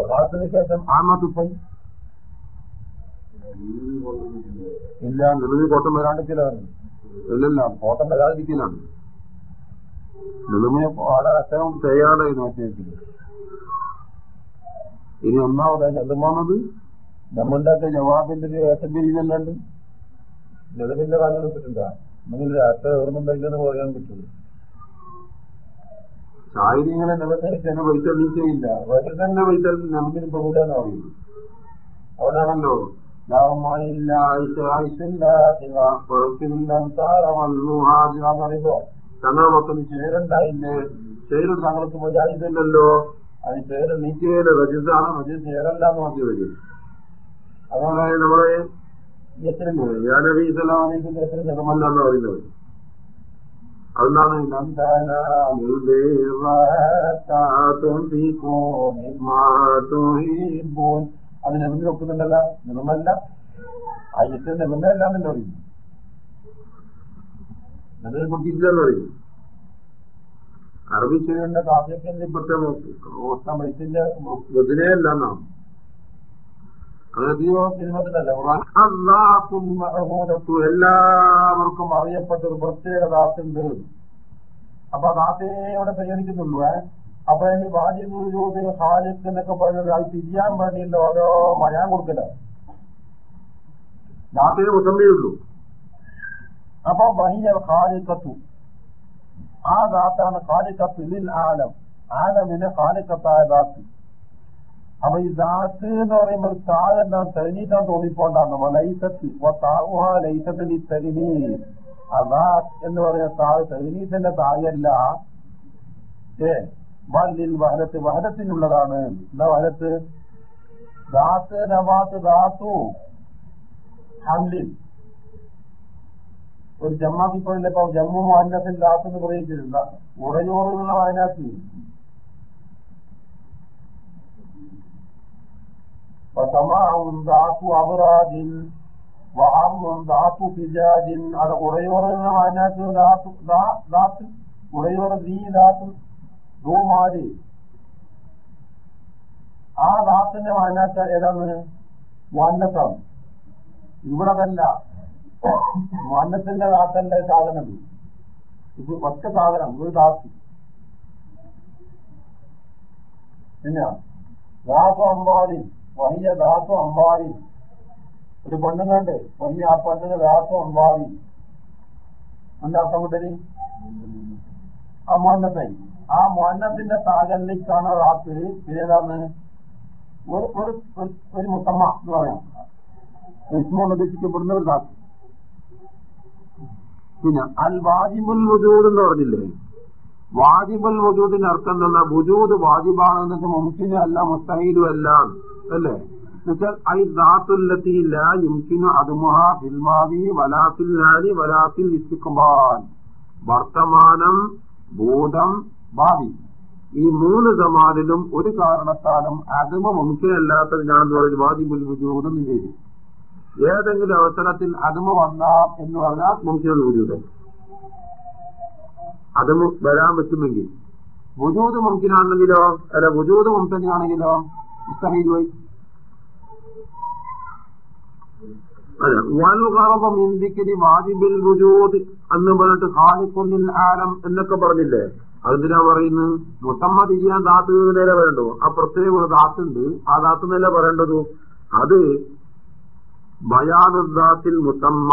പ്രകാശത്തിന് ശേഷം ആമത്തുപ്പോയി ഇല്ല നിലവിൽ കോട്ടം വരാണ്ടിരിക്കലാണ് ഇല്ലല്ല കോട്ടം വരാതിരിക്കലാണ് നിലമയെ വളരെ അച്ഛനും ചെയ്യാതെ നോക്കിയിരിക്കുന്നത് ഇനി ഒന്നാമത് നെല്ലുമാണത് നമ്മളുടെ ജവാബിന്റെ ഒരു ഏസബിരിയല്ലാണ്ട് നിലവിന്റെ കാലം എടുത്തിട്ടുണ്ടാ? നിങ്ങൾ ഓർമ്മ ഓർമ്മയില്ലെന്ന് പറയാൻ പറ്റുള്ളൂ. ശാരീരികളെ നിലനിർത്തുന്ന പൈസ നീക്കയില്ല. വേറെ തന്നെ പൈസ നമുക്ക് പോകില്ലെന്ന് പറയുന്നു മക്കളിൽ ചേരുണ്ടായില്ലേ? ചേരും തങ്ങൾക്ക് മജായില്ലല്ലോ അതിന് ചേര് നീക്കുകയില്ല രജിസാണ് റജിസ് ചേരല്ല എന്ന് നോക്കി വരും. അതുകൊണ്ട് നമ്മളെ യാ നബി ഇസ്ലാം ജനമല്ല എന്ന് പറയുന്നത്. അതുകൊണ്ടാണ് അത് എന്ത് നോക്കുന്നുണ്ടല്ല. നിറമല്ല അയ്യത്തെ നിറമല്ല എന്ന് പറയും അതിനെ കുറിച്ചില്ലെന്ന് പറയുന്നു. അറബി ചെയ്യേണ്ട കാഫ്യത്തിന്റെ ഇപ്പോഴത്തെ മത്സ്യന്റെ വെതിനെയല്ല എന്നാണ്. എല്ലാവർക്കും അറിയപ്പെട്ട ഒരു പ്രത്യേക ദാസുണ്ട് അപ്പൊ ദാസയോടെ പരിഗണിക്കുന്നുള്ളൂ അപ്പൊ അതിന് ബാല്യഗുരുജോതിന് ഹാലിക്ക് എന്നൊക്കെ പറഞ്ഞത് അത് തിരിയാൻ വേണ്ടിയില്ല ഓരോ മഴയാൻ കൊടുക്കില്ല ദാസയെ മുസമ്മയുള്ളൂ അപ്പൊ ബഹിയ ഹാലിക്കത്തു ആ ദാത്താണ് ഹാലിക്കത്ത് ആലം. ആലമിന് ഹാലിക്കത്തായ ദാസ് അപ്പൊ ഈ ദാത്ത് എന്ന് പറയുമ്പോൾ താഴെന്താ തെളിഞ്ഞിട്ടാൻ തോന്നിപ്പോണ്ടാണ് ലൈസത്ത് താവുഹ ലൈസത്തിൽ ഈ തെളിനി അദാത്ത് എന്ന് പറയുന്ന താഴ് തെളിനീത്തിന്റെ താഴല്ല ഏ വല്ലിൽ വഹലത്ത് വഹലത്തിനുള്ളതാണ് എന്താ വഹലത്ത് ദാത്ത് നവാത്ത് ദാത്തു ഹംലിൻ ഒരു ജമ്മാക്കിപ്പോഴില്ല ഇപ്പൊ ജമ്മു മാനത്തിൽ ദാത്ത് എന്ന് പറയുന്നില്ല ഉടയോറുള്ള വയനാട്ടിൽ ധാതു അബറാജിൻ വഹാബും ധാതു ഫിജാജിൻ. അത് ഉടയോറുള്ള വയനാട്ടിൽ ധാതു ദാത്ത് ഉടയോറ് ദീ ദാത്ത് ദൂമാരി. ആ ദാത്തിന്റെ വയനാട്ട് ഏതാണ്? മുന്നത്താണ് ഇവിടെ തന്നെ മുന്നത്തിന്റെ ദാത്തന്റെ സാധനം. ഇത് ഒറ്റ സാധനം ഒരു ദാസ് പിന്നെ ദാസു അമ്പാടി വലിയ ദാസു അമ്പാടി. ഒരു പെണ്ണുങ്ങളുണ്ട് വലിയ ആ പെണ്ണുങ്ങൾ ദാസു അമ്പാടി. എന്താ അർത്ഥം കൂട്ടരി? ആ മോന്നത്തെ ആ മോന്നത്തിന്റെ താകലിക്കാണ് റാത്ത്. ഏതാണ് ഒരു ഒരു ഒരു മുത്തമ്മ എന്ന് പറയാം. വിസ്മോന്ന് ഉദ്ദേശിക്കപ്പെടുന്ന ഒരു ദാസ് പിന്നെ അൽ വാജിബുൽ വജൂദ് എന്ന് പറഞ്ഞില്ലേ? വാജിബുൽ വജൂദിന്റെ അർത്ഥം എന്താ? വജൂദ് വാജിബാണെന്നൊക്കെ മുംകിനും അല്ല മുസ്തഹീലും അല്ല. അല്ലേ? ലാ വർത്തമാനം ഭൂതം ഭാവി. ഈ മൂന്ന് സമാനിലും ഒരു കാരണത്താലും അഗമ മുംകിനല്ലാത്തതിനാണെന്ന് പറയുന്നത് വാദി വജൂദ് നിവേദി ഏതെങ്കിലും അവസരത്തിൽ അതുമ വന്നാം എന്ന് പറഞ്ഞാൽ മുംകിനുള്ള വജൂദ് അതും വരാൻ പറ്റുമെങ്കിൽ. വുജൂദ് മുമ്പിനാണെങ്കിലോ അല്ല വുജൂദ് മുമ്പിനാണെങ്കിലോ മുസ്തഹീൽ അല്ല വൽഗറബം ഇന്ദിക്കരി വാജിബിൽ വുജൂദ് എന്ന് പറഞ്ഞിട്ട് ഖാലിഖുൽ ആലം എന്നൊക്കെ പറഞ്ഞില്ലേ? അതെന്തിനാ പറയുന്നത്? മുസമ്മ തിരിയാൻ ദാത്ത് നില പറയണ്ടോ ആ പ്രത്യേക ഒരു ദാത്തുണ്ട്. ആ ദാത്ത് നില പറയേണ്ടത്? അത് ബയാനുദാത്തിൽ മുത്തമ്മ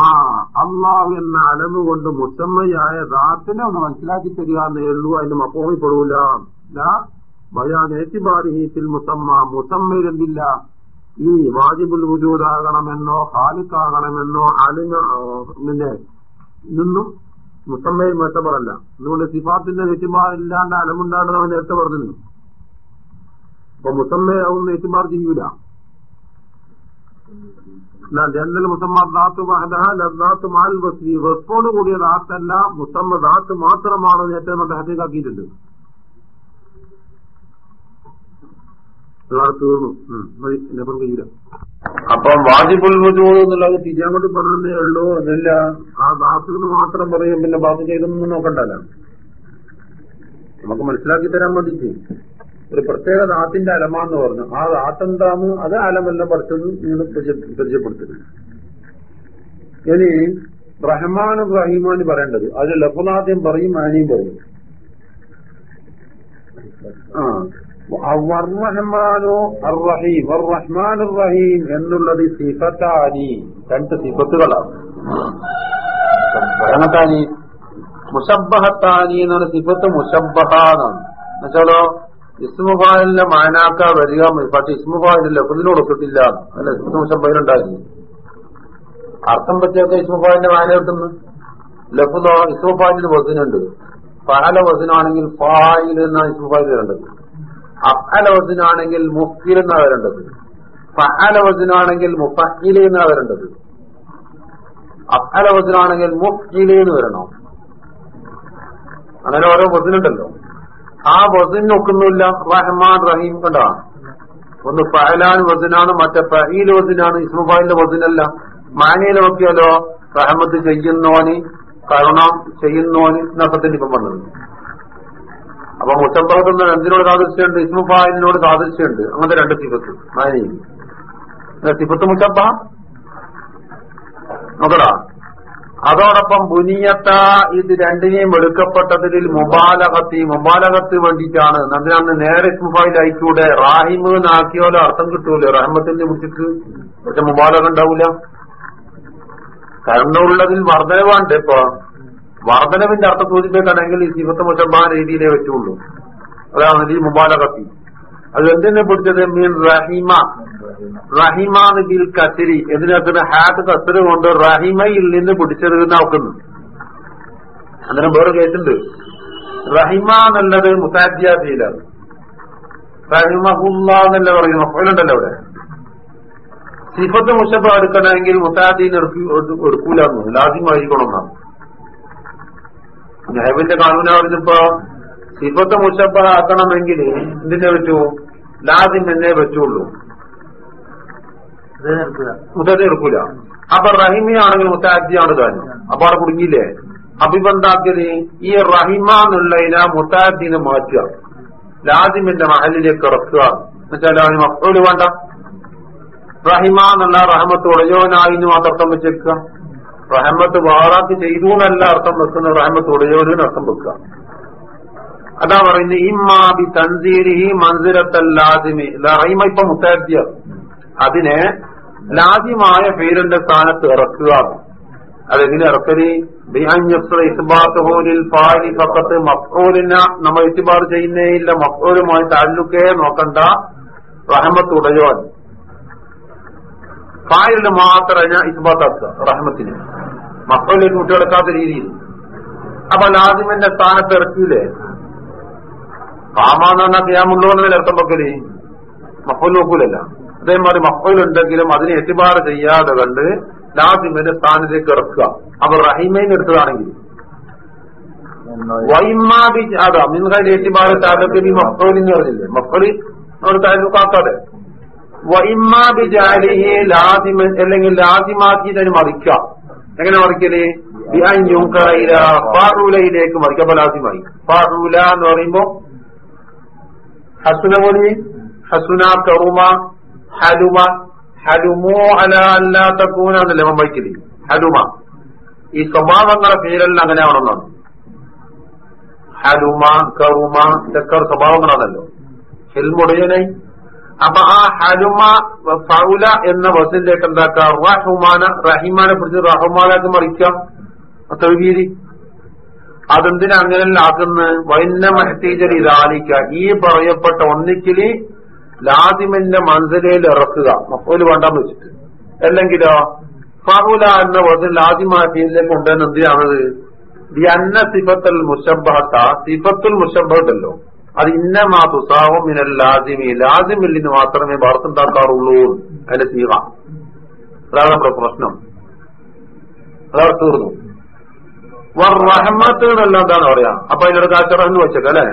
അള്ളാഹു എന്ന അലന്നുകൊണ്ട് മുത്തമ്മയായ ദാത്തിനെ ഒന്ന് മനസ്സിലാക്കി തരിക എന്നേ ഉള്ളൂ അതിന് മപ്പോമിപ്പെടൂല ബയാൻ ഏറ്റുപാടി മുത്തമ്മ മുത്തമ്മയിലെന്തില്ല ഈ വാജിബുൽ വുജൂദാകണമെന്നോ ഹാലിക്കാകണമെന്നോ അലിമ പിന്നെ നിന്നും മുസമ്മയിൽ മെച്ചപ്പെടല്ല അതുകൊണ്ട് സിഫാത്തിന്റെ നെറ്റിമാർ അലമുണ്ടാണെന്ന് അവൻ നേരത്തെ പറഞ്ഞിരുന്നു. അപ്പൊ മുസമ്മയാവും നെറ്റിമാർ ചെയ്യൂല. ജനൽ മുസമ്മ ദാത്ത് ദാത്ത് മാൽ വസ്ഫോട് കൂടിയ ദാത്തല്ല മുസമ്മ ദാത്ത് മാത്രമാണ് നേരത്തെ നമ്മൾ ഹത്തേക്കാക്കിയിട്ടുണ്ട് തീർന്നു. കഴിയില്ല അപ്പം വാജിബുൽ വജൂദ് എന്നുള്ളത് തിരിയാൻ കൊണ്ട് പറഞ്ഞതേ ഉള്ളൂ അതല്ല. ആ ബാസുകൾ മാത്രം പറയും പിന്നെ ബാക്കി ചെയ്തൊന്നും നോക്കണ്ടല്ല. നമുക്ക് മനസ്സിലാക്കി തരാൻ വേണ്ടിട്ട് ഒരു പ്രത്യേക ദാത്തിന്റെ അലമാന്ന് പറഞ്ഞു. ആ നാട്ടെന്താന്ന് അത് അലമെല്ലാം പഠിച്ചത് നിങ്ങൾ പരിചയപ്പെടുത്തരുത് ഇനി റഹ്മാൻ റഹീമാൻ പറയേണ്ടത്. അത് ലഫുനാദ്യം പറയും ആനയും പറയും. ആ. റഹ്മാനോ റഹ്മാൻ റഹീം എന്നുള്ളത് സിഫത്താനി രണ്ട് സിഫത്തുകളാണ്. ഭരണത്താനി എന്നാണ് സിഫത്ത് മുഷബഹ എന്നാണ് എന്നുവെച്ചാലോ ഇസ്മുഫാലിന്റെ മാനാക്ക വരിക പക്ഷെ ഇസ്മുഫാലിന്റെ ലഫുദിനോട് ഒത്തിട്ടില്ല അല്ല ഇസ്മു മുഷബയിലുണ്ടായിരുന്നു അർത്ഥം പറ്റിയൊക്കെ ഇസ്മുഫാലിന്റെ മാന കിട്ടുന്നു. ലഫുദോ ഇസ്മുഫാലിന് വസിനുണ്ട്. ഫഹല വസിനാണെങ്കിൽ ഫായിൽ എന്നാണ് ഇസ്മുഫാലിൽ അഫല വസിനാണെങ്കിൽ മുഫിൽ എന്നാ വരേണ്ടത്? ഫഹല വസിനാണെങ്കിൽ മുഫഹിൽ എന്നാ വരേണ്ടത്? അഫല വസിനാണെങ്കിൽ എന്ന് വരണം? അങ്ങനെ ഓരോ വസിനുണ്ടല്ലോ. ആ വസിൻ നോക്കുന്നില്ല റഹ്മാൻ റഹീം കണ്ടാ? ഒന്ന് ഫഹലാൻ വസിനാണ് മറ്റേ ഫഹീൽ വസിനാണ് ഇസ്മുബാലിന്റെ വസിനല്ല. മാനയിൽ നോക്കിയാലോ റഹമത്ത് ചെയ്യുന്നോന് ചെയ്യുന്നോനി ചെയ്യുന്നോന് തന്നെ ഇപ്പം വന്നത്. അപ്പൊ മുത്തമ്പകത്ത് എന്തിനോട് സാദൃശ്യമുണ്ട് ഇസ്മുഫാലിനോട് സാദൃശ്യമുണ്ട് അങ്ങനത്തെ രണ്ട് സിഫത്ത്. മാനയിൽ സിഫത്ത് മുത്തബ നോക്കടാ. അതോടൊപ്പം ബുനിയത്ത ഇത് രണ്ടിനെയും എടുക്കപ്പെട്ടതിൽ മുബാലകത്തി മുബാലകത്ത് വേണ്ടിയിട്ടാണ്. അതിനന്ന് നേരെ ഇസ്മുഫായിൽ അയക്കൂടെ റാഹിമ് എന്നാക്കിയോലോ അർത്ഥം കിട്ടൂലോ. റഹ്മത്തിന്റെ പിടിച്ചിട്ട് പക്ഷെ മുബാലക ഉണ്ടാവൂല. ഉള്ളതിൽ വർധനവുണ്ട് ഇപ്പൊ വർധനവിന്റെ അർത്ഥം സൂചിപ്പിക്കുകയാണെങ്കിൽ ഈ സിഫത്ത് മുഷബാ രീതിയിലേ വെച്ചുള്ളൂ അതാണ് ഈ മുബാലകത്തി. അത് എന്തിനെ പിടിച്ചത്? മീൻ റഹിമ. റഹിമാന്ന് ബിൽ കത്തിരി ഇതിനകത്ത് ഹാത്ത് കത്തിരി കൊണ്ട് റഹിമയിൽ നിന്ന് പിടിച്ചത് നോക്കുന്നു. അങ്ങനെ വേറെ കേട്ടുണ്ട് റഹിമ എന്നുള്ളത് മുസാദ്യാദിയിലാണ് റഹിമഹുല്ല എന്നല്ല പറയുന്നു അപ്പോഴുണ്ടല്ലോ അവിടെ. സിഫത്ത് മുഷബ എടുക്കണമെങ്കിൽ മുസാദീൻ എടുക്കൂലെന്നു. ലാസിമായിരിക്കണം എന്നാണ്. നെഹബിന്റെ കാനൂന പറഞ്ഞപ്പോ സിഫത്ത് മുഷബ ആക്കണമെങ്കിൽ എന്തിനെ പറ്റൂ ലാദിൻ എന്നേ പറ്റുള്ളൂ മുത്തതി എടുക്കൂല. അപ്പൊ റഹിമിയാണെങ്കിൽ മുത്താജിയാണ് താനും അപ്പൊ അവിടെ കുടുങ്ങിയില്ലേ? അഭിബന്ധാക്കിയത് ഈ റഹിമ എന്നുള്ളതിനെ മുത്താജിനെ മാറ്റുക. ലാദിമിന്റെ മഹലിലേക്ക് ഇറക്കുക. എന്നുവെച്ചാൽ അവന് മക്കൾ വേണ്ട. റഹിമ എന്നുള്ള റഹമത്ത് ഉടയോനായിന്ന് മാത്രം വെച്ചേക്കുക. റഹമത്ത് വാറാത്ത് ചെയ്തു എന്നല്ല അർത്ഥം വെക്കുന്ന റഹമത്ത് ഉടയോനും അർത്ഥം വെക്കുക. അതാ പറയുന്നത് ഇമ്മാബി തൻസീരിഹി മൻസിരത്തല്ലാദിമി റഹിമ ഇപ്പൊ മുത്താജിയ അതിനെ ലാദ്യമായ പേരിന്റെ സ്ഥാനത്ത് ഇറക്കുക. അതെങ്ങനെ ഇറക്കൽ? ഫക്കത്ത് മക്കോലിന നമ്മൾ ഇത്തിബാർ ചെയ്യുന്നേ ഇല്ല മക്കോലുമായി താലൂക്കേ നോക്കണ്ട റഹമത്ത് ഉടയോൻ. ഫായിലിന് മാത്രം ഞാൻ ഇസ്ബാത്താക്കുക റഹ്മത്തിന്. മക്കളിലേക്ക് വിട്ടുകിടക്കാത്ത രീതിയിൽ. അപ്പൊ ലാദിമിന്റെ സ്ഥാനത്ത് ഇറക്കിയില്ലേ കാമാന്ന് പറഞ്ഞാൽ ക്യാമുള്ളൂ എന്നതിൽ അർത്ഥം വെക്കൽ? മക്കൾ നോക്കൂലല്ല. അതേമാതിരി മക്കോലുണ്ടെങ്കിലും അതിനെ എത്തിബാർ ചെയ്യാതെ കണ്ട് ലാസിമിന്റെ സ്ഥാനത്തേക്ക് ഇറക്കുക. അപ്പൊ റഹിമേൻ എടുത്തതാണെങ്കിൽ. വൈമാബി അതാ മിൻകൽ എത്തിബാർ താലൂക്കിൽ മക്കോലിന്ന് പറഞ്ഞില്ലേ? മക്കളി നമ്മൾ താലൂക്കാക്കാതെ അല്ലെങ്കിൽ ലാസിമാക്കി തന്നെ മറിക്കാം എങ്ങനെ മറിക്കൽ? ഫാറൂലയിലേക്ക് മറിക്കാം അപ്പൊ ലാസിമായി. ഫാറൂല എന്ന് പറയുമ്പോ ഹസുന പോലെ? ഹസുന കറുമ ഹലുമ. ഹലുമോ അല അല്ലാത്തക്കൂന എന്നല്ലേ മുമ്പൈക്കൽ ഹലുമ. ഈ സ്വഭാവങ്ങളെ പേരെല്ലാം അങ്ങനെ ആവണമെന്നാണ് ഹലുമ കറുമ ഇതൊക്കെ സ്വഭാവങ്ങളാണല്ലോ. ഹെൽമുടയനായി അപ്പൊ ആ ഹലുമ ഫൗല എന്ന വസിലേക്ക് എന്താക്കാം? റഹുമാന റഹിമാനെ പിടിച്ച് റഹുമാനാക്കി മറിക്കാം. തൗഹീദി അതെന്തിനാ അങ്ങനെ ആക്കുന്നത്? വൈന്ന മഹത്തീജൽ ഇതാലിക്ക ഈ പറയപ്പെട്ട ഒന്നിക്കൽ ലാദിമിന്റെ മനസ്സിലേൽ ഇറക്കുക. ഒരു വേണ്ടാന്ന് വെച്ചിട്ട്. അല്ലെങ്കിലോ ഫഹുല എന്ന വസൽ ലാദിമാറ്റിയിലേക്ക് കൊണ്ടുവന്ന് എന്തിനാണത്? അന്ന സിഫത്തുൽ മുഷബഹത്ത സിഫത്തുൽ മുഷബഹത്തല്ലോ അത് ഇന്നമാ തുസാവും മിനൽ ലാസിമി. ലാസിമിൽ മാത്രമേ വാർത്തുണ്ടാക്കാറുള്ളൂ അതിന്റെ സീഹ അതാണ് നമ്മുടെ പ്രശ്നം. അതാ തീർന്നു. റഹ്മത്ത് എന്നല്ല എന്താണ് പറയാ? അപ്പൊ അതിനൊരു കാച്ചറന്ന് വെച്ചേക്കല്ലേ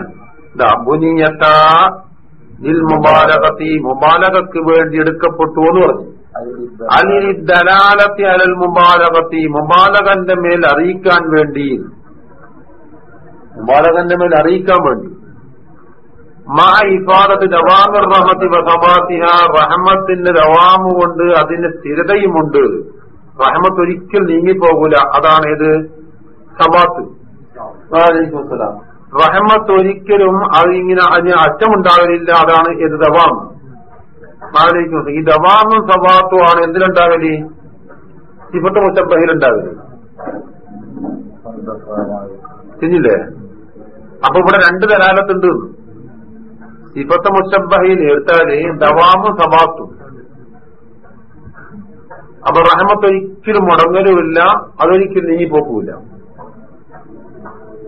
മുബാലകത്തി മുബാലകക്ക് വേണ്ടി എടുക്കപ്പെട്ടു എന്ന് പറഞ്ഞു. അലി ദലാലത്തി അലൽ മുബാലകത്തി മുബാലകന്റെ മേൽ അറിയിക്കാൻ വേണ്ടി. മുബാലകന്റെ മേൽ അറിയിക്കാൻ വേണ്ടി മാ ഇഫാദത്ത് ദവാമിർ റഹമത്തി വസബാത്തിഹ റഹമത്തിന്റെ ദവാമു കൊണ്ട് അതിന് സ്ഥിരതയുമുണ്ട്. റഹമത്ത് ഒരിക്കൽ നീങ്ങിപ്പോകൂല. അതാണ് ഏത്? സബാത്ത്. റഹമത്ത് ഒരിക്കലും അത് ഇങ്ങനെ അതിന് അറ്റമുണ്ടാകലില്ല. അതാണ് ഏത് ദവാം ഈ ദവാമും സബാത്തും ആണ് എന്തിലുണ്ടാകൽ? സിഫത്ത് മുച്ചബഹിലുണ്ടാകൽ ശരിയില്ലേ അപ്പൊ ഇവിടെ രണ്ട് ദലാലത്തുണ്ട്. സിഫത്ത് മുഷബഹയിൽ എടുത്താൽ ദവാമും സബാത്തും അപ്പൊ റഹമത്ത് ഒരിക്കലും മുടങ്ങലുമില്ല അതൊരിക്കലും നീങ്ങിപ്പോക്കൂല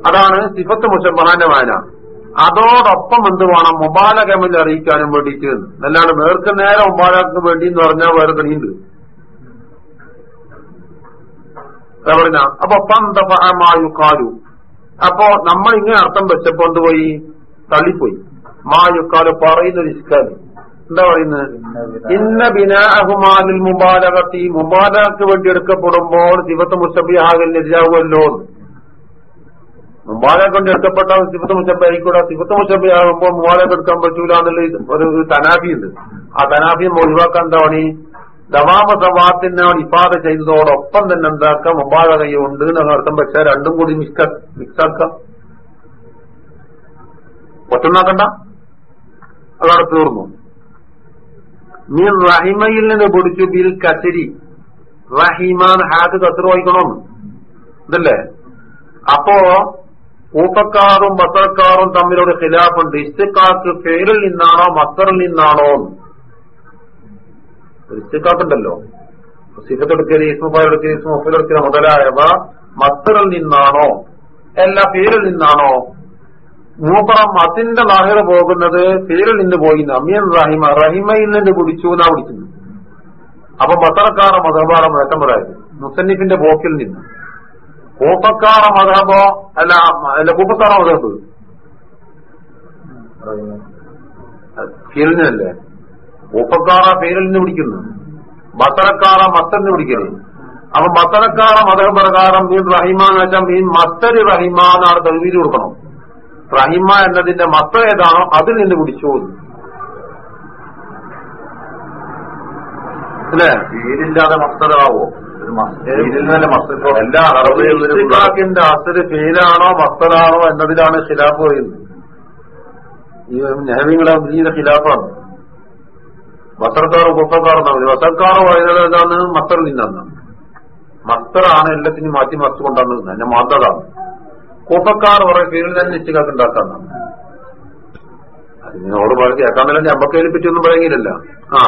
അതാണ് സിഫത്ത് മുഷബഹാന്റെ വായന അതോടൊപ്പം എന്ത് വേണം? മുബാലകമിൽ അറിയിക്കാനും വേണ്ടിയിട്ട്. അല്ലാണ്ട് നേർക്ക് നേരെ മുബാലക്ക് വേണ്ടി എന്ന് പറഞ്ഞാൽ വേറെ കണിയുണ്ട് അപ്പൊ പന്തമായു കാലു അപ്പോ നമ്മൾ ഇങ്ങനെ അർത്ഥം വെച്ചപ്പോ എന്തുപോയി തള്ളിപ്പോയി. മായുക്കാൽ പറയുന്ന ഒരു ഇസ്കാൽ എന്താ പറയുന്നത്? ഇന്ന ബിനാഹുമാലിൽ മുബാലകത്തി മുബാലക്ക് വേണ്ടി എടുക്കപ്പെടുമ്പോൾ സിഫത്ത് മുഷബിയാകലിനെതിരാകുമല്ലോ എന്ന്. മുമ്പാലെ കൊണ്ട് എടുക്കപ്പെട്ട സിഫത്ത് മുച്ചബ ആയിക്കൂടെ. സിഫത്ത് മുച്ചബ ആകുമ്പോൾ മുമ്പാലെ എടുക്കാൻ പറ്റൂല എന്നുള്ള ഒരു തനാഫി ഉണ്ട്. ആ തനാഫി ഒഴിവാക്കാൻ എന്താ പണി ദവാമ സവാത്തിനെ ഇപ്പാത ചെയ്തതോടൊപ്പം തന്നെ എന്താക്കാം? മുമ്പാല ഉണ്ട് എന്ന് അർത്ഥം. വെച്ചാൽ രണ്ടും കൂടി മിക്സ് മിക്സാക്കാം. ഒറ്റന്നാക്കണ്ട അതവിടെ തീർന്നു. നീ റഹിമയിൽ നിന്ന് പൊടിച്ചു ബിൽ കസരി റഹിമാൻ ഹാക്ക് കസർ വായിക്കണം. ഇതല്ലേ? അപ്പോ ഊപ്പക്കാറും ബസറക്കാറും തമ്മിലൊരു ഖിലാഫുണ്ട്. ഇസ്തിക്കാക്ക് പേരിൽ നിന്നാണോ മത്തറിൽ നിന്നാണോ? ഇസ്തിക്കാക്കുണ്ടല്ലോ സിഫത്തെടുക്കൽ ഇസ്മുഫാലെടുക്കൽ ഇസ്മുഫിലെടുക്കൽ മുതലായവ മത്തറിൽ നിന്നാണോ എല്ലാ പേരിൽ നിന്നാണോ? മൂപ്പറം അതിന്റെ നാഹിറ പോകുന്നത് പേരിൽ നിന്ന് പോയി അമ്മിയൻ റഹിമ റഹിമയിൽ നിന്ന് കുടിച്ചു എന്നാ കുടിക്കുന്നു അപ്പൊ ബസറക്കാറ നേട്ടം മുഴക്കമ്പറായത് മുസന്നിഫിന്റെ പോക്കിൽ നിന്ന്. കൂപ്പക്കാറ മതഭോ അല്ല അല്ല കൂപ്പക്കാറ മതബ് ല്ലേ കൂപ്പക്കാറ പേരിൽ നിന്ന് പിടിക്കുന്നു ബസറക്കാറ മത്തറിന് പിടിക്കൽ അപ്പൊ ബസറക്കാറ മതം പ്രകാരം മീൻ റഹിമ എന്ന് വെച്ചാൽ മീൻ മത്തര് റഹിമ എന്നാണ് കൊടുക്കണം. റഹിമ എന്നതിന്റെ മത്ത ഏതാണോ അതിൽ നിന്ന് പിടിച്ചു അല്ലേ? പേരില്ലാതെ മസ്തരാവോ എല്ലാ അസര് ഫീലാണോ മസ്തരാണോ എന്നതിലാണ് ഖിലാഫ് പറയുന്നത്. ഈ നെഹവിങ്ങളെ വലിയ ഖിലാഫാണ്. വസർക്കാർ ഉപക്കാർ എന്നാണ് വസർക്കാർ പറയുന്നത് ഏതാണ് മസ്തർ നിന്നാണ്. മസ്തറാണ് എല്ലാത്തിനും മാറ്റി മസ്ത് കൊണ്ടാണ് എന്നെ മാതതാണ് കൂപ്പക്കാർ പറയും കീഴിൽ തന്നെ ഇസ്തിഖാഖ് ഉണ്ടാക്കാം അതിനോട് പറഞ്ഞു കേൾക്കാൻ തന്നെ പറ്റി ഒന്നും പറയുന്നില്ല ആ.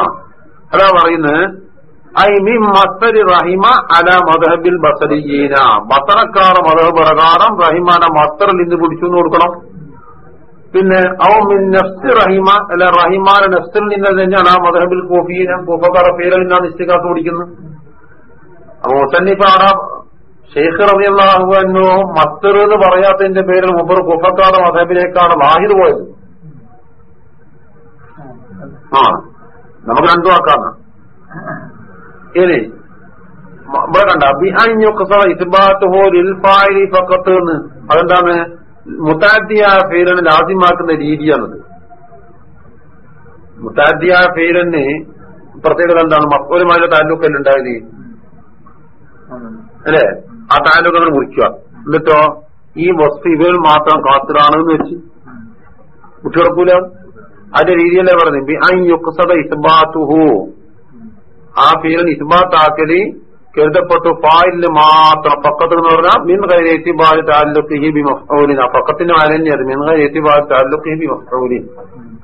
അതാ പറയുന്നത് ഐ മീൻ മസ്തരി റഹിമ അല മദഹബിൽ ബസരിയീന. ബസറക്കാർ മദഹബ് പ്രകാരം റഹിമാന മസ്തറിൽ നിന്ന് പിടിച്ചു കൊടുക്കണം. പിന്നെ ഔ മിൻ നഫ്സ് റഹിമ അല്ല റഹിമാന നഫ്സിൽ നിന്ന് തന്നെയാണ് ആ മദഹബിൽ കോഫീന കൂഫക്കാർ പേരിൽ നിന്നാണ് നിശ്ചയക്കാർക്ക് പിടിക്കുന്നത്. അപ്പൊ മുസന്നിഫ് അവിടെ ഷെയ്ഖ് റബിയല്ലാഹുവന്നു മത്തർ എന്ന് പറയാത്തതിന്റെ പേരിൽ മുബർ കുഫക്കാട് മദഹബിലേക്കാണ് വാഹിദ് പോയത്. ആ നമുക്ക് രണ്ടു വാക്കാണ്. ഇനി ഇവിടെ കണ്ട ഫഖത്ത് എന്ന്. അതെന്താണ്? മുത്താദ്ദിയായ ഫീലന് ലാസിമാക്കുന്ന രീതിയാണത്. മുത്താദ്ദിയായ ഫീലന് പ്രത്യേകത എന്താണ്? മക്കൂരുമായ താലൂക്കല്ലുണ്ടായത്. അല്ലേ? ആ താലൂക്ക് മുറിക്കുക. എന്നിട്ടോ ഈ വസ്തു ഇവയിൽ മാത്രം കാത്തിലാണെന്ന് വെച്ച്. വിട്ടുകിടക്കൂല അതിന്റെ രീതിയല്ലേ പറഞ്ഞു ബിഅൻയുക്സറ ഇസ്ബാത്തുഹു. ആ ഫീലിന് ഇസ്ബാത്താക്കലി കരുതപ്പെട്ടു. ഫായിലിന് മാത്രം പക്കത്ത് എന്ന് പറഞ്ഞാൽ മിൻ താലുക്ക് ഹി ബി മഫ്ഊലിൻ ആ പക്കത്തിന്റെ വായന തന്നെയാണ്. മിൻ താലുക്ക് ഹി ബി മഫ്ഊലിൻ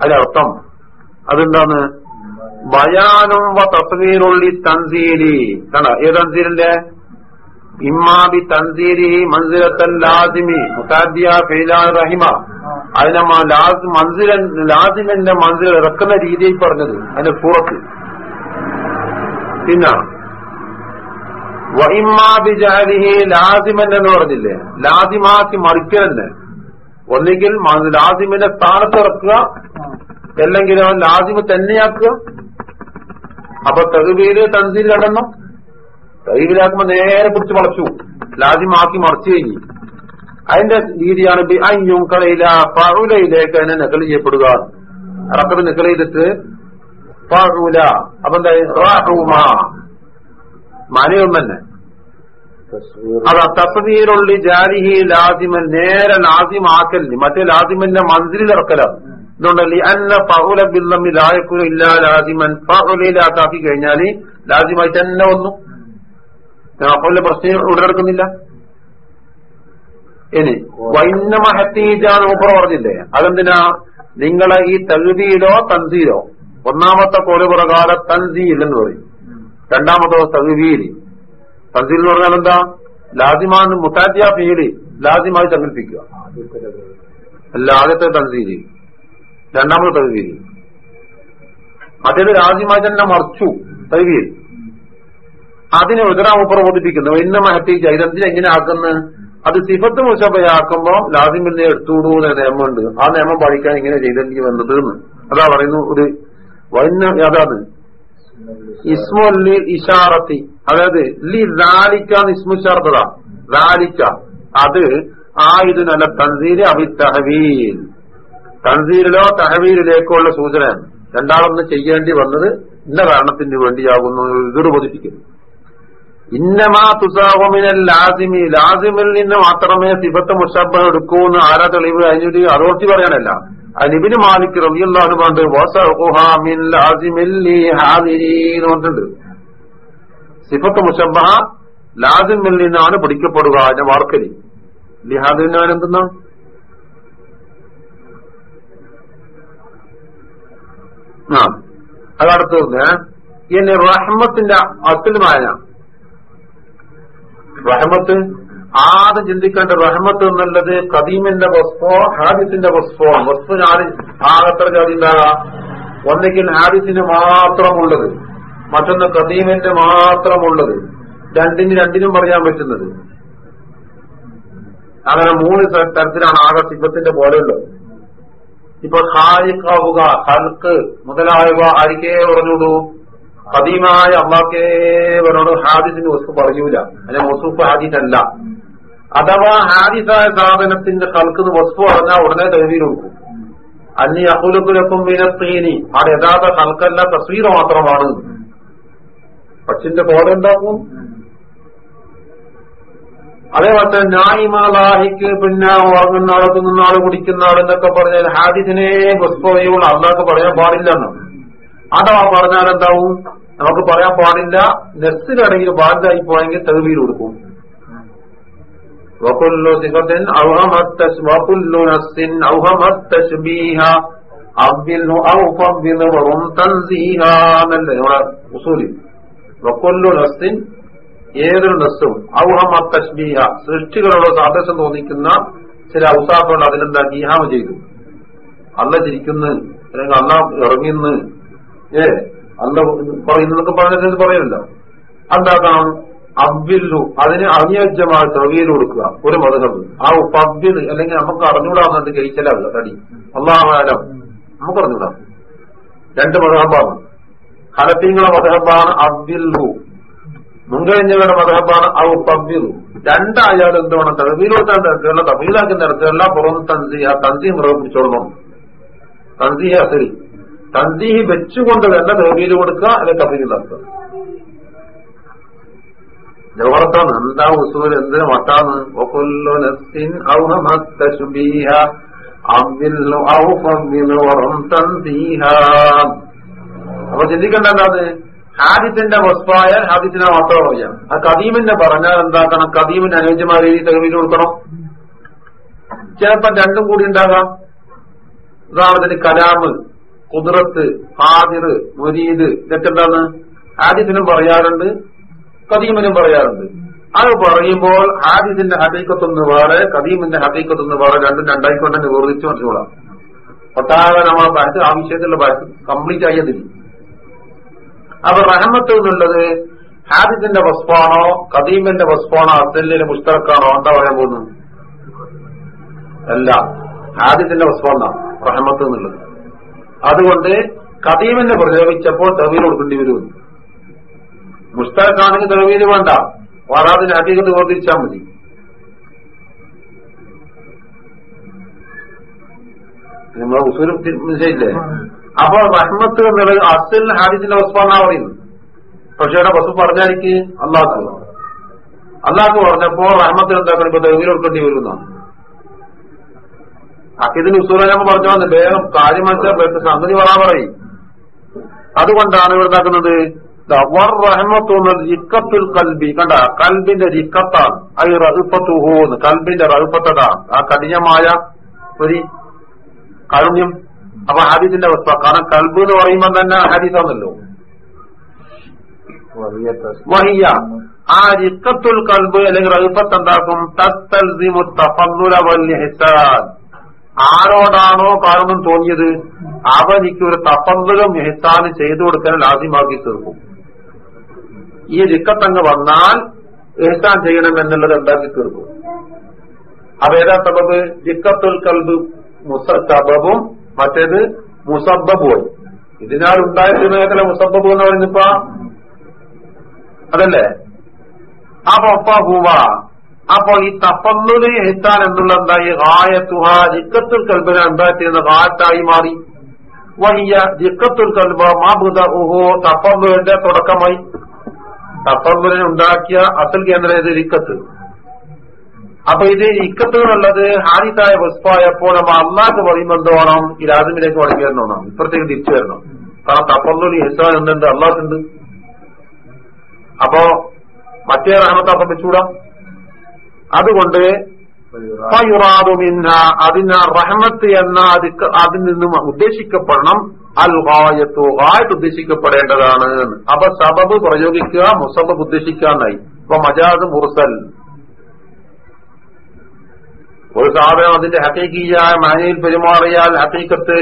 അതിലർത്ഥം അതെന്താണ്? ബയാനും വ തസ്വീറുള്ളി തൻസീലി കണ്ട? ഏത് തൻസീലിന്റെ? ഇമ്മാബി തൻസീരി മൻസിലത്തൻ ലാസിമി. മുത്താദ്ദിയ ഫെയ്ലാൻ റഹിമ. അതിനെ മൻസിലൻ ലാസിമിന്റെ മൻസിൽ ഇറക്കുന്ന രീതിയിൽ പറഞ്ഞത് അതിന്റെ സൂറത്ത്. പിന്നെ വഹിമാബിജാലിഹി ലാസിമൻ എന്ന് പറഞ്ഞില്ലേ? ലാസിമാക്കി മറിക്കലെന്ന് ഒന്നുകിൽ ലാസിമിന്റെ സ്ഥാനത്ത് ഇറക്കുക അല്ലെങ്കിൽ അവൻ ലാസിമ് തന്നെയാക്കുക. അപ്പൊ തെരുവീര് തൻസീൽ രണ്ടെണ്ണം തെരുവിലാക്കുമ്പോ നേരെ പിടിച്ച് വളച്ചു. ലാസിമാക്കി മറിച്ചു കഴിഞ്ഞു. അതിന്റെ രീതിയാണ് അയ്യും കളയില പഴുലയിലേക്ക് അതിനെ നക്കൽ ചെയ്യപ്പെടുക. റക്കത് നക്കൽ ചെയ്തിട്ട് പഴുല അപ്പൊ എന്താ മനയൊന്നെ അത് തസ്വീറുള്ളി ജാരിഹി ലാസിമൻ നേരെ ലാസിമാക്കൽ മറ്റേ ലാസിമന്റെ മന്ത്രിയിൽ ഇറക്കലാണ് ഇതുകൊണ്ടല്ലേ അന്ന പഹുല ബില്ലമ്മി ലായക്കുല ഇല്ലാ ലാസിമൻ പഹുലയിലാക്കാക്കി കഴിഞ്ഞാൽ ലാസിമായി തന്നെ വന്നു. അപ്പോൾ പ്രശ്നം ഉടലെടുക്കുന്നില്ല ഇനി വൈന്നമഹത്തീജാന്ന് മൂപ്പർ പറഞ്ഞില്ലേ? അതെന്തിനാ? നിങ്ങളെ ഈ തകുതിയിലോ തൻസീലോ ഒന്നാമത്തെ കോൽ പ്രകാരം തൻസീൽ എന്ന് പറയും. രണ്ടാമത്തെ തഴുതിയിൽ തൻസീൽ എന്ന് പറഞ്ഞാൽ എന്താ? ലാസിമാന്ന് മുത്താറ്റിയ ഫീൽ ലാസിമായി സങ്കല്പിക്കുക അല്ല ആദ്യത്തെ തൻസീൽ രണ്ടാമത്തെ തഴുതിയിൽ മറ്റേത് ലാസിമായി തന്നെ മറിച്ചു തഴുതിയിൽ അതിനെ ഉദരാ പ്രബോധിപ്പിക്കുന്നു ഇന്ന മഹത്തി ഇതെന്തിനാ എങ്ങനെ ആക്കുന്നത് അത് സിഫത്ത് മുഷബയാക്കുമ്പോ ലാസിമിനെ എടുത്തുകൂടൂ എന്ന നിയമമുണ്ട്. ആ നിയമം പഠിക്കാൻ ഇങ്ങനെ ചൈതന്യം വന്നത് എന്ന്. അതാ പറയുന്നു ഒരു വൈന്ന അതാണ് ഇസ്മുല്ലി ഇഷാറത്തി. അതായത് ലി ലാലിക്ക ഇസ്മു ഇഷാർത്തതാ ലാലിക്ക അത് ആയുധനല്ല തൻസീര് അഭി തഹവീൽ. തൻസീരിലോ തഹവീലിലേക്കുള്ള സൂചനയാണ്. രണ്ടാളൊന്ന് ചെയ്യേണ്ടി വന്നത് ഇന്ന കാരണത്തിന് വേണ്ടിയാകുന്നു ഇതൊരു ബോധിപ്പിക്കുന്നു. ഇന്നമാ തുസാഹുമിനൽ ലാസിമി. ലാസിമിൽ നിന്ന് മാത്രമേ സിബത്ത് മുഷബ് എടുക്കൂ എന്ന് ആരാ തെളിവ്? അതിനൊരു അതോറിറ്റി പറയാനല്ല. അലിബിന് മാലിക് റബിയുള്ളാഹ് പണ്ട് എന്ന് പറഞ്ഞിട്ടുണ്ട്. സിഫത്ത് മുഷബ ലാസിമിൽ നിന്നാണ് പിടിക്കപ്പെടുക അതിന്റെ വാർക്കലി ലിഹാദിനാണ് എന്തെന്നാ? ആ. അതടുത്ത് ഇനി റഹ്മത്തിന്റെ അസലുമായ റഹ്മത്ത്. ആദ്യം ചിന്തിക്കേണ്ട റഹമത്ത് എന്നുള്ളത് കദീമിന്റെ വസ്ഫോ ഹാദിത്തിന്റെ വസ്ഫോ വസ്ഫു ഞാൻ ആകത്ര ജാതി ഉണ്ടാകാം ഒന്നെങ്കിൽ ഹാദിത്തിന് മാത്രമുള്ളത്. മറ്റൊന്ന് കദീമിന്റെ മാത്രമുള്ളത്. രണ്ടിന് രണ്ടിനും പറയാൻ പറ്റുന്നത്. അങ്ങനെ മൂന്ന് തരത്തിലാണ് ആകെ സിബത്തിന്റെ പോലെയുള്ളത് ഇപ്പൊ ഹായിക്കാവുക ഹൽക്ക് മുതലായവ ആരിക്കേ പറഞ്ഞോളൂ കദീമായ അള്ളാഹ്ക്കേവനോട് ഹാദിസിന്റെ വസ്തു പറയൂല. അല്ലെ ഹാദിസ് അല്ല അഥവാ ഹാദിസായ സാധനത്തിന്റെ കൽക്കുന്ന വസ്തു പറഞ്ഞാൽ ഉടനെ തെളിവിൽ കൊടുക്കും. അന്നി അഹുലക്കുലക്കും വിനത്തീനി അവിടെ യഥാർത്ഥ കൽക്കല്ല തസ്വീർ മാത്രമാണ്. പക്ഷിന്റെ പോലെ ഉണ്ടാക്കും അതേപോലെ തന്നെ നായിമാലാഹിക്ക് പിന്നെ ഉറങ്ങുന്ന ആൾ തിന്നുന്ന ആൾ കുടിക്കുന്ന ആളെന്നൊക്കെ പറഞ്ഞാൽ ഹാദിസിനെ വസ്തുതയുള്ള അള്ളാഹ് പറയാൻ പാടില്ലെന്ന്. അഥവാ പറഞ്ഞാൽ എന്താവും നമുക്ക് പറയാൻ പാടില്ല നെസ്സിലടങ്ങിൽ ബാധ്യമായി പോയെങ്കിൽ തെളിവിൽ കൊടുക്കും وكل صفة أوهمت تش- وكل نفس أوهمت تشبيها أبله أو فضل ورم تنزيها എന്നല്ലേ നമ്മുടെ ഉസൂലി വക്കൊല്ലു നസ്സിൻ ഏതൊരു നസ്സും ഔഹമ തഷ്ബീഹ സൃഷ്ടികളോട് സാദൃശ്യം തോന്നിക്കുന്ന ചില ഔസാഫുകൾ അതിലെന്താ ഗീഹാമ ചെയ്തു അല്ല ചിരിക്കുന്നു അല്ലെങ്കിൽ അല്ല ഇറങ്ങിന്ന് ഏ അല്ല പറയുന്നതൊക്കെ പറഞ്ഞിട്ട് പറയുന്നില്ല എന്താക്കണം അബ്ബില്ലു അതിന് അനുയോജ്യമായ ദ്രവ്യയിൽ കൊടുക്കുക ഒരു മതകബ് ആ പബ്ബിൽ അല്ലെങ്കിൽ നമുക്ക് അറിഞ്ഞുകൂടാന്നുണ്ട് കഴിച്ചലാവുക തടി അള്ളാഹാലം നമുക്ക് അറിഞ്ഞുകൂടാം. രണ്ട് മതഹബാണ്. ഹലത്തീങ്ങളെ മതഹബാണ് അവ്വില്ലു. മുൻകഴിഞ്ഞവരുടെ മതഹബാണ് ഔ പബ്ബിലു രണ്ടായാലും എന്ത് വേണം? തഹബീലോട്ടാണ് തരത്തിലുള്ള തഹബീലാക്കുന്ന തരത്തിലുള്ള പുറം തന്തി ആ തന്തി മൃഗം പിടിച്ചോളണം തൻസീഹ് അസരി തൻസീഹ് വെച്ചുകൊണ്ട് തന്നെ തോന്നിയിൽ കൊടുക്കുക അല്ലെ അല്ലെങ്കിൽ നടത്തുക. ജവഹർത്താണ് എന്താ ഉസൂൽ എന്തിനു മട്ടാണ് അപ്പൊ ചിന്തിക്കേണ്ട എന്താണ്? ഹാദിത്തിന്റെ വസ്തുവായ ഹാദിത്തിനെ മാത്രം പറയാം ആ കദീമിന്റെ പറഞ്ഞാൽ എന്താക്കണം? കദീമിന്റെ അനുയോജ്യമായ രീതിയിൽ തെളിവിൽ കൊടുക്കണം. ചിലപ്പം രണ്ടും കൂടി ഉണ്ടാകാം. ഉദാഹരണത്തിന് കലാമ്. കുതിരത്ത് ഹാദിർ മുരീദ് ഇതൊക്കെ എന്താണ് ഹാദിസിനും പറയാറുണ്ട് കദീമിനും പറയാറുണ്ട്. അത് പറയുമ്പോൾ ഹാദിസിന്റെ ഹദീക്കത്തൊന്ന് വേറെ കദീമിന്റെ ഹദീക്കത്തൊന്ന് വേറെ രണ്ടും രണ്ടായിക്കൊണ്ട് തന്നെ വേർതിരിച്ച് മനസ്സിലാം ഒട്ടാകെ നമ്മൾ ഭാഷ ആ വിഷയത്തിലുള്ള ഭാഷ കംപ്ലീറ്റ് ആയതില്ല അപ്പൊ റഹമത്ത് എന്നുള്ളത് ഹാദിദിന്റെ വസ്ഫാണോ കദീമിന്റെ വസ്ഫാണോ അസലിലെ മുസ്തറക്കാണോ എന്താ പറയാൻ പോകുന്നത്? അല്ല ഹാദിദിന്റെ വസ്ഫാണ റഹമത്ത് എന്നുള്ളത് അതുകൊണ്ട് കദീമിനെ പ്രയോഗിച്ചപ്പോൾ തവീൽ കൊടുക്കേണ്ടി വരും. മുസ്താഖാണെങ്കിൽ തവീൽ വേണ്ട. വാറാദിന് അധികം വേർതിരിച്ചാൽ മതി. നമ്മളെ ഉസൂര് നിശ്ചയില്ലേ അപ്പൊ റഹ്മത്ത് എന്നുള്ളത് അസൽ ഹാദിസിന്റെ വസ്ഫാന്നാ പറയുന്നത്. പക്ഷേ വസ്തു പറഞ്ഞാൽ അള്ളാഹ് അള്ളാഹ് പറഞ്ഞപ്പോ റഹ്മത്തിന് എന്താക്കണം ഇപ്പൊ തെളിവിൽ ഉൾക്കേണ്ടി വരുന്നതാണ് അക്കിതിന് ഉസൂലമ്മ പറഞ്ഞു വന്ന് വേഗം കാര്യം മനസ്സിലാക്കി സംഗതി പറയാൻ പറയും. അതുകൊണ്ടാണ് ഇവിടെ ഉണ്ടാക്കുന്നത് റഹ്മത്തുന്നത് രിക്കത്തുൽ കൽബി. കണ്ട കൽബിന്റെ രിക്കത്താണ് ഐ റഹുപ്പത്തുഹൂന്ന് കൽബിന്റെ റഹുപ്പത്തതാണ് ആ കഠിനമായ ഒരു കാരുണ്യം. അപ്പൊ ഹാദിസിന്റെ അവസ്ഥ. കാരണം കൽബ് എന്ന് പറയുമ്പോൾ തന്നെ ഹാദിസാണല്ലോ. വഹിയ. ആ രിക്കത്തുൽ കൽബ് അല്ലെങ്കിൽ റഹുപ്പത്ത് എന്താക്കും? തസ്തൽസിമു വൽ ആരോടാണോ കാരണം തോന്നിയത് അവനിക്ക് ഒരു തപ്പന്തലും എഹ്സാന് ചെയ്തു കൊടുക്കാൻ ലാസ്യമാക്കി തീർക്കും. ഈ രിക്കത്തങ്ങ് വന്നാൽ എഹ്സാൻ ചെയ്യണം എന്നുള്ളത് ഉണ്ടാക്കി തീർക്കും. അപ്പൊ ഏതാ സബബ്? രിക്കത്തുൽ കൽബ് സബബും മറ്റേത് മുസബബും ഇതിനാൽ ഉണ്ടായ മേഖല മുസബബ് എന്ന് പറയുന്നിപ്പ അതല്ലേ? അപ്പൊ ഒപ്പ പോവാ അപ്പൊ ഈ തപ്പന്നുൽ എത്താൻ എന്നുള്ള എന്തായി ഹായത്തുഹ ജിക്കത്തുൽ കൽബിനെ ഉണ്ടാക്കിയിരുന്ന ഹാറ്റായി മാറി. വഹിയ ജിക്കത്തുൽ കൽബ മാബുദ ഊഹോ തപ്പന്നുലിന്റെ തുടക്കമായി. തപ്പന്നുലിനെ ഉണ്ടാക്കിയ അസൽ കേന്ദ്രം ഇത് ഇക്കത്ത് അപ്പൊ ഇത് ഇക്കത്ത് എന്നുള്ളത് ഹാരിത്തായ വസ്ഫായപ്പോൾ നമ്മ അള്ളാഹ് പറയുമ്പോൾ എന്ത് വേണം ഈ രാജ്യമിലേക്ക് മടങ്ങി വരണം ഇപ്പുറത്തേക്ക് തിരിച്ചു വരണം. കാരണം തപ്പന്നുലി ഹിസാൻ എന്തുണ്ട്? അള്ളാഹുണ്ട് അപ്പോ മറ്റേ റഹമത്ത് അപ്പം വെച്ചുകൂടാ അതുകൊണ്ട് അതിന് റഹമത്ത് എന്ന അതിൽ നിന്നും ഉദ്ദേശിക്കപ്പെടണം. അൽ ഗായത്തു ഉദ്ദേശിക്കപ്പെടേണ്ടതാണ്. അപ്പൊ സബബ് പ്രയോഗിക്കുക മുസബബ് ഉദ്ദേശിക്കാന്നായി ഇപ്പൊ മജാദ് മുർസൽ. ഒരു സാധനം അതിന്റെ ഹക്കീക്കിയായ മാനയിൽ പെരുമാറിയാൽ ഹക്കീക്കത്ത്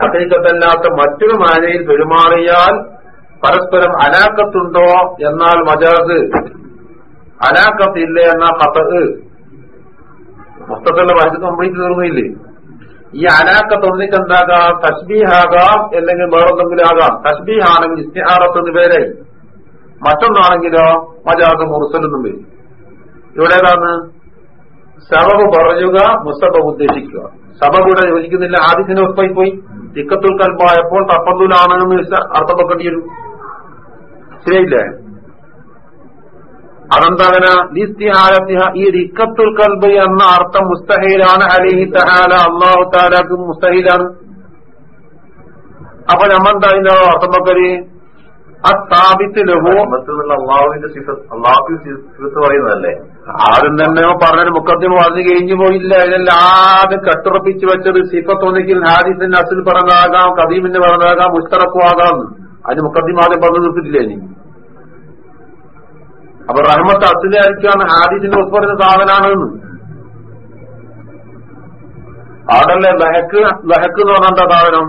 ഹക്കീക്കത്തല്ലാത്ത മറ്റൊരു മാനയിൽ പെരുമാറിയാൽ പരസ്പരം അലാക്കത്തുണ്ടോ? എന്നാൽ മജാദ് അലാക്കത്തില്ല എന്ന കത്ത് മൊത്തത്തിലുള്ള വഴക്ക് കംപ്ലീറ്റ് തീർന്നില്ലേ? ഈ അലാക്കത്ത് ഒന്നിക്കെന്താകാം തസ്ബീഹാകാം അല്ലെങ്കിൽ വേറെന്തെങ്കിലും ആകാം. തസ്ബീഹാണെങ്കിൽ ഇസ്തിഹാറത്ത് എന്ന് പേരായി മറ്റൊന്നാണെങ്കിലോ മജാദ് മുർസലെന്നും പേര്. ഇവിടെ ഏതാണ്? സബബ് പറയുക മുസബബ് ഉദ്ദേശിക്കുക. സബബ് ഇവിടെ യോജിക്കുന്നില്ല ആദ്യത്തിന് ഉറപ്പായി പോയി. തിക്കത്തുൽ കൽപ്പായപ്പോൾ തപ്പന്തുലാണെന്ന് അർത്ഥം വെക്കേണ്ടി വരും ശരിയില്ലേ അതെന്താകന? ഈ റിക്കത്തുൽ കൽബ് എന്ന അർത്ഥം മുസ്തഹീലാണ്. അലിഹി തഹാല അള്ളാഹു താലാക്ക് മുസ്തഹീലാണ്. അപ്പൊ നമ്മെന്താ ഇതിന്റെ അർത്ഥം നോക്കൽ പറയുന്നതല്ലേ? ആരും തന്നെ പറഞ്ഞൊരു മുക്കത്തിന് പറഞ്ഞു കഴിഞ്ഞു പോയില്ല. ഇതിനെല്ലാം ആദ്യം കട്ടുറപ്പിച്ചു വെച്ചത് സിഫത്ത് ഒന്നിക്കൽ ഹാരിസിന്റെ അസിൽ പറഞ്ഞതാകാം കദീമിന്റെ പറഞ്ഞതാകാം മുസ്തറക്കും ആകാം. അതിന് മുക്കദ്യം ആദ്യം പറഞ്ഞു നിർത്തിട്ടില്ലേ ഇനി? അപ്പൊ റഹ്മത്ത് അസിലായിരിക്കാണ് ഹാദിസിന്റെ ഉൾപ്പെടുന്ന സാധനമാണെന്ന് അവിടെ ലഹക്ക് ലഹക്ക് എന്ന് പറഞ്ഞ എന്താ സാധനം?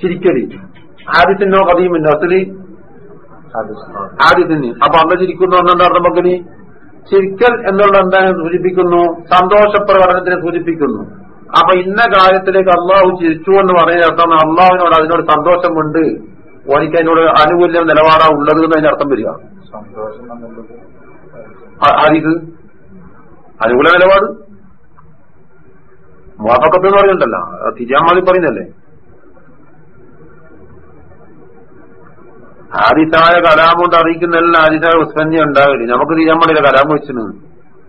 ചിരിക്കലി. ഹാദിസിനോ കഥയുമില്ല. അസിലി ആദ്യത്തിന് അപ്പൊ അന്ന് ചിരിക്കുന്നു എന്നെന്താ അർത്ഥം ചിരിക്കൽ എന്നുള്ള എന്താണ് സൂചിപ്പിക്കുന്നു? സന്തോഷപ്രകടനത്തിനെ സൂചിപ്പിക്കുന്നു. അപ്പൊ ഇന്ന കാര്യത്തിലേക്ക് അള്ളാഹു ചിരിച്ചു എന്ന് പറയുന്ന അർത്ഥം അള്ളാഹുവിനോട് അതിനോട് സന്തോഷമുണ്ട്. ഓനിക്ക് അതിനോട് ആനുകൂല്യം നിലപാടാ ഉള്ളത് എന്ന് അതിന്റെ അർത്ഥം വരിക. ആരിത് അനുകൂല നിലപാട്. മുവാഫക്കത്ത് എന്ന് പറയുന്നുണ്ടല്ലോ തിജാമാതി പറയുന്നല്ലേ ആദിസായ കലാമുണ്ട് അറിയിക്കുന്നെല്ലാം ആദിസായ ഉസ്മന്യ ഉണ്ടാവില്ല? നമുക്ക് പാടില്ല കലാമ് വെച്ചിന്.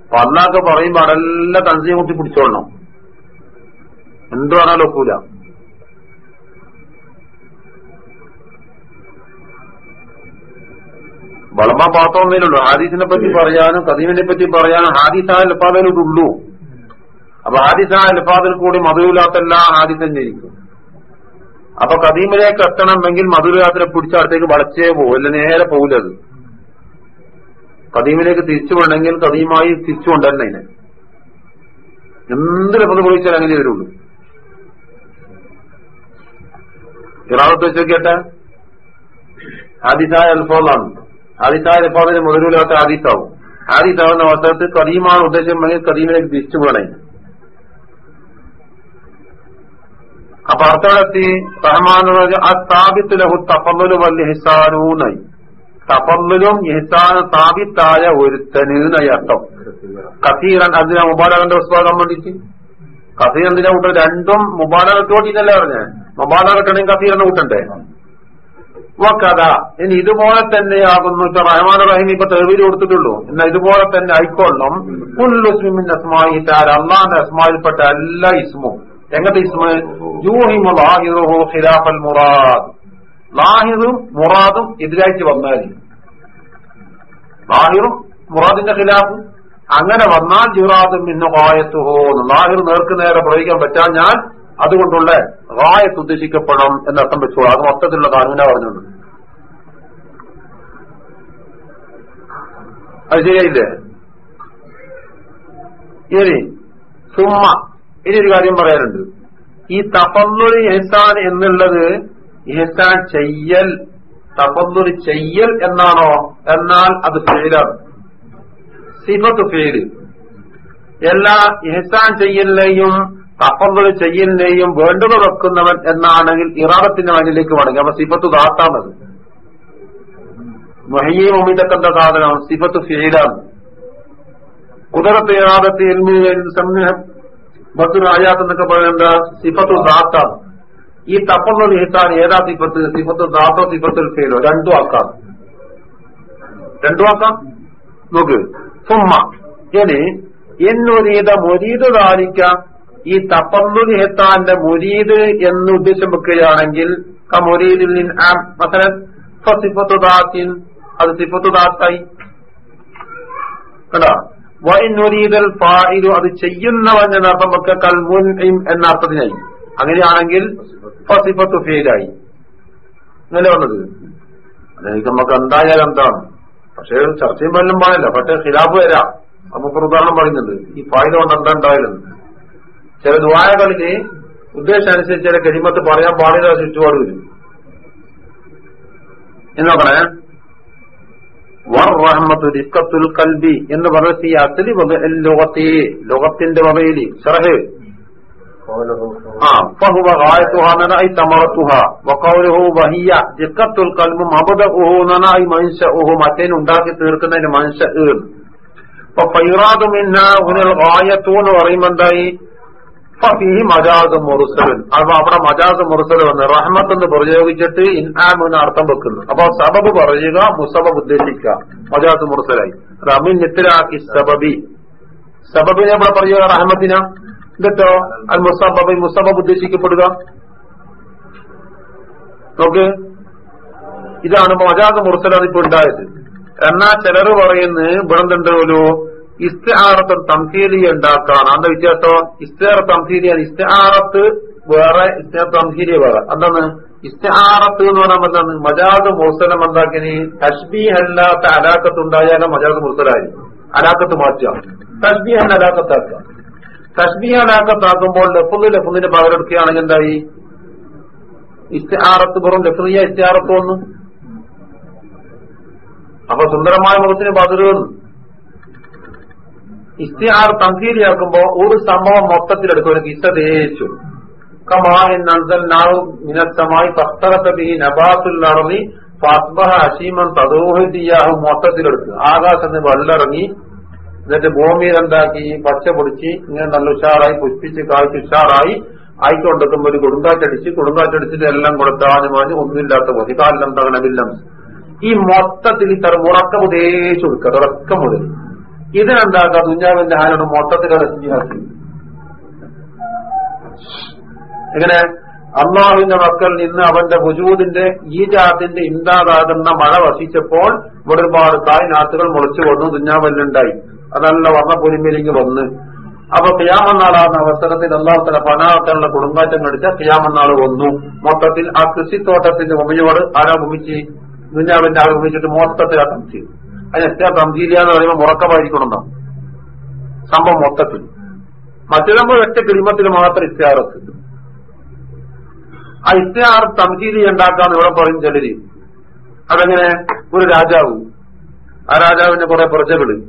അപ്പൊ പറയുമ്പോ അതെല്ലാം തൻസിയെ കുട്ടി പിടിച്ചോളണം. എന്ത് പറഞ്ഞാലും ഒക്കൂല. വളമ പാത്രമൊന്നുമില്ലല്ലോ. ഹാദീസിനെ പറ്റി പറയാനും കദീമിനെ പറ്റി പറയാനും ഹാദിസായ ലഫാദിലുള്ളൂ അപ്പൊ ഹാദിസായ ലഫാദിൽ കൂടി മധുരില്ലാത്തെല്ലാം തന്നെ ജയിക്കും അപ്പൊ കദീമിലേക്ക് എത്തണമെങ്കിൽ മധുരയാത്തിനെ പിടിച്ച അടുത്തേക്ക് വളച്ചേ പോകും അല്ല? നേരെ പോകില്ലത് കദീമിലേക്ക് തിരിച്ചു വേണമെങ്കിൽ കദീമായി തിരിച്ചു കൊണ്ടുവരണം അതിനെ. എന്ത് ലഭ്യത പൊളിച്ചാൽ അങ്ങനെ വരുള്ളൂ. ഇറാവത്ത് വെച്ചോക്കട്ടെ ഹാദിസായ അൽഫോളാണ് ഹാദിസായ അൽഫോദിന് മുതലൂലാത്ത ആദിത്താവും. ആദിത്താവുന്ന അവസരത്തിൽ കദീമാണ് ഉദ്ദേശമെങ്കിൽ കദീമിലേക്ക് തിരിച്ചു പോകണേ. അപ്പൊ അർത്ഥത്തി റഹ്മാൻ ആ സ്ഥാപിത്ത് ലഹു തപ്പല്ലു വല്യ ഹിസാനൂന്നായി തപ്പല്ലും ഹിസാനും സ്ഥാപിത്തായ ഒരുത്തനായി അർത്ഥം. കസീറൻ അതിനെ മുബാലകന്റെ ഉസ്വാദം വേണ്ടിട്ട് കസീർ എന്തിനാ കൂട്ടം രണ്ടും മുബാലകത്തോട്ടിന്നല്ലേ പറഞ്ഞേ? മുബാലക്കണെങ്കിൽ കസീറന്റെ എന്ന് കൂട്ടണ്ടേ? വക്കഥ ഇനി ഇതുപോലെ തന്നെയാകുന്നു റഹ്മാൻ റഹീം ഇപ്പൊ തെളിവിൽ കൊടുത്തിട്ടുള്ളൂ. എന്നാ ഇതുപോലെ തന്നെ ആയിക്കൊള്ളും. ഉല്ലുസ്മിൻ അസ്മായി താര അള്ളാന്റെ അസ്മായിൽപ്പെട്ട എല്ലാ ഇസ്മും. എങ്ങനത്തെ ഇസ്മ? യൂഹിമു ലാഹിറുഹു ഖിലാഫൽ മുറാദ്. ലാഹിറും മുറാദും എതിരായിട്ട് വന്നാൽ. ലാഹിറും മുറാദിന്റെ ഖിലാഫും. അങ്ങനെ വന്നാൽ ജുറാദും ഇന്ന് ഹായത്തുഹോന്ന് ലാഹിർ നേർക്ക് നേരെ പ്രയോഗിക്കാൻ ഞാൻ അതുകൊണ്ടുള്ള റായത്ത് ഉദ്ദേശിക്കപ്പെടണം എന്നർത്ഥം വെച്ചു. അത് മൊത്തത്തിലുള്ള കാനൂന പറഞ്ഞുണ്ട് അത് ശരിയായില്ലേ? ഇനി സുമ്മ. ഇനി ഒരു കാര്യം പറയാനുണ്ട്. ഈ തപന്നുറി എഹ്സാൻ എന്നുള്ളത് എഹ്സാൻ ചെയ്യൽ തപന്നുറി ചെയ്യൽ എന്നാണോ? എന്നാൽ അത് ഫെയിലാണ് സിഫത്ത് ഫെയിൽ എല്ലാ എഹ്സാൻ ചെയ്യലിനെയും തപ്പുകൾ ചെയ്യലിനെയും വേണ്ടത് വെക്കുന്നവൻ എന്നാണെങ്കിൽ ഇറാദത്തിന്റെ മനിലേക്ക് മടങ്ങി. അപ്പൊ സിഫത്ത് ദാത്താണത്. മൊഹയ്യ മുമ്പിലൊക്കെ സാധനം സിഫത്ത് ഫീലാണ്. കുതിരത്തെ ഇറാദത്ത് ആയാത്ത് എന്നൊക്കെ പറയുന്നത് സിഫത്ത് ദാത്താണ്. ഈ തപ്പുള്ള ഹിസാൻ ഏതാ സിഫത്ത്? സിഫത്ത് ദാത്തോ സിഫത്തിൽ ഫീലോ? രണ്ടു ആക്കാം രണ്ടു ആക്കാം നോക്ക്. സുമ്മ. ഇനി എന്നൊരീത മൊരീത് കാലിക്കാം ഈ തപ്പന്നു ഹെത്താന്റെ മുരീദ് എന്ന് ഉദ്ദേശം വെക്കുകയാണെങ്കിൽ അത് സിഫത്തുദാത്തായി കണ്ടോ? അത് ചെയ്യുന്നവൻ എന്നർത്ഥം വെക്ക കൽമുൻ എന്ന അർത്ഥത്തിനായി. അങ്ങനെയാണെങ്കിൽ ഫസിഫത്തു ഫേലായി. അങ്ങനെ വന്നത്. അതായത് നമുക്ക് എന്തായാലും എന്താണ്? പക്ഷേ ചർച്ചയും വല്ലതും പാടില്ല. പക്ഷേ ഖിലാബ് വരാം. നമുക്ക് ഉദാഹരണം പറയുന്നുണ്ട് ഈ ഫായില കൊണ്ട് എന്താ ഉണ്ടായാലും? ചില ദ്വാരകളിൽ ഉദ്ദേശം അനുസരിച്ച് ചില കരിമത്ത് പറയാൻ പാടില്ല ചുറ്റുപാട് വരും. എന്ന് നോക്കണേ വർറഹ്മത്തു ദിക്കത്തുൽ കൽബി എന്ന് പറഞ്ഞ ഈ അസലി ലോകത്തെ ലോകത്തിന്റെ വകയിൽ ഷറഹ് ആ ഫഹുവ ഗായത്തുഹ നനായി തമറത്തുഹ വഖൗലുഹു വഹിയ ദിക്കത്തുൽ ഉണ്ടാക്കി തീർക്കുന്നതിന് മൻശ അപ്പൊ ഫൈറാദു മിന്ന ഗായത്തു എന്ന് പറയുമ്പോ എന്തായി? മജാസ് മുറുസലൻ അപ്പൊ അവിടെ മജാസ് മുറുസൽ വന്ന് റഹ്മത്ത് എന്ന് പ്രയോഗിച്ചിട്ട് എന്ന് അർത്ഥം വെക്കുന്നു. അപ്പൊ സബബ് പറയുക മുസബബ് ഉദ്ദേശിക്കുക. മജാസ് മുറുസലായി റമിൻ നിത്തിലാക്കി സബബി. സബബിനെ ഇവിടെ പറയുക? റഹ്മത്തിന. എന്നിട്ടോ? അൽ മുസബബ് മുസബബ് ഉദ്ദേശിക്കപ്പെടുക. നോക്ക്. ഇതാണ് മജാസ് മുറുസലാണ് ഇപ്പൊ ഉണ്ടായത്. എന്നാ ചിലർ പറയുന്നത് ഇവിടെ എന്തുണ്ടല്ലോ ഇസ്തിഹാറത്തും തംസീലി ഉണ്ടാക്കാണ്. അതിന്റെ വ്യത്യാസം? ഇസ്തിഹാറ തംസീലിയാണ് ഇസ്തിഹാറത്ത് വേറെ ഇസ്തിഹാർ തംസീലി വേറെ. അതാണ് ഇസ്തിഹാറത്ത് എന്ന് പറയുമ്പോൾ എന്താണ്? മജാദ് മുർസലം എന്താക്കിന്? തഷ്ബീഹ് അല്ലാത്ത അലാക്കത്ത് ഉണ്ടായാലും മജാദ് മുർസലായി. അലാക്കത്ത് മാറ്റുക. തഷ്ബീഹ് അലാക്കത്താക്കുക തഷ്ബി അലാക്കത്താക്കുമ്പോൾ ലഫുന്ന് ലഫുന്നിന്റെ പകരം പകരെടുക്കുകയാണെങ്കിൽ എന്തായി? ഇസ്തിഹാറത്ത് പുറം ലഫുനിയ ഇസ്തിഹാറത്ത് വന്നു. അപ്പൊ സുന്ദരമായ മുഖത്തിന് പതിരുന്നു ഇസ്തിഹാർ തംസീലിയാക്കുമ്പോ ഒരു സംഭവം മൊത്തത്തിലെടുക്കും ഒരു കിസ്സ തേച്ചു. മൊത്തത്തിലെടുക്കുക ആകാശത്ത് വെള്ളിറങ്ങി എന്നിട്ട് ഭൂമിയിൽ എന്താക്കി? പച്ച പൊടിച്ച് ഇങ്ങനെ നല്ല ഉഷാറായി പുഷ്പിച്ച് കായ്ച്ച് ഉഷാറായി ആയിക്കൊണ്ടെത്തുമ്പോൾ ഒരു കൊടുങ്കാറ്റടിച്ച് കൊടുങ്കാറ്റടിച്ചിട്ട് എല്ലാം കൊടുത്താനും കൊടുത്താനുമാന് ഒന്നുമില്ലാത്ത പോലെ കാലം തകണമില്ല. ഈ മൊത്തത്തിൽ ഇത്ര ഉറക്കം ഉദ്ദേശിച്ചു കൊടുക്കുക. ഉറക്കം മുതൽ. ഇതിനെന്താക്കുക ദുഞ്ഞാവിന്റെ ഹാലോട് മൊത്തത്തിലുള്ള ശരിയാക്കി എങ്ങനെ? അള്ളാഹുവിന്റെ മക്കൾ നിന്ന് അവന്റെ വജൂദിന്റെ ഈ ജാത്തിന്റെ ഇണ്ടാതാകുന്ന മഴ വസിച്ചപ്പോൾ ഇവിടെ ഒരുപാട് കായ്നാത്തുകൾ മുളച്ചു വന്നു ദുഞ്ഞാവല്ലുണ്ടായി. അതല്ല വർണ പൊലിമയിലേക്ക് വന്ന്. അപ്പൊ ക്യാമനാളാകുന്ന അവസരത്തിൽ അള്ളാഹുത്തല തല പനാത്തുള്ള കുടുംബാറ്റം കടിച്ച ക്യാമനാൾ വന്നു. മൊത്തത്തിൽ ആ കൃഷിത്തോട്ടത്തിന്റെ ഉമയോട് ആരാ ഭൂമിച്ച്? ദുഞ്ഞാവിന്റെ ആൾ ഭൂമിച്ചിട്ട് മൊത്തത്തിൽ ആ തംസീൽ അതിന് എത്ര തംസീലിയ എന്ന് പറയുമ്പോൾ മുറക്കമായിരിക്കണം സംഭവം മൊത്തത്തിൽ. മറ്റു ഒറ്റ കിളിമത്തിൽ മാത്രം ഇസ്തിഹാറത്ത് ആ ഇസ്തിഹാർ തമ്പീലി ഉണ്ടാക്കാന്ന് ഇവിടെ പറയും ചിലര്. അതങ്ങനെ? ഒരു രാജാവ്. ആ രാജാവിന്റെ കുറെ പ്രജകൾ.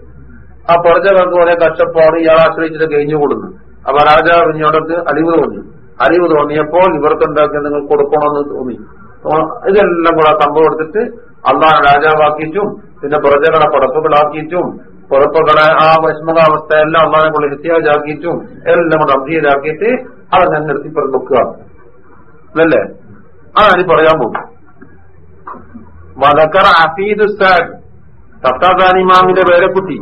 ആ പ്രജകൾക്ക് കുറെ കഷ്ടപ്പാട് ഇയാൾ ആശ്രയിച്ചിട്ട് കഴിഞ്ഞു കൊടുക്കുന്നു അപ്പൊ രാജാവ് ഇങ്ങോട്ടൊക്കെ അലിവ് തോന്നി. അലിവ് തോന്നിയപ്പോൾ ഇവർക്ക് എന്താക്കി നിങ്ങൾ കൊടുക്കണമെന്ന് തോന്നി. ഇതെല്ലാം കൂടെ സംഭവം എടുത്തിട്ട് അള്ളാഹ് രാജാവാക്കിയിട്ടും പിന്നെ പ്രജകളെ പടപ്പുകളാക്കിയിട്ടും പുറപ്പുകളെ ആ വിഷമകാവസ്ഥ എല്ലാം അള്ളാഹിനെ കൊണ്ട് എത്തിയാജാക്കിയിട്ടും എല്ലാം കൂടെ അബ്ദീലാക്കിയിട്ട് അതങ്ങനെ നിർത്തി വെക്കുക അല്ലേ? അതാണ് പറയാൻ പോകും വലക്കറ അഫീദ് സാദ് തത്താദാനിമാമിന്റെ പേരക്കുട്ടി.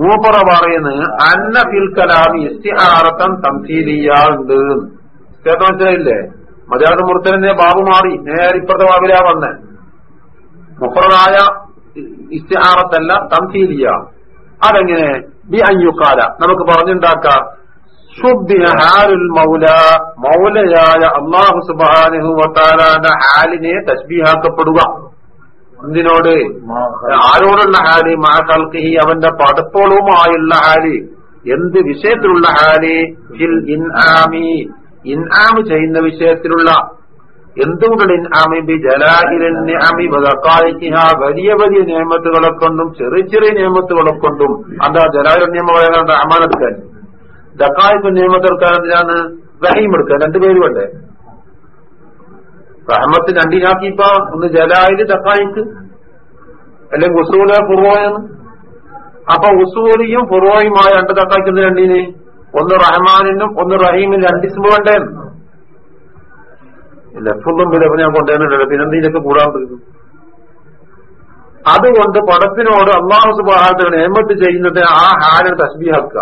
മൂപ്പറ പറയുന്നത് അന്ന ഫിൽ കലാമി ഇസ്തിഹാറത്തം കേട്ടോ മനസ്സിലായില്ലേ? മലയാളം മുർത്തലിന്റെ ബാബു മാറി നേരിപ്പുറത്തെ ബാബിലാ വന്നേ. മുഫറനായ ഇസ്റ്റാറത്തല്ല തംസീലിയ. അതെങ്ങനെ? ബി അയ്യുക്കാല നമുക്ക് പറഞ്ഞുണ്ടാക്കാം. മൗല. ഹാലിനെ തസ്ബീഹാക്കപ്പെടുക. എന്തിനോട്? ആരോടുള്ള ഹാലി? മാ കൽക്കിഹി അവന്റെ പടപ്പോളുമായുള്ള ഹാലി. എന്ത് വിഷയത്തിലുള്ള ഹാൽ? ഇൻആമി. ഇൻആം ചെയ്യുന്ന വിഷയത്തിലുള്ള വദഖായിഖിഹ വലിയ വലിയ നിയമത്തുകളെ കൊണ്ടും ചെറിയ ചെറിയ നിയമത്തുകളെ കൊണ്ടും എന്താ ജലാഹിൽ നിയമം പറയാൻ അമാനെടുക്കാൻ ദക്കായിക്ക് നിയമത്തെടുക്കാൻ എന്തിനാണ് റഹീം എടുക്കാൻ. രണ്ടുപേരും വേണ്ടേ? റഹ്മത്ത് രണ്ടിനാക്കിപ്പ. ഒന്ന് ജലായിൽ ദക്കായിക്ക് അല്ലെങ്കിൽ ഉസൂല പുറവായാണ് അപ്പൊ ഉസൂലിയും ഫുറോയുമായ രണ്ട് ദക്കായിക്കുന്ന രണ്ടിന്? ഒന്ന് റഹ്മാനിനും ഒന്ന് റഹീമിനും രണ്ടിസ്മ വേണ്ടേ ലഫുള്ളും വിലപ്പ് ഞാൻ കൊണ്ടുവന്നിട്ടില്ല പിന്നെന്തിനൊക്കെ കൂടാൻ തീർന്നു അതുകൊണ്ട് പടത്തിനോട് അള്ളാഹു സുബാഹത്തിന് നിയമത്ത് ചെയ്യുന്നത് ആ ഹാലിന് തസ്ബീഹാക്കുക.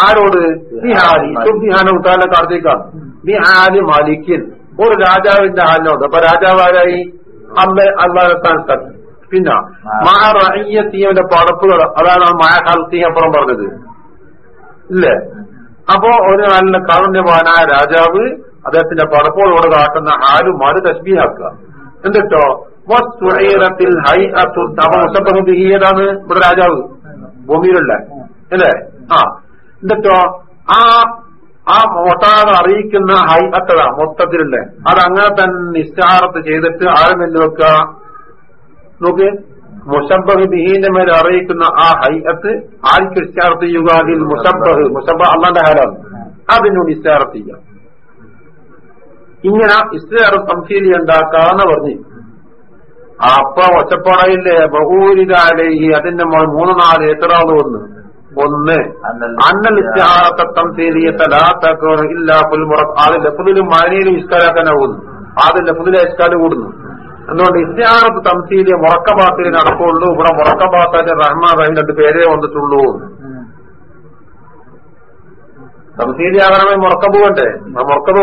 ആരോട്? ഈ ഹാലി. സുബ്ദിഹാന ഉത്താല കാർത്തിക്കാണ് ഈ ഹാലി മാലിക്കൻ. ഒരു രാജാവിന്റെ ഹാലിനോട് അപ്പൊ രാജാവ് ആരായി? അമ്മ അള്ളാഹത്താൻ പിന്നെ മാ തീയവന്റെ പടപ്പുകൾ. അതാണ് മാ ഹൽത്തി അപ്പുറം പറഞ്ഞത്. ഇല്ലേ? അപ്പോ ഒരു നല്ല കാരുണ്യവാനായ രാജാവ് അദ്ദേഹത്തിന്റെ പടപ്പോളോട് കാട്ടുന്ന ആരും മാറി തസ്ബീഹാക്കുക? എന്നിട്ടോ? ഏതാണ് ഇവിടെ രാജാവ്? ഭൂമിയിലുള്ള. അല്ലേ? ആ. എന്നിട്ടോ? ആ ആ ഒട്ടാതെ അറിയിക്കുന്ന ഹൈ അത്തത മൊത്തത്തിലുള്ള അതങ്ങനെ തന്നെ നിസ്സാരത്ത് ചെയ്തിട്ട് ആരും എന്ന് വെക്കുക നോക്ക്. മുഷബഹ് ബിഹീന്റെ മേലെ അറിയിക്കുന്ന ആ ഹൈഅത്ത് ആർക്ക് ഇസ്റ്റാർത്ത് ചെയ്യുക? അതിൽ മുഷബഹ് മുഷബഹ് അള്ളാന്റെ ഹാലാണ് അതിനോട് ഇസ്റ്റാർത്ത് ചെയ്യുക ഇങ്ങനെ ഇസ്ലാം സംശീലി ഉണ്ടാക്കാന്ന് പറഞ്ഞു. അപ്പൊ ഒച്ചപ്പാടയില്ലേ ബഹൂരിതാലേഹി അതിന്റെ മൂന്ന് നാല് എത്രാത് വന്ന് ഒന്ന് അന്നൽ ഇസ്തിഹാറത്തെ തംസീലിയത്തെ ലാ തകൂന ഇല്ലാ ഫുൽ മുറ- ആദ്യം ലഫ്ദിലും മാനിയിലും ഇസ്കാലാക്കാനാവുന്നു ആദ്യം ലഫ്ദിലെ ഇസ്കാൽ കൂടുന്നു. എന്തുകൊണ്ട് ഇസ്ലാറത്ത് തംസീലിയ മുറക്കബാത്തിൽ നടക്കുള്ളൂ. ഇവിടെ മുറക്കബാത്തിന്റെ റഹ്മാൻ റഹീം രണ്ട് പേരേ വന്നിട്ടുള്ളൂ. തംസീലിയാകണമെങ്കിൽ മുറക്കബ് വേണ്ടേ? മുറക്കബ്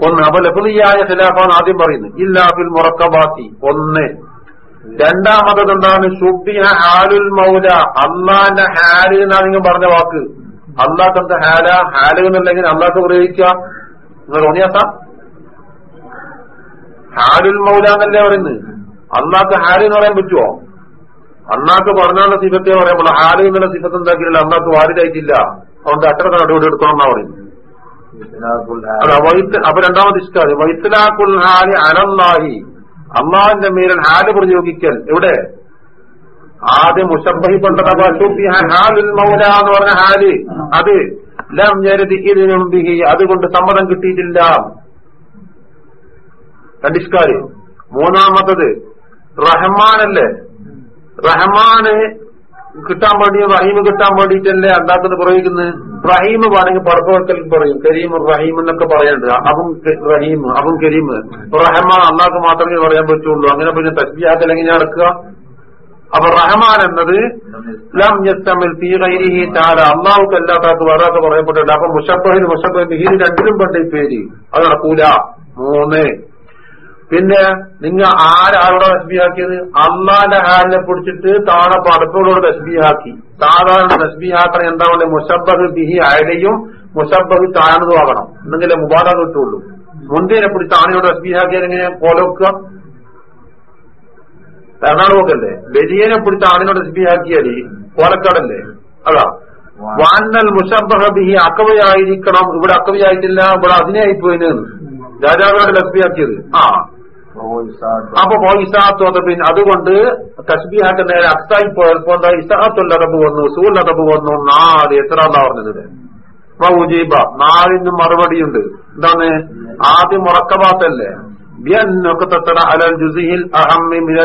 ഒന്ന്. അപ്പൊ ലഫ്ലിയായ ഖിലാഫാണ് ആദ്യം പറയുന്നത്. ഇല്ലാ ഫിൽ മുറക്കബാത്തി. ഒന്ന്. രണ്ടാമത്തത് എന്താണ്? ഹാലുൽ മൗല. അള്ളാന്റെ ഹാൽ എന്നാണ് നിങ്ങൾ പറഞ്ഞ വാക്ക്. അള്ളാഹ് ഹാല ഹാൽ എന്നുണ്ടെങ്കിൽ അള്ളാഹ് പ്രയോഗിക്കുക ഹാലുൽ മൗല എന്നല്ലേ പറയുന്നത്. അള്ളാഹ് ഹാൽ എന്ന് പറയാൻ പറ്റുമോ അന്നാക്ക് പറഞ്ഞാലുള്ള സിഫത്തെ പറയുമ്പോൾ ഹാൽ എന്നുള്ള സിഫത്ത് എന്താക്കിയില്ല അന്നാക്ക് വാരിതായിട്ടില്ല അതുകൊണ്ട് അത്ര നടപടി എടുക്കണം എന്നാ പറയുന്നത്. അപ്പൊ രണ്ടാമത് ഇഷ്കാൽ വൈത്തലാക്കുൽ ഹാലി അനല്ലാഹി അള്ളാഹിന്റെ മേലിൽ ഹാൽ പ്രയോഗിക്കൽ. എവിടെ? ആദ്യം മുഷബി മൗല എന്ന് പറഞ്ഞ ഹാൽ. അത് ലം ഞരുതി ഇതിനും ബിഹി. അതുകൊണ്ട് സമ്മതം കിട്ടിയിട്ടില്ല. രണ്ടിഷ്കാര് മൂന്നാമത്തത് റഹ്മാനല്ലേ റഹ്മാന് കിട്ടാൻ വേണ്ടി റഹീം കിട്ടാൻ വേണ്ടിയിട്ടല്ലേ അല്ലാത്തത് പ്രയോഗിക്കുന്നത് റഹീം വേണമെങ്കിൽ പടപ്പുവെക്കൽ പറയും. കരീം റഹീം എന്നൊക്കെ പറയാനുണ്ട് അവൻ റഹീം അവൻ കരീം. റഹ്മാൻ അന്നാക്ക് മാത്രമേ പറയാൻ പറ്റുള്ളൂ. അങ്ങനെ പിന്നെ ഞാൻ നടക്കുക. അപ്പൊ റഹ്മാൻ എന്നത് ലം യസ്തമിൽ ഫീ ഗൈരിഹി തആല അള്ളാഹുക്ക് അല്ലാത്താക്ക് വേറെ പറയപ്പെട്ടിട്ടുണ്ട്. അപ്പൊ മുഷബഹിന് മുഷബഹ് ബിഹിന് രണ്ടിലും പെട്ട ഈ പേര്. അത് നടക്കൂല. മൂന്ന്. പിന്നെ നിങ്ങൾ ആരാളോടെ തസ്ബിയാക്കിയത് അള്ളാന്റെ ഹാലിനെ പിടിച്ചിട്ട് താഴെ പടപ്പോളോട് തസ്ബിയാക്കി സാധാരണ തസ്ബിയാക്കണം എന്താ വേണ്ടത് മുഷബഹ് ബിഹി അയലയും മുഷബഹ് താഴ്ന്നതും ആകണം. എന്നെങ്കിലേ മുബാദ കിട്ടുള്ളൂ. മുന്തിനെ പിടിച്ച് ആനയോട് തസ്ബിയാക്കിയാൽ എങ്ങനെ പോലൊക്കുക? എറണാകുളമൊക്കെ ബലിയനെ പിടിച്ച് ആണിനോട് തസ്ബീഹാക്കിയാൽ കോലക്കാടല്ലേ? അതാ. വാനൽ മുഷബഹ ബിഹി അക്കവയായിരിക്കണം. ഇവിടെ അക്കവയായിട്ടില്ല. ഇവിടെ അതിനെ ആയിപ്പോയിന് രാജാവിനോട് തസ്ബിയാക്കിയത് ആ. അപ്പൊ ഇസാത്ത് പിന്നെ അതുകൊണ്ട് തസ്ബിഹാക്ക് നേരെ അക്സായി പോയപ്പോ എന്താ? ഇസാത്തുൽ അറബ് വന്നു അറബ് വന്നു. നാല് എത്ര എന്താ പറഞ്ഞത് മൗജീബ നാലിന് മറുപടിയുണ്ട്. എന്താണ്? ആദ്യം മുറക്കബാത്തല്ലേ?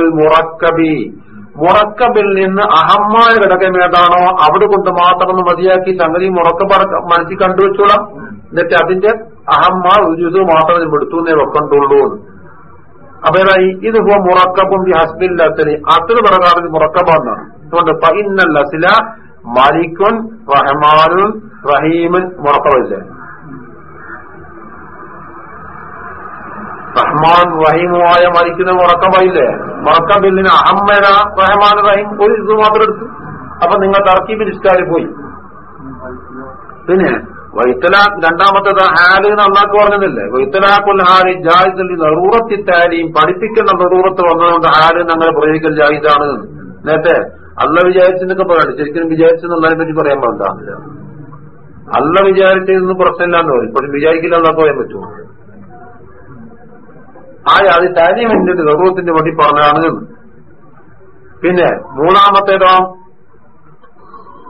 മുറക്കബി. മുറക്കബിൽ നിന്ന് അഹമ്മായ ഘടകം ഏതാണോ അവിടെ കൊണ്ട് മാത്രം ഒന്ന് മതിയാക്കി സംഗതി മുറക്ക അടക്ക- മനസ്സിൽ കണ്ടുവച്ചോളാം. എന്നിട്ട് അതിന്റെ അഹമ്മ ഒരു മാത്രം എടുത്തു എന്നേ വെക്കണ്ടുള്ളൂ അപ്പൊ ഇത് ഹോ മുറക്കബും അസലി അത്ര പ്രകാരം മുറക്കബാന്നാണ്. അതുകൊണ്ട് ഫഇന്നൽ അസില മലിക്കുൻ റഹ്മാനുൻ റഹീമൻ മുറക്കബില്ലേ? റഹ്മാൻ റഹീമുമായ മലിക്കുന്ന മുറക്കബയില്ലേ മുറക്കബില്ലിന് അഹമ്മന റഹ്മാൻ റഹീം ഒരു ഇത് മാത്രം എടുത്തു. അപ്പൊ നിങ്ങൾ തർക്കീബിൽ ഇഷ്ടാരി പോയി. പിന്നെ വൈത്തലാഖ് രണ്ടാമത്തേത് ഹാൽ എന്ന് അള്ളാഹ് പറഞ്ഞതല്ലേ? വൈത്തലാഖുൽ ഹാലി ജാഹിദ് നെറൂറത്തിത്താലിയും പഠിപ്പിക്കുന്ന നെറൂറത്ത് വന്നതുകൊണ്ട് ഹാൽ അങ്ങനെ പ്രയോഗിക്കൽ ജാഹിദാണ്. നേരത്തെ അല്ല വിചാരിച്ചെന്നൊക്കെ പറയണ്ട ശരിക്കും വിചാരിച്ചെന്നുള്ളതിനെ പറ്റി പറയാൻ പാടില്ല. അല്ല വിചാരിച്ചതൊന്നും പ്രശ്നമില്ലാന്ന് പറയും. പക്ഷെ വിചാരിക്കില്ല എന്നൊക്കെ പറയാൻ പറ്റുമോ? ആ അത് താലിമിന്റെ നറൂറത്തിന്റെ വണ്ടി പറഞ്ഞതാണ് പിന്നെ മൂന്നാമത്തേതോ?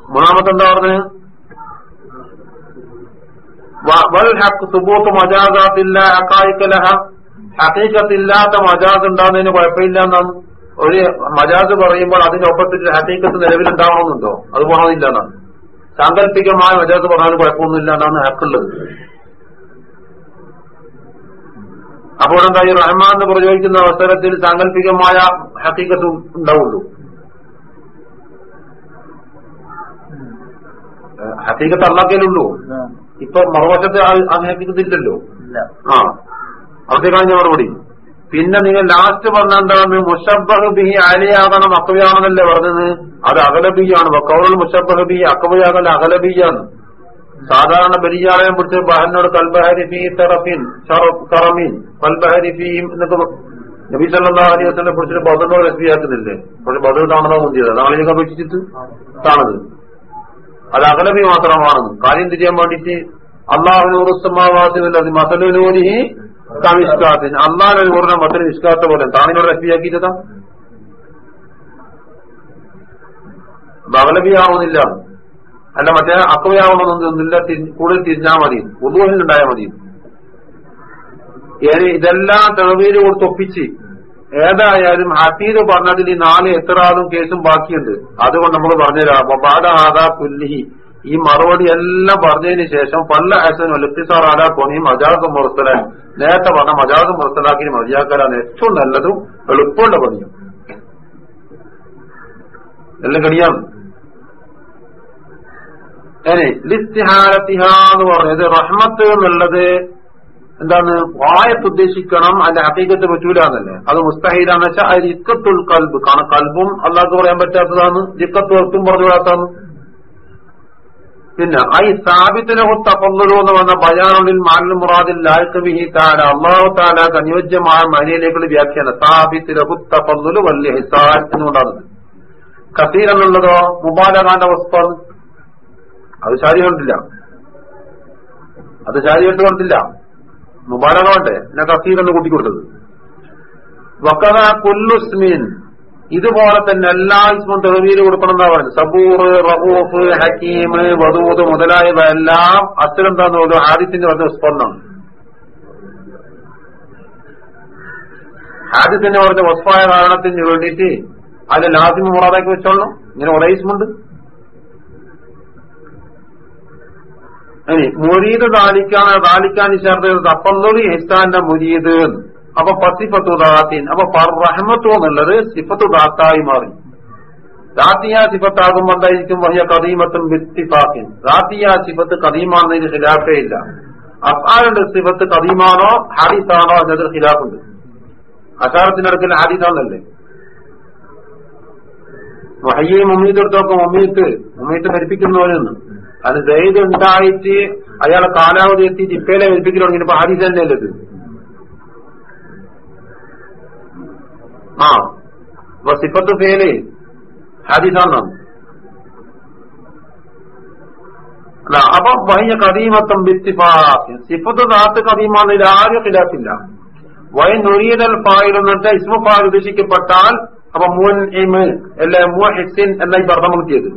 മൂന്നാമത്തെ എന്താ പറഞ്ഞത്? വ- വൽ ഹക്ക് സുബൂത്ത് മജാസാത്തില്ല അക്കായിക്കലഹ ഹക്കീക്കത്തില്ലാത്ത മജാസ് ഉണ്ടാകുന്നതിന് കുഴപ്പമില്ല എന്നാണ് ഒരു മജാസ് പറയുമ്പോൾ അതിന്റെ അതിനൊപ്പത്തിൽ ഹക്കീക്കത്ത് നിലവിലുണ്ടാവണമെന്നുണ്ടോ? അത് പോകണമെന്നില്ല എന്നാണ് സാങ്കല്പികമായ മജാസ് പറഞ്ഞാൽ കുഴപ്പമൊന്നുമില്ല എന്നാണ് ഹക്കുള്ളത് അപ്പോൾ എന്താ ഈ റഹ്മാൻ എന്ന് പ്രയോഗിക്കുന്ന അവസരത്തിൽ സാങ്കല്പികമായ ഹക്കീക്കത്ത് ഉണ്ടാവുള്ളൂ. ഹക്കീക്കത്ത് അള്ളാക്കയിലുള്ളൂ ഇപ്പൊ മറുവശത്ത് ആ ആ. അവിടത്തേക്കാണ് ഞാൻ മറുപടി. പിന്നെ നിങ്ങൾ ലാസ്റ്റ് പറഞ്ഞ എന്താണ്? മുഷബഹ് ബിഹി അലിയാകണം അക്കവയാണെന്നല്ലേ പറഞ്ഞത്? അത് അകലബിയാണ് വക്കൗൾ മുഷബഹ് ബിഹി അക്കവയാകൽ അകലബിയാണ് സാധാരണ ബലിയാളയം പിടിച്ച് ബഹനോട് കൽബഹരി ഫീ തെറഫിൻ കറമീൻ കൽബഹരി ഫീം എന്നൊക്കെ നബി സല്ലല്ലാഹു അലൈഹി വസല്ലം പിടിച്ചിട്ട് ബദറിനോട് രസിയാക്കുന്നില്ലേ? പക്ഷെ ബദർ താണതാ മുന്തിയത്. നാളെയൊക്കെ അപേക്ഷിച്ചിട്ട് താണത് അത് അകലബി മാത്രമാണ്. കാര്യം തിരിയാൻ വേണ്ടിയിട്ട്? അള്ളാഹുനൂറുസമാവാസിമല്ല മസലൂരി കമിഷ്കാത്തിന് അള്ളാഹ് പറഞ്ഞ മസലു നിഷ്കാത്ത പോലെ. താണിനോട് രസിയാക്കിയിട്ടതാ അകലബിയാവുന്നില്ല അല്ല മറ്റേ അക്കവയാവണമെന്നില്ല കൂടുതൽ തിരിഞ്ഞാൽ മതി. ഉദൂഹിലുണ്ടായാൽ മതി. ഇതെല്ലാം തെളിവീര് കൊടുത്ത് ഒപ്പിച്ച് ഏതായാലും ഹസീദ് പറഞ്ഞതിൽ ഈ നാല് എത്രാളും കേസും ബാക്കിയുണ്ട്. അതുകൊണ്ട് നമ്മൾ പറഞ്ഞുതരാം. ഈ മറുപടി എല്ലാം പറഞ്ഞതിന് ശേഷം പല്ല ഹസൻ ലിപ്തിസാർ ആലാ കൊണിയും മജാസ് മുറത്തലാൻ നേരത്തെ പറഞ്ഞ മജാദ് മുറത്തലാക്കി മതിയാക്കലാണ് ഏറ്റവും നല്ലതും എളുപ്പമുള്ള പണിയും. എല്ലാം കണിയാം എന്ന് പറഞ്ഞത് റഹ്മത്ത് എന്നുള്ളത് എന്താണ്? വായത്ത് ഉദ്ദേശിക്കണം അതിന്റെ ഹക്കീക്കത്ത് പറ്റൂല അത് മുസ്തഹീലാന്ന് വെച്ചാൽ അത് ഇക്കത്തുൽ കൽബ്. കാരണം കൽബും അല്ലാത്ത പറയാൻ പറ്റാത്തതാണ് ഇക്കത്ത് ഒട്ടും പറഞ്ഞു വിടാത്തതാണ്. പിന്നെ ഐ സ്ഥാപിത്തിലഹു തപ്പല്ലു എന്ന് പറഞ്ഞ ബയാനുള്ളിൽ മാലിന് മുറാദിൽ ലാൽക്ക് താര അള്ളാഹു താലാക്ക് അനുയോജ്യമായ മനിയിലേക്കുള്ള വ്യാഖ്യാനം. സ്ഥാപിത്തിലഹു തപ്പല്ലു വല്യ ഹിസാൻ എന്നുകൊണ്ടാണ്. കസീർ എന്നുള്ളതോ മുബാലകാന്റെ വസ്തുവാണ് അത് ശാരി കണ്ടില്ല അത് ശാരി കണ്ടു കണ്ടില്ല മുബാലക പിന്നെ കസീർ എന്ന് കൂട്ടിക്കൊടുത്തത് വക്കത കുല്ലുസ്മീൻ ഇതുപോലെ തന്നെ എല്ലാ ഇസ്മും തെളിവീര് കൊടുക്കണം എന്നാ പറയുന്നത് സബൂർ റഹൂഫ് ഹക്കീം വധൂത് മുതലായവ എല്ലാം അത്തരെന്താന്ന് പറഞ്ഞു ആദിത്യന്റെ പറഞ്ഞ സ്പന്ദം ആദിത്യന്റെ പറഞ്ഞ വസ്ഫായ കാരണത്തിന് വേണ്ടിയിട്ട് അതിൽ ലാസിമ മുറാദാക്കി വെച്ചോളണം. ഇങ്ങനെ ഒരേ ഇനി മുരീദ് താലിക്കാണ് താലിക്കാൻ ചേർത്തത് തപ്പന്തൊളി ഹിസ്താന്റെ മുരീദ്. അപ്പൊ പസിഫത്തു ദാത്തിൻ. അപ്പൊ റഹ്മത്തു എന്നുള്ളത് സിഫത്തു ദാത്തായി മാറി. ദാത്തിയ സിഫത്താകുമ്പോൾ എന്തായിരിക്കും? വലിയ കദീമത്തും വിത്തിഫാക്കിൻ ദാത്തിയ സിഫത്ത് കദീമാണെന്നതിന് ഖിലാഫേ ഇല്ല. അഫാലിന്റെ സിഫത്ത് കദീമാണോ ഹാരിസാണോ എന്നതിൽ ഖിലാഫുണ്ട്. അഷാറത്തിനടുക്കൽ ഹാദിസാന്നല്ലേ മൊഹയ്യെ മുമ്മീത്ത് എടുത്തൊക്കെ മുമ്മീത്ത് മുമ്മീത്ത് മരിപ്പിക്കുന്നവരെന്ന് അത് ദൈത് ഉണ്ടായിട്ട് അയാളെ കാലാവധി എത്തി ജിപ്പയിലെ തുടങ്ങി ഇപ്പൊ ഹാദിസ് തന്നെ അല്ലത് ആ അപ്പൊ സിപ്പത്ത് ഫേൽ ഹാദിസാണ്. അല്ല അപ്പൊ വഹിയ കദീമത്തം ബിത്തിഫാഖ് സിഫത്ത് ദാത്ത് ഇത് ആരും ഖിലാഫില്ല. വൈ നൊരിയതൽ ഫായിൽ എന്നിട്ട് ഇസ്മു ഉദ്ദേശിക്കപ്പെട്ടാൽ അപ്പൊ മുൻ എം അല്ലെ മുഹിസിൻ എന്നായി പറഞ്ഞു കിട്ടിയത്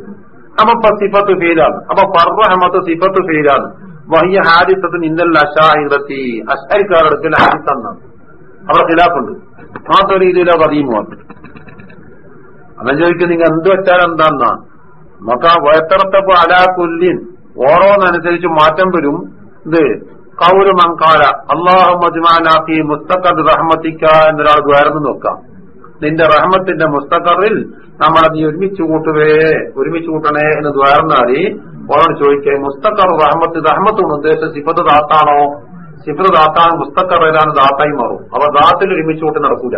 അപ്പൊ സിഫത്ത് ഫീലാണ്. അപ്പൊ ഫർറഹമത്ത് സിഫത്ത് ഫീലാണ്. വഹിയ ഹാരിസത്ത് ഇന്നൽ അഷാഹിറത്തി അഷാരിക്കാരുടെ ഹാരിസ് എന്നാണ് അവിടെ ഖിലാഫുണ്ട്. മാത്രം രീതിയിലോ കദീമുമാണ് അവൻ ചോദിക്കും നിങ്ങൾ എന്ത് വെച്ചാൽ എന്താന്നാ? നമുക്ക് ആ വയത്തറത്തപ്പോ അലാ കുല്ലിൻ. ഓരോന്നനുസരിച്ച് മാറ്റം വരും. ഇത് കൗരു മങ്കാല അള്ളാഹു മജ്മാനാക്കി മുസ്തഖദ് റഹ്മത്തിക്ക എന്നൊരാൾ വേർന്ന് നോക്കാം. നിന്റെ റഹ്മത്തിന്റെ മുസ്തഖറിൽ നമ്മളെ നീ ഒരുമിച്ച് കൂട്ടുവേ ഒരുമിച്ച് കൂട്ടണേ എന്ന് ദ്വാർന്നാൽ ഓരോട് ചോദിക്കേ മുസ്തഖർ റഹ്മത്ത് റഹ്മത്തോട് ഉദ്ദേശം സിഫത്ത് ദാത്താണോ? സിഫത്ത് ദാത്താണ് മുസ്തഖർ ഏതാണ് ദാത്തായി മാറും. അവർ ദാത്തിൽ ഒരുമിച്ച് കൂട്ടി നടക്കൂല.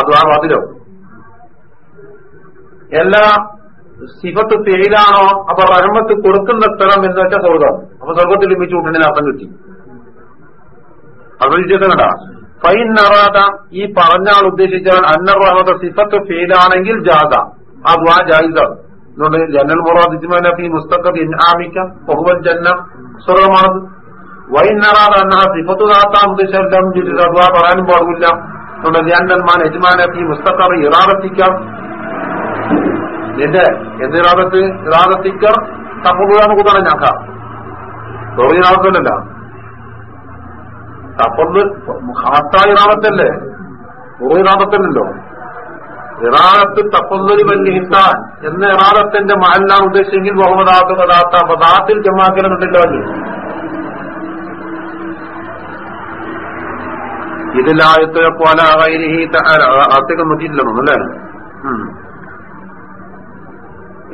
അത് ആ അതിലോ എല്ലാ സിഫത്ത് തേയിലാണോ അപ്പൊ റഹ്മത്ത് കൊടുക്കുന്ന സ്ഥലം എന്ന് വെച്ചാൽ സ്വർഗം. അപ്പൊ സ്വർഗത്തിൽ ഒരുമിച്ച് കൂട്ടണേ അർത്ഥം കിട്ടി. അത് വിജയത്തണ്ട ഫൈൻ നറാദ ഈ പറഞ്ഞാൾ ഉദ്ദേശിച്ചാൽ അന്നർ റഹ്മത്ത് സിഫത്ത് ഫെയിലാണെങ്കിൽ ജാത ആ ദ്വാ ജായിദാണ് അതുകൊണ്ട് ജനൽ മുറാദിജ്മാന ഈ മുസ്തഖബ് ഇൻആമിക്ക ബഹുവൽ ജന്ന സ്വർഗമാണത് വൈൻ നറാദ അന്ന സിഫത്ത് ദാത്താൻ ഉദ്ദേശിച്ചാൽ ദ്വാ പറയാനും പാടില്ല അതുകൊണ്ട് യജ്മാന ഈ മുസ്തഖർ ഇറാദത്തിക്കാം. നിന്റെ എന്ത് ഇറാദത്ത്? ഇറാദത്തിക്കർ തപ്പുകയാണ് കൂട്ടാണ് ഞാക്കാം തോറിയാവത്തല്ല തപ്പത് ഹാത്താ ഇറാദത്തല്ലേ ഇറാദത്തല്ലല്ലോ ഇറാദത്ത് തപ്പന്നൊരു വലിയ ഹിത്താൻ എന്ന ഇറാദത്തിന്റെ മഹല്ലാണ് ഉദ്ദേശിച്ചെങ്കിൽ ബഹുമദാത്ത പദാത്ത അപ്പൊ ദാത്തിൽ ജമാക്കലുണ്ടല്ലോ അല്ലേ ഇതിലായത്തെ പോലെ അത്തേക്ക് നോക്കിയില്ലല്ലോ അല്ലേ?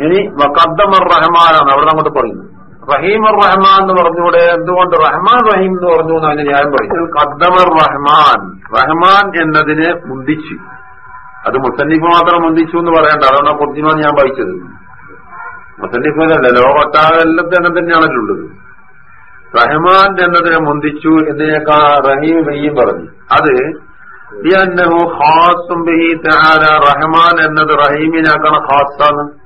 ഇനി വക്കദ്ദമർ റഹ്മാനാണ് അവിടെ അങ്ങോട്ട് പറയുന്നത് റഹീം റഹ്മാൻ എന്ന് പറഞ്ഞുകൂടെ? എന്തുകൊണ്ട് റഹ്മാൻ റഹീം എന്ന് പറഞ്ഞു എന്ന് അതിന് ന്യായം പറയും കദ്ദമർ റഹ്മാൻ റഹ്മാൻ എന്നതിനെ മുന്തിച്ചു. അത് മുസന്നിഫ് മാത്രം മുന്തിച്ചു എന്ന് പറയണ്ട. അതാണ് കുർജിമാൻ ഞാൻ വായിച്ചത്. മുസന്നിഫിനല്ല ലോകത്താകെ എല്ലാത്തും തന്നെ തന്നെയാണല്ലോ ഉള്ളത് റഹ്മാൻ എന്നതിനെ മുന്തിച്ചു എന്നതിനേക്കാൾ റഹീം റഹീം പറഞ്ഞു. അത് റഹ്മാൻ എന്നത് റഹീമിനാക്കണം ഖാസാണ്.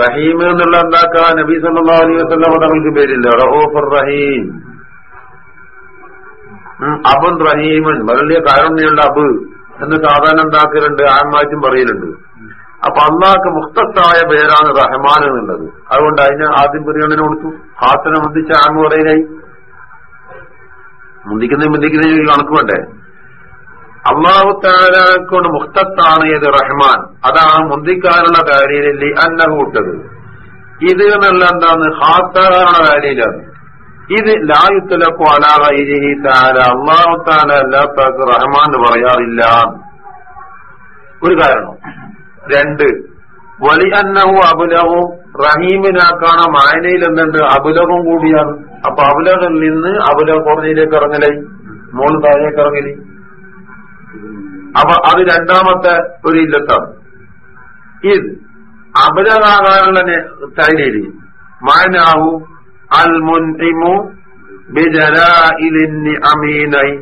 റഹീം എന്നുള്ള എന്താക്കാ? നബി സല്ലാ അലൈഹി വസല്ലം തങ്ങൾക്ക് പേരില്ല. റഹോഫർ റഹീം. അബുൻ റഹീമൻ. വലിയ കാരുണ്യമുള്ള അബ് എന്ന് സാധാരണ എന്താക്കലുണ്ട്? ആന്മാറ്റും പറയലുണ്ട്. അപ്പൊ അള്ളാഹ്ക്ക് മുക്തത്തായ പേരാണ് റഹ്മാൻ എന്നുള്ളത്. അതുകൊണ്ട് അതിന് ആദ്യം പരിഗണന കൊടുത്തു. ഹാസനെ മുന്തിച്ച ആങ്ങ് പറയലായി. മുന്തിക്കുന്ന മുന്തിക്കുന്ന കണക്ക് വേണ്ടേ? അള്ളാഹു താലാക്കൊണ്ട് മുക്തത്താണ് ഏത് റഹ്മാൻ. അതാണ് മുന്തിക്കാനുള്ള കാര്യത്തിൽ അന്ന കൂട്ടത് ഇത് എന്നുള്ള എന്താണ്? ഹാത്താനുള്ള കാര്യയിലാണ് ഇത് ലായുത്തലപ്പോ അലാഹി താല അള്ളാഹു താല അല്ലാത്താക്ക് റഹ്മാൻ എന്ന് പറയാറില്ല. ഒരു കാരണം. രണ്ട് വലി അന്നവും അബുലവും റഹീമിനാക്കാണ് മായനയിൽ എന്തുണ്ട്? അബുലവും കൂടിയാണ്. അപ്പൊ അബുലകളിൽ നിന്ന് അബുല കുറഞ്ഞിലേക്ക് ഇറങ്ങലായി മോൾ താഴേക്ക് ഇറങ്ങലി? അപ്പൊ അത് രണ്ടാമത്തെ ഒരു ഇല്ലത്താണ്. ഇത് അബലകാകാനുള്ള തൈലി മാനാവു അൽ മുൻഇമു ബിജലാഇലിൻ അമീനായി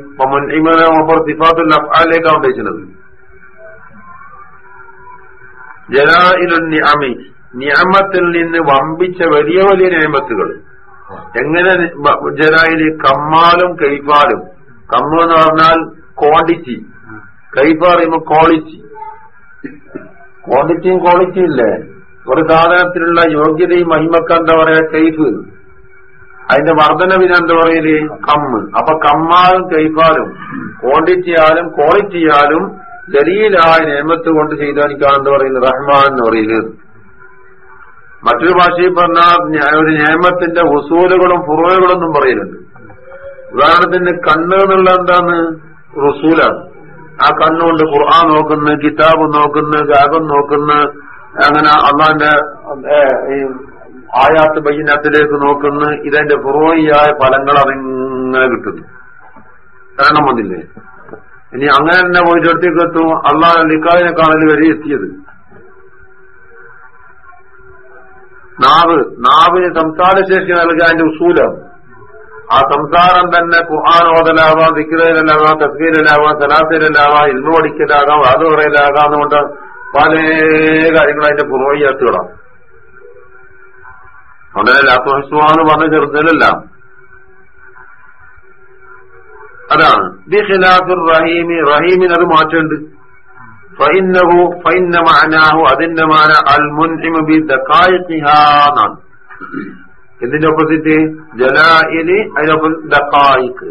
നിന്ന് വമ്പിച്ച വലിയ വലിയ നിയമത്തുകൾ എങ്ങനെ ജലായിൽ കമ്മാലും കൈഫാലും. കമ്മു എന്ന് പറഞ്ഞാൽ ക്വാണ്ടിറ്റി. കൈഫ് പറയുമ്പോ ക്വാളിറ്റി. ക്വാണ്ടിറ്റിയും ക്വാളിറ്റിയും ഇല്ലേ? ഒരു സാധനത്തിലുള്ള യോഗ്യതയും മഹിമക്ക എന്താ പറയാ കൈഫ്. അതിന്റെ വർധനവിന് എന്താ പറയൽ? കമ്മ്. അപ്പൊ കമ്മാലും കൈഫാലും ക്വാണ്ടിറ്റിയാലും ക്വാളിറ്റിയാലും ജലീലായ നിയമത്ത് കൊണ്ട് ചെയ്താനിക്കാൻ എന്താ പറയുന്നത്? റഹ്മാൻ എന്ന് പറയുന്നത്. മറ്റൊരു ഭാഷയിൽ പറഞ്ഞാൽ ഒരു നിയമത്തിന്റെ ഉസൂലുകളും ഫുറോലുകളൊന്നും പറയുന്നുണ്ട് ഉദാഹരണത്തിന് കണ്ണ് എന്നുള്ള എന്താണ്? റുസൂലാണ്. ആ കണ്ണുകൊണ്ട് ഖുർആൻ നോക്കുന്ന കിതാബ് നോക്കുന്ന ഗാഗം നോക്കുന്ന അങ്ങനെ അള്ളാന്റെ ആയാത്ത് ബൈനത്തിലേക്ക് നോക്കുന്ന ഇതിന്റെ ഫുറോയിയായ ഫലങ്ങൾ അതിങ്ങനെ കിട്ടുന്നു. കാരണം വന്നില്ലേ? ഇനി അങ്ങനെ തന്നെ പോയിട്ട് അടുത്തേക്ക് എത്തും അള്ളാഹ് ലിക്കാവിനെ കാണൽ വരെ എത്തിയത്. നാവ് നാവിന് സംസാരശേഷി നൽകാൻ ഉസൂലാണ്. ആ സംസാരം തന്നെ ഖുർആൻ ഓതലാവാം വിക്രയിലാവാം തസ്വീരിലാവാം സലാസിലാവാം ഇൽമ പഠിക്കലാകാം അത് പറയലാകാം എന്നുകൊണ്ട് പല കാര്യങ്ങളും അതിന്റെ പുറവയ്യാത്തുകളാണ് അതുകൊണ്ട് ലാത്മഹിസ്വാന്ന് പറഞ്ഞ ചെറുതലല്ല. അതാണ്. ബി ഖിലാഫിർ റഹീമി റഹീമിന് അത് മാറ്റമുണ്ട്. ഫൈന്നഹു ഫൈന്ന മഅനാഹു അതിന്റെ മാന അൽ മുൻഇമു ബി ദഖായിഖിഹാ എന്തിന്റെ ഓപ്പോസിറ്റ് ജലാഇലി അതിനൊപ്പം ദക്കായിക്ക്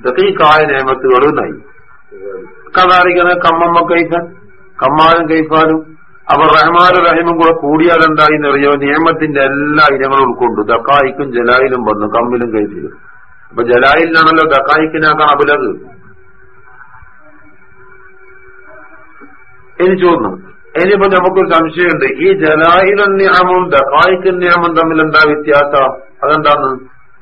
ദക്കീക്കായ നിയമത്തുകൾ നായി കഥാരിക്കുന്ന കമ്മമ്മ കൈഫൻ കമ്മാനും കൈഫാനും അപ്പൊ റഹ്മാനും റഹിമും കൂടെ കൂടിയാലുണ്ടായി എന്നറിയോ നിയമത്തിന്റെ എല്ലാ ഇനങ്ങളും ഉൾക്കൊണ്ടു. ദക്കായിക്കും ജലായിലും വന്നു കമ്മിലും കൈഫിലും. അപ്പൊ ജലായിലാണല്ലോ ദക്കായിക്കിനാക്കാൻ അപലത് ഇനി ചോദിച്ചു ഇനിയിപ്പോ നമുക്കൊരു സംശയമുണ്ട്. ഈ ജലായിലും നിയമവും ദക്കായിക്കും നിയമം തമ്മിൽ എന്താ വ്യത്യാസം? അതെന്താന്ന്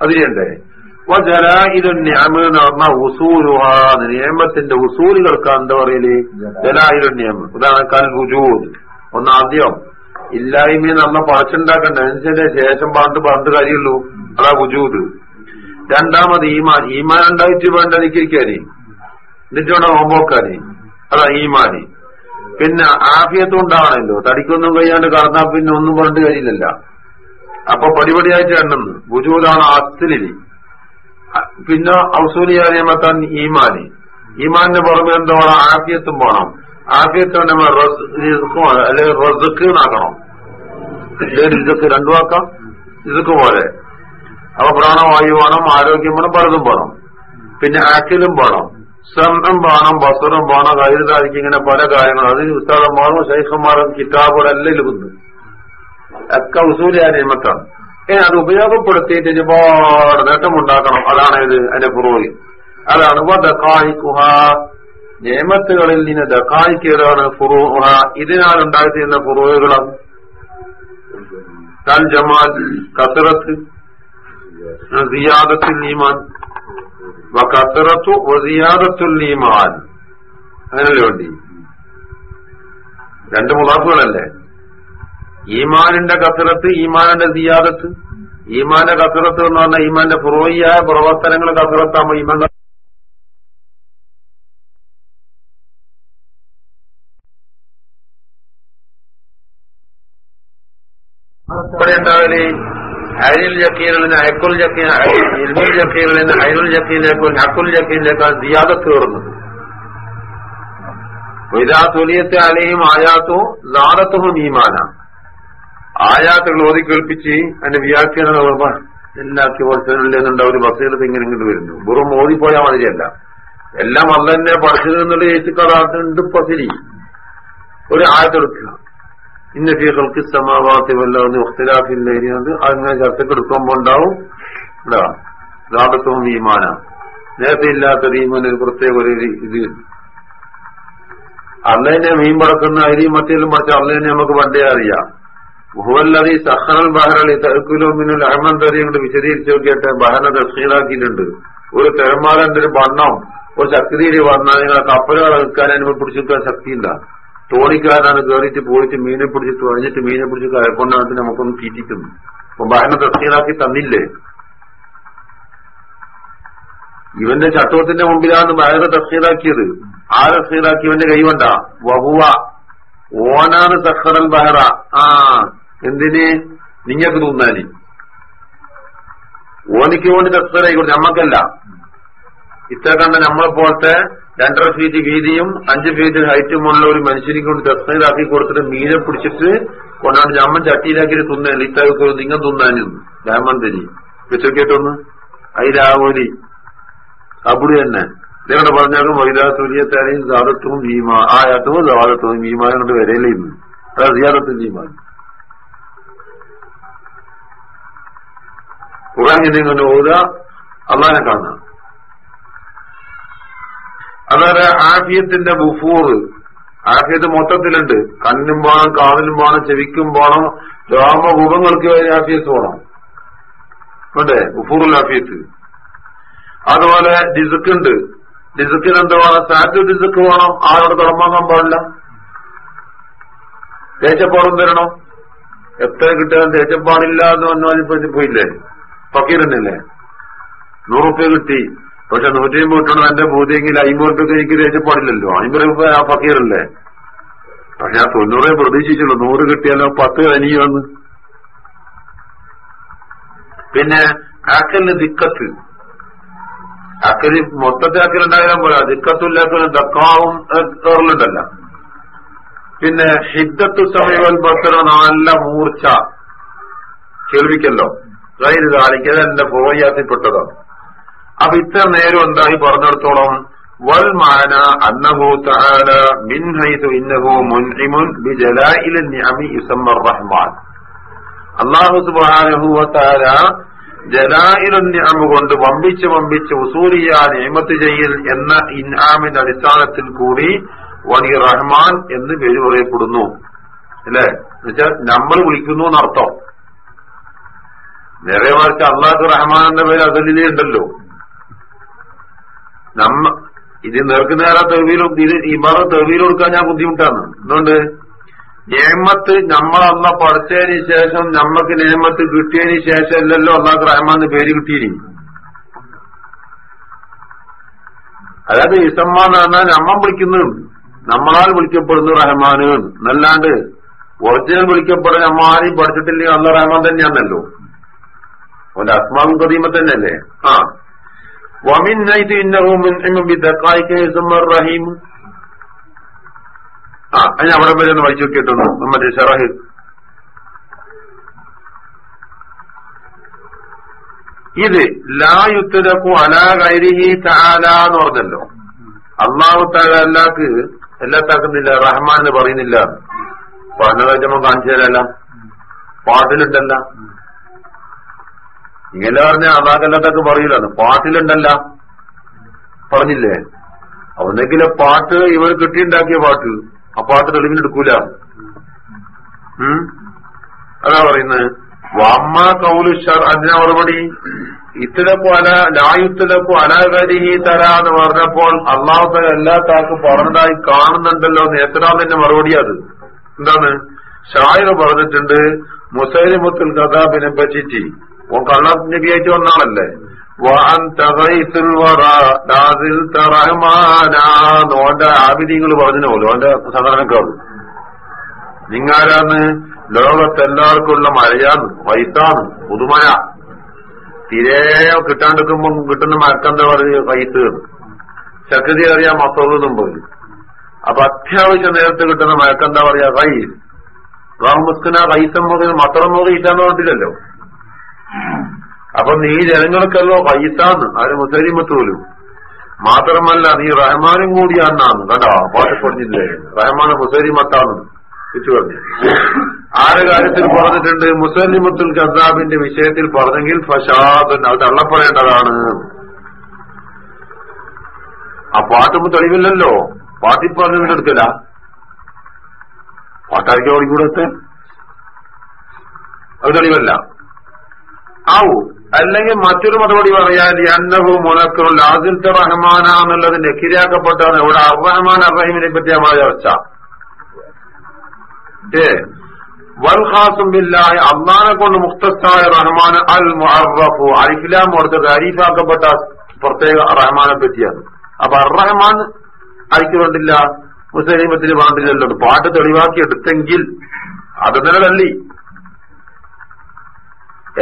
അതിനുണ്ടേ അപ്പൊ ജലായിലും നിയമം എന്ന് പറഞ്ഞാൽ ഉസൂലുഹ. നിയമത്തിന്റെ ഉസൂലുകൾക്ക് എന്താ പറയൽ? ജലായിലും നിയമം. ഉദാഹരണം കൽ വുജൂദ്. ഒന്നാദ്യം ഇല്ലായ്മയെന്ന് പറഞ്ഞ പഴച്ചുണ്ടാക്കണ്ട അതിന്റെ ശേഷം പറഞ്ഞിട്ട് പറഞ്ഞിട്ട് കാര്യമുള്ളൂ. അതാ വുജൂദ്. രണ്ടാമത് ഈമാൻ. ഈമാൻ ഉണ്ടായിട്ട് വേണ്ട നിൽക്കാന് എന്നിട്ട് വേണം ഓമ്പോക്കാന് അതാ ഈമാന്. പിന്നെ ആഫിയത്തും ഉണ്ടാവണല്ലോ തടിക്കൊന്നും കഴിയാണ്ട് കടന്നാൽ പിന്നെ ഒന്നും പറഞ്ഞിട്ട് കാര്യമില്ലല്ല. അപ്പൊ പടിപടിയായിട്ട് എണ്ണുന്നു ബുജൂദാണ് അസ്ലിലി പിന്നെ ഔസൂലിയാനിയമത്താൻ ഈമാന്. ഈമാനിന് പുറമെ എന്തോ ആഫിയത്തും പോണം. ആഫിയത്ത് അല്ലെങ്കിൽ റസുക്ക് എന്നാക്കണം. ഇതൊക്കെ രണ്ടു വാക്കാം. ഇതൊക്കെ പോലെ. അപ്പൊ പ്രാണവായു വേണം ആരോഗ്യം വേണം പലതും വേണം പിന്നെ ആക്കിലും വേണം ശ്രമം വേണം ബസറും വേണം കരുതാതിക്ക് ഇങ്ങനെ പല കാര്യങ്ങളും അതിന് ഉസ്താദന്മാരും ശൈഖന്മാരും കിതാബുകളെല്ലാം ഇലുകുന്നു ഒക്കെ ഉസൂലിയ നിയമത്താണ്. ഏ അത് ഉപയോഗപ്പെടുത്തിയിട്ട് ഒരുപാട് നേട്ടമുണ്ടാക്കണം. അതാണ് ഇത് അതിന്റെ പുറകിൽ അതാണ് ദക്കായിക്കുഹ നിയമത്തുകളിൽ നിന്ന് ദക്കായിക്കേതാണ് ഫുറൂഹ. ഇതിനാൽ ഉണ്ടായിത്തീരുന്ന ഫുറൂഹുകളാണ് തൽ ജമാൽ കസറത്ത് സിയാദത്തുൽ ഈമാൻ. വസിയാദത്തുൽ ഈമാൻ. അങ്ങനല്ലേ വേണ്ടി? രണ്ട് മുതാഫുകളല്ലേ? ഈമാനിന്റെ കസറത്ത് ഈമാനിന്റെ സിയാദത്ത്. ഈമാന്റെ കസറത്ത് എന്ന് പറഞ്ഞാൽ ഈമാന്റെ പുറോയിയായ പ്രവർത്തനങ്ങൾ കസറത്താകുമ്പോ ഈമാൻ ഇവിടെ അയൽ ജക്കീനിൽ നിന്ന് അയക്കുൽ ജക്കീൻ ഇൽമുൽ ജക്കീനിൽ നിന്ന് അയനുൽ ജക്കീനിലേക്ക് ഹക്കുൽ ജക്കീനിലേക്കാണ് സിയാദത്ത് കയറുന്നത് ഇതാ തുലിയത്തെ അലയും ആയാത്തോ ലാദത്തും ഈമാന. ആയാത്തുകൾ ഓതി കേൾപ്പിച്ച് അതിന്റെ വ്യാഖ്യാനം എല്ലാക്കി വർഷങ്ങളിലെന്നുണ്ട് ഒരു ബസ്സിലത്ത് ഇങ്ങനെ ഇങ്ങോട്ട് വരുന്നു. വെറും ഓതിപ്പോയാൽ മതിയല്ല. എല്ലാം അല്ല തന്നെ പഠിച്ചത് എന്നുള്ള ചേച്ചിക്കഥാട്ടുണ്ട് പസിരി ഒരു ആയത്തെടുക്കുക ഇന്ന ഫീ സമാവാത്തി സമാവാത്തി വല്ലാന്ന് ഒഖ്തിലാഫില്ലായിരുന്നത് അങ്ങനെ ചർച്ചക്കെടുക്കുമ്പോ ഉണ്ടാവും. ലാഭത്വം ഈമാന. നേരത്തെ ഇല്ലാത്ത ഈമാൻ ഒരു പ്രത്യേക ഒരു ഇത്. അള്ളേനെ മീൻ പടക്കുന്ന അരിയും മറ്റേലും പഠിച്ച അള്ളേനെ നമുക്ക് പണ്ടേ അറിയാം. മുഹല്ലതി സഹറൽ ബഹറലി തഹക്കുലോമിനുൽ അഹമ്മൻ തരി കൊണ്ട് വിശദീകരിച്ച് നോക്കിയിട്ട് ബഹന തസ്ഹീലാക്കിയിട്ടുണ്ട് ഒരു തിരമാലന്റെ ഒരു വണ്ണം ഒരു ശക്തിയിൽ വന്നാൽ നിങ്ങളെ കപ്പലുകൾ നിൽക്കാൻ പിടിച്ചു പിടിച്ചെടുക്കാൻ ശക്തിയില്ല. തോണിക്കാരാണ് കയറിയിട്ട് പോയിട്ട് മീനെ പിടിച്ച് തുഴഞ്ഞിട്ട് മീനെ പിടിച്ച് കഴക്കൊണ്ടാണ് നമുക്കൊന്ന് തീറ്റിക്കുന്നു അപ്പൊ ഭരണ തസ്തീലാക്കി തന്നില്ലേ? ഇവന്റെ ചട്ടവത്തിന്റെ മുമ്പിലാണ് ഭരണ തസ്തീലാക്കിയത് ആ കൈ കൈവണ്ട വഹുവ. ഓനാണ് സഖറൽ ബഹറ. ആ എന്തിന്? നിങ്ങക്ക് തോന്നാനി. ഓനിക്ക് വേണ്ടി തസ്തറായിക്കോട്ടെ നമ്മക്കല്ല. ഇത്ര കണ്ട നമ്മളെ പോലത്തെ രണ്ടര ഫീറ്റ് വീതിയും അഞ്ച് ഫീറ്റ് ഹൈറ്റുമുള്ള ഒരു മനുഷ്യനെ കൊണ്ട് തസ്സയിലാക്കി കൊടുത്തിട്ട് മീനെ പിടിച്ചിട്ട് കൊണ്ടാണ് ഞമ്മൻ ചട്ടിയിലാക്കിയിട്ട് തിന്നല്ല ഇത്ര നിങ്ങൾ തിന്നാനും. രാമന്തരി വെച്ചോക്കേട്ടൊന്ന് അതിലാവോലി അബുടി തന്നെ. നിങ്ങളുടെ പറഞ്ഞാലും വൈദാത്തുലിയത്താരെയും സാദത്വവും ഭീമ ആയാത്തവും സാദത്വവും ഭീമാനോട് കൊണ്ട് ഇന്ന് അതാ സിയാദത്തും ഭീമാൻ. ഖുറാൻ എന്തെങ്കിലും ഓതുക അള്ളാനെ കാണുക. അതായത് ആഫിയത്തിന്റെ ബുഫൂർ ആഫിയത്ത് മൊത്തത്തിലുണ്ട്. കണ്ണും പോണം കാതിലും പോണം ചെവിക്കും പോണം രോമഭൂപങ്ങൾക്ക് വരെ ആഫിയത്ത് പോണം അതെ ബുഫൂറുൽ ആഫിയത്ത്. അതുപോലെ ഡിസുക്ക് ഉണ്ട് ഡിസുക്കിന് എന്ത് വേണം? സാറ്റ് ഡിസുക്ക് വേണം. ആരോട് തുടങ്ങാൻ പാടില്ല ദേശപ്പാടും തരണം? എത്ര കിട്ടിയാലും ദേശപ്പാടില്ല എന്ന് പറഞ്ഞാൽ പോയില്ലേ? ഫക്കീറിനല്ലേ നൂറുപ്യ കിട്ടി. പക്ഷെ നൂറ്റി അമ്പത് കിട്ടണം എന്റെ ഭൂതിയെങ്കിൽ റുപ്യ എനിക്ക് തേച്ചപ്പാടില്ലല്ലോ അമ്പത് രൂപ ആ ഫക്കീറല്ലേ? പക്ഷെ ആ തൊണ്ണൂറേ പ്രതീക്ഷിച്ചുള്ളൂ. നൂറ് കിട്ടിയാലോ പത്ത് അനിയൊന്ന് പിന്നെ ആക്കലിന് ദിക്കത്ത്. അക്കൽ മൊത്തത്തിൽ അക്കലുണ്ടായാലും പോലെ ദിക്കത്തില്ലാത്ത ദക്കാവും കേറലുണ്ടല്ല പിന്നെ ഹിദ്ദത്തു സമയം ബസറ നല്ല മൂർച്ച. കേൾവിക്കല്ലോ. അതായത് കാണിക്കത് എന്റെ പോയാത്തിൽപ്പെട്ടതാണ്. അപ്പൊ ഇത്ര നേരം എന്തായി പറഞ്ഞിടത്തോളം والمعنى أنه تعالى من حيث إنه منعم بجلائل النعم يسمى الرحمن അള്ളാഹു സുബാനഹുവത്താര ജലായിലന്യമ കൊണ്ട് വമ്പിച്ച് വമ്പിച്ച് ഉസൂലിയ നിയമത്ത് ചെയ്യൽ എന്ന ഇൻആമിന്റെ അടിസ്ഥാനത്തിൽ കൂടി വണി റഹ്മാൻ എന്ന് പേര് പറയപ്പെടുന്നു അല്ലേ എന്നുവെച്ചാൽ നമ്മൾ വിളിക്കുന്നു എന്നർത്ഥം നേരെ മറിച്ച് അള്ളാഹു റഹ്മാൻ എന്ന പേര് അതിലേ ഉണ്ടല്ലോ നമ്മ ഇത് നേർക്ക് നേരെ തെവിയിലും ഇത് ഇമാറ് തെളിവിൽ കൊടുക്കാൻ ഞാൻ ബുദ്ധിമുട്ടാണ്. എന്തുകൊണ്ട്? നിയമത്ത് നമ്മളല്ല പഠിച്ചതിന് ശേഷം നമ്മക്ക് നേമത്ത് കിട്ടിയതിന് ശേഷം അല്ലല്ലോ അള്ളാഹ് റഹ്മാന്ന് പേര് കിട്ടിയിനി അതായത് ഇസമ്മ എന്ന് പറഞ്ഞാൽ നമ്മൾ വിളിക്കുന്നു. നമ്മളാൽ വിളിക്കപ്പെടുന്നു റഹ്മാന്. എന്നല്ലാണ്ട് ഒറിജിനൽ വിളിക്കപ്പെടുന്ന നമ്മ ആരെയും പഠിച്ചിട്ടില്ലെങ്കിൽ അല്ല റഹ്മാൻ തന്നെയാണല്ലോ. അവന്റെ അസ്മാവും കദീമ തന്നെയല്ലേ? ആ. വമിൻ നൈറ്റ് ഇന്നവും റഹീം ആ ഞാൻ അവിടെ വരെ ഒന്ന് വായിച്ചു നോക്കിയിട്ടുണ്ട് നമ്മുടെ ഷറഹ് ഇത് ലായുത്തരക്കു അലാ കൈരിഹി താല എന്ന് പറഞ്ഞല്ലോ. അള്ളാഹു താലാക്ക് അല്ലാക്ക് താക്കുന്നില്ല റഹ്മാൻ എന്ന് പറയുന്നില്ല. പറഞ്ഞ കാണിച്ചു തരാല്ല പാട്ടിലുണ്ടല്ല. ഇങ്ങനെ പറഞ്ഞ അതാകല്ലാത്തൊക്കെ പറയില്ല പാട്ടിലുണ്ടല്ല. പറഞ്ഞില്ലേ? ഒന്നെങ്കിലെ പാട്ട് ഇവർ കിട്ടിയുണ്ടാക്കിയ പാട്ട്. ആ പാട്ട് തെളിവിനെടുക്കൂല. അതാ പറയുന്നത് വമ്മ കൗലു അതിനാ മറുപടി. ഇത്തലപ്പോ അല ലായുത്തലപ്പോ അലകരിഹി തര എന്ന് പറഞ്ഞപ്പോൾ അള്ളാഹുത്തല എല്ലാ താക്കും പറഞ്ഞതായി കാണുന്നുണ്ടല്ലോ എന്ന് തന്നെ മറുപടി അത്. എന്താണ്? ഷായർ പറഞ്ഞിട്ടുണ്ട് മുസൈലിമുത്തുൽ കഥാബിനെ പറ്റിച്ച് ഓൻ കള്ള നബിയായിട്ട് വന്നാളല്ലേ? ഓന്റെ ആവിധികൾ പറഞ്ഞു പോലും ഓന്റെ സാധാരണക്കാരും. നിങ്ങാരാന്ന്? ലോകത്തെല്ലാവർക്കുള്ള മഴയാന്ന് വൈത്താന്ന് പുതുമഴ. തിരേ കിട്ടാണ്ടിരിക്കുമ്പം കിട്ടുന്ന മരക്കെന്താ പറയുക? വൈത്ത് ശക്തി അറിയാൻ മൊത്തം പോലും. അപ്പൊ അത്യാവശ്യം നേരത്തെ കിട്ടുന്ന മഴക്കെന്താ പറയാ കൈ റാമുസ്കന കൈസം മുതൽ മത്തറം മുതൽ ഇല്ലാന്ന് പറഞ്ഞില്ലല്ലോ അപ്പൊ നീ ജനങ്ങൾക്കല്ലോ പൈസാന്ന് അവർ മുസലിമത്ത് പോലും മാത്രമല്ല നീ റഹ്മാനും കൂടിയാന്നാന്ന്. കണ്ടോ? പാട്ട് പറഞ്ഞില്ലേ റഹ്മാൻ മുസലിമത്താന്ന്. തിരിച്ചു പറഞ്ഞു. ആരുടെ കാര്യത്തിൽ പറഞ്ഞിട്ടുണ്ട്? മുസലിമത്തുൽ കസാബിന്റെ വിഷയത്തിൽ പറഞ്ഞെങ്കിൽ ഫഷാദൻ അത് തള്ളപ്പെടേണ്ടതാണ്. ആ പാട്ടുമ്പോ തെളിവില്ലല്ലോ. പാട്ടിൽ പറഞ്ഞതിന്റെ എടുക്കല പാട്ടാരിക്ക് കൂടെ അത് തെളിവല്ല. ആവൂ. അല്ലെങ്കിൽ മറ്റൊരു മറുപടി പറയാൻ അന്നഹു മുലക്കറുൽ ആദിൽത്തെ റഹ്മാന എന്നുള്ളത് നെക്കിരാക്കപ്പെട്ടാണ് ഇവിടെ അറഹ്മാൻ അബ്രഹീമിനെ പറ്റി നമ്മളെ ചർച്ച. ഏ? വൽഹാസും ബില്ലാഹി അള്ളാനെ കൊണ്ട് മുക്തസ്ഥായ റഹ്മാൻ അൽ മുഹറഫു അലിഫിലാം കൊടുത്തത് അരീഫാക്കപ്പെട്ട പ്രത്യേക റഹ്മാനെ പറ്റിയാണ്. അപ്പൊ അറഹ്മാൻ അരിക്ക് വേണ്ടില്ല മുസ്ലിമത്തിന് വേണ്ടില്ലല്ലോ പാട്ട് തെളിവാക്കി എടുത്തെങ്കിൽ അത് തന്നെ